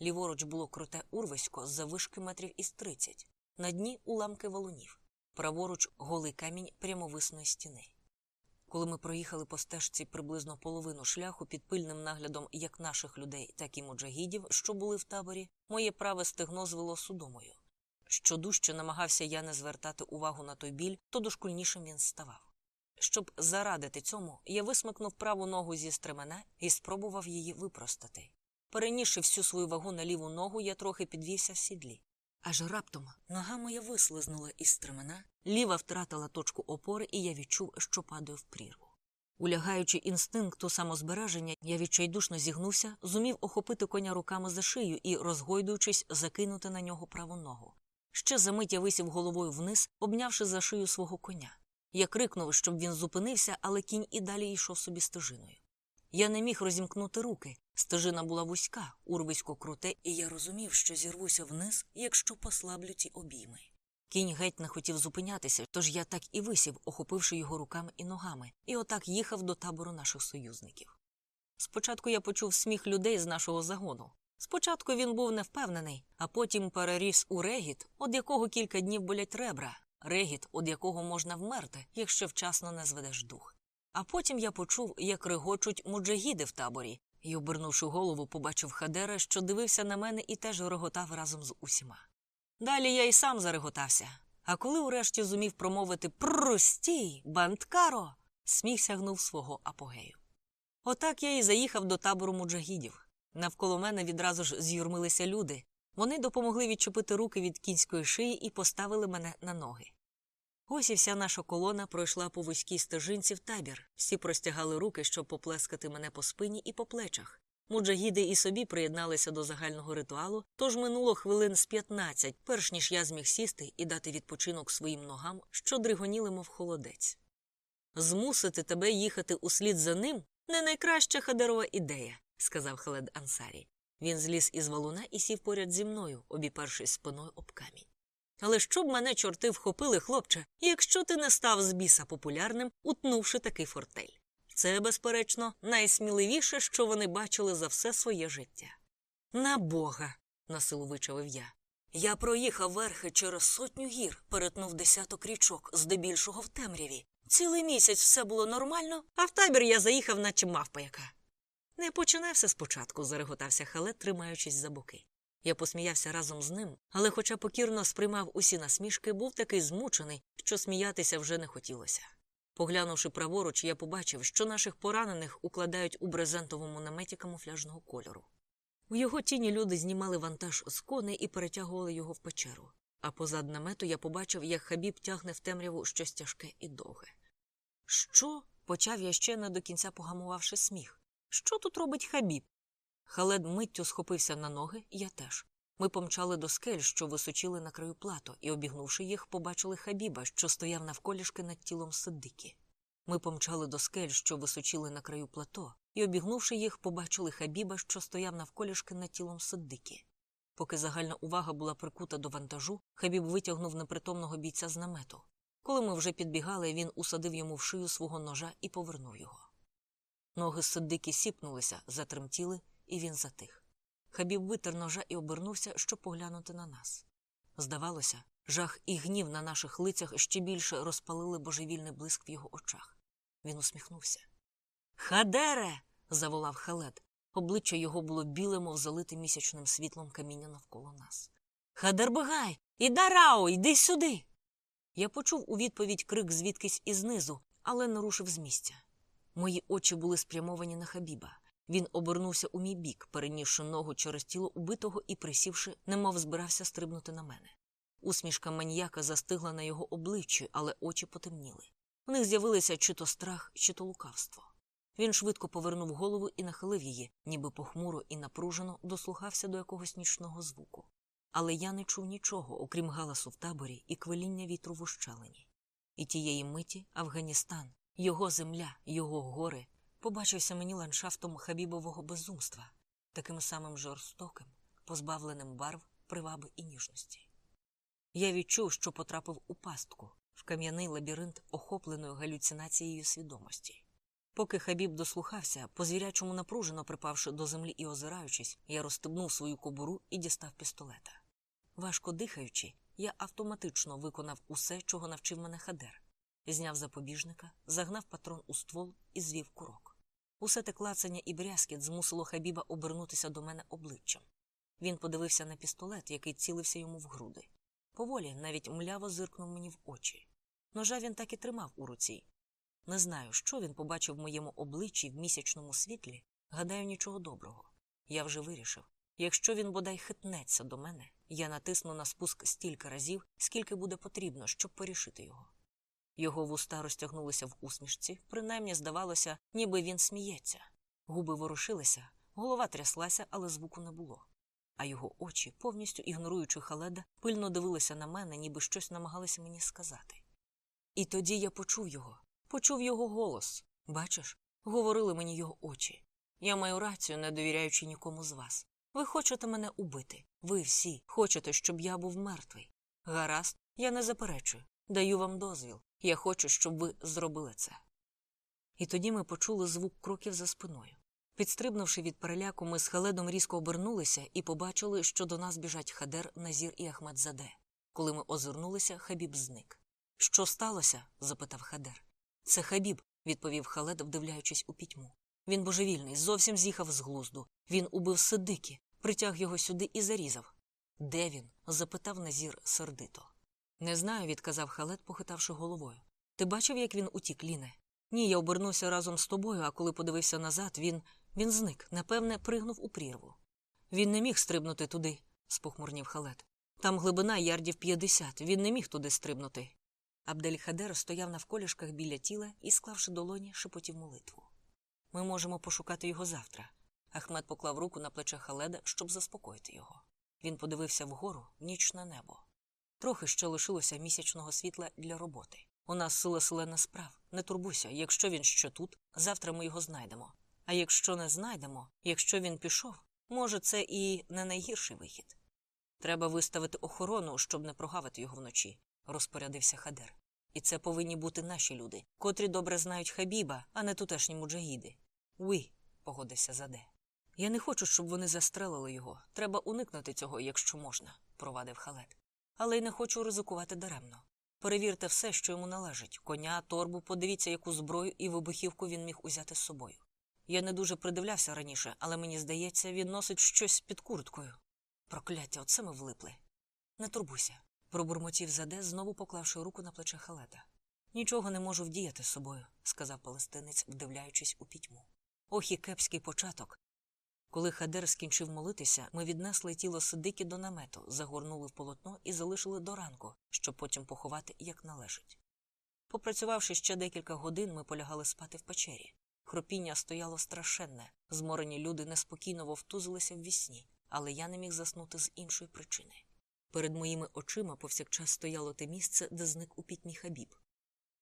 Ліворуч було круте урвисько з завишки метрів із тридцять, на дні уламки валунів, праворуч голий камінь прямовисної стіни. Коли ми проїхали по стежці приблизно половину шляху під пильним наглядом як наших людей, так і муджагідів, що були в таборі, моє праве стегно звело судомою. Щодужче намагався я не звертати увагу на той біль, то дошкульнішим він ставав. Щоб зарадити цьому, я висмикнув праву ногу зі стремена і спробував її випростати. Перенісши всю свою вагу на ліву ногу, я трохи підвівся в сідлі. Аж раптом нога моя вислизнула із стремена, ліва втратила точку опори, і я відчув, що падаю в прірву. Улягаючи інстинкту самозбереження, я відчайдушно зігнувся, зумів охопити коня руками за шию і, розгойдуючись, закинути на нього праву ногу. Ще за мить я висів головою вниз, обнявши за шию свого коня. Я крикнув, щоб він зупинився, але кінь і далі йшов собі стежиною. Я не міг розімкнути руки. Стежина була вузька, урвисько круте, і я розумів, що зірвуся вниз, якщо послаблю ці обійми. Кінь геть не хотів зупинятися, тож я так і висів, охопивши його руками і ногами, і отак їхав до табору наших союзників. Спочатку я почув сміх людей з нашого загону. Спочатку він був невпевнений, а потім переріс у регіт, од якого кілька днів болять ребра, регіт, од якого можна вмерти, якщо вчасно не зведеш дух. А потім я почув, як регочуть муджагіди в таборі, і, обернувши голову, побачив Хадера, що дивився на мене і теж реготав разом з усіма. Далі я й сам зареготався. А коли урешті зумів промовити «Прррр, банткаро, сміх сягнув свого апогею. Отак я і заїхав до табору муджагідів. Навколо мене відразу ж з'юрмилися люди. Вони допомогли відчепити руки від кінської шиї і поставили мене на ноги. Ось і вся наша колона пройшла по вузькій стежинці в табір. Всі простягали руки, щоб поплескати мене по спині і по плечах. Муджагіди і собі приєдналися до загального ритуалу, тож минуло хвилин з 15, перш ніж я зміг сісти і дати відпочинок своїм ногам, що дригоніли, мов холодець. Змусити тебе їхати услід за ним не найкраща хадерова ідея, сказав Халед Ансарі. Він зліз із валуна і сів поряд зі мною, обіпершись спиною об камінь. Але щоб мене чорти вхопили, хлопче, якщо ти не став з біса популярним, утнувши такий фортель. Це, безперечно, найсміливіше, що вони бачили за все своє життя. На Бога, насилу вичавив я. Я проїхав верхи через сотню гір, перетнув десяток річок, здебільшого в темряві. Цілий місяць все було нормально, а в табір я заїхав, наче мавпа яка. Не починай все спочатку, зареготався халет, тримаючись за боки. Я посміявся разом з ним, але, хоча покірно сприймав усі насмішки, був такий змучений, що сміятися вже не хотілося. Поглянувши праворуч, я побачив, що наших поранених укладають у брезентовому наметі камуфляжного кольору. У його тіні люди знімали вантаж з коней і перетягували його в печеру. А позад намету я побачив, як хабіб тягне в темряву щось тяжке і довге. Що? почав я ще не до кінця погамувавши сміх. Що тут робить хабіб? Халед миттю схопився на ноги, я теж. Ми помчали до скель, що височили на краю плато, і, обігнувши їх, побачили хабіба, що стояв навколішки над тілом Сиддики. Ми помчали до скель, що височили на краю плато, і, обігнувши їх, побачили хабіба, що стояв навколішки над тілом Сиддики. Поки загальна увага була прикута до вантажу, хабіб витягнув непритомного бійця з намету. Коли ми вже підбігали, він усадив йому в шию свого ножа і повернув його. Ноги Сиддики сіпнулися, затремтіли, і він затих. Хабіб витер ножа і обернувся, щоб поглянути на нас. Здавалося, жах і гнів на наших лицях ще більше розпалили божевільний блиск в його очах. Він усміхнувся. Хадере. заволав халет. Обличчя його було біле, мов залите місячним світлом каміння навколо нас. Хадербегай! Ідарао, йди сюди. Я почув у відповідь крик звідкись ізнизу, але не рушив з місця. Мої очі були спрямовані на Хабіба. Він обернувся у мій бік, перенісши ногу через тіло убитого і присівши, немов збирався стрибнути на мене. Усмішка маньяка застигла на його обличчі, але очі потемніли. В них з'явилися чи то страх, чи то лукавство. Він швидко повернув голову і нахилив її, ніби похмуро і напружено дослухався до якогось нічного звуку. Але я не чув нічого, окрім галасу в таборі і квиління вітру в ущелині. І тієї миті Афганістан, його земля, його гори побачився мені ландшафтом хабібового безумства, таким самим жорстоким, позбавленим барв, приваби і ніжності. Я відчув, що потрапив у пастку, в кам'яний лабіринт, охопленою галюцинацією свідомості. Поки Хабіб дослухався, по звірячому напружено припавши до землі і озираючись, я розстебнув свою кобуру і дістав пістолета. Важко дихаючи, я автоматично виконав усе, чого навчив мене Хадер. Зняв запобіжника, загнав патрон у ствол і звів курок. Усе те клацання і брязкіт змусило Хабіба обернутися до мене обличчям. Він подивився на пістолет, який цілився йому в груди. Поволі навіть мляво зиркнув мені в очі. Ножа він так і тримав у руці. Не знаю, що він побачив в моєму обличчі в місячному світлі, гадаю, нічого доброго. Я вже вирішив. Якщо він бодай хитнеться до мене, я натисну на спуск стільки разів, скільки буде потрібно, щоб порішити його. Його вуста розтягнулися в усмішці, принаймні здавалося, ніби він сміється. Губи ворушилися, голова тряслася, але звуку не було. А його очі, повністю ігноруючи халеда, пильно дивилися на мене, ніби щось намагалися мені сказати. І тоді я почув його, почув його голос. Бачиш, говорили мені його очі. Я маю рацію, не довіряючи нікому з вас. Ви хочете мене убити. Ви всі хочете, щоб я був мертвий. Гаразд, я не заперечую. Даю вам дозвіл. Я хочу, щоб ви зробили це. І тоді ми почули звук кроків за спиною. Підстрибнувши від переляку, ми з Халедом різко обернулися і побачили, що до нас біжать Хадер, Назір і Ахмедзаде. Коли ми озирнулися, Хабіб зник. Що сталося? запитав Хадер. Це Хабіб, відповів Халед, вдивляючись у пітьму. Він божевільний, зовсім з'їхав з глузду. Він убив Сидики, притяг його сюди і зарізав. Де він? запитав Назір сердито. Не знаю, відказав Халет, похитавши головою. Ти бачив, як він утік, Ліне? Ні, я обернувся разом з тобою, а коли подивився назад, він. він зник, напевне, пригнув у прірву. Він не міг стрибнути туди, спохмурнів Халет. Там глибина ярдів п'ятдесят, він не міг туди стрибнути. Абдель-Хадер стояв навколішках біля тіла і, склавши долоні, шепотів молитву. Ми можемо пошукати його завтра. Ахмед поклав руку на плече Халеда, щоб заспокоїти його. Він подивився вгору в нічне небо. Трохи ще лишилося місячного світла для роботи. У нас сила селена справ. Не турбуйся, якщо він ще тут, завтра ми його знайдемо. А якщо не знайдемо, якщо він пішов, може, це і не найгірший вихід. Треба виставити охорону, щоб не прогавити його вночі, розпорядився Хадер. І це повинні бути наші люди, котрі добре знають Хабіба, а не тутешні муджагіди. Уй, погодився Заде. Я не хочу, щоб вони застрелили його. Треба уникнути цього, якщо можна, провадив Халет. Але й не хочу ризикувати даремно. Перевірте все, що йому належить коня, торбу, подивіться, яку зброю і вибухівку він міг узяти з собою. Я не дуже придивлявся раніше, але мені здається, він носить щось під курткою. Прокляття, оце ми влипли. Не турбуйся, пробурмотів заде, знову поклавши руку на плече халета. Нічого не можу вдіяти з собою, сказав палестинець, вдивляючись у пітьму. Ох і кепський початок. Коли Хадер скінчив молитися, ми віднесли тіло Сидики до намету, загорнули в полотно і залишили до ранку, щоб потім поховати як належить. Попрацювавши ще декілька годин, ми полягали спати в печері. Хропіння стояло страшенне, зморені люди неспокійно вовтузилися в вісні, але я не міг заснути з іншої причини. Перед моїми очима повсякчас стояло те місце, де зник у пітьмі Хабіб.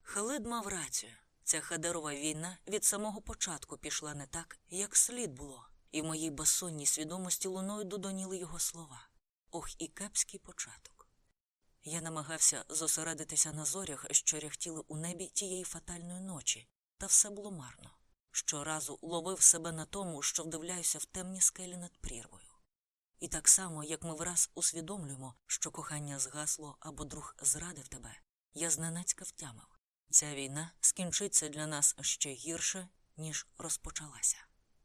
Халид мав рацію. Ця хадерова війна від самого початку пішла не так, як слід було, і в моїй басонній свідомості луною додоніли його слова. Ох, і кепський початок. Я намагався зосередитися на зорях, що ряхтіли у небі тієї фатальної ночі, та все було марно. Щоразу ловив себе на тому, що вдивляюся в темні скелі над прірвою. І так само, як ми враз усвідомлюємо, що кохання згасло або друг зрадив тебе, я зненацька втямив. Ця війна скінчиться для нас ще гірше, ніж розпочалася.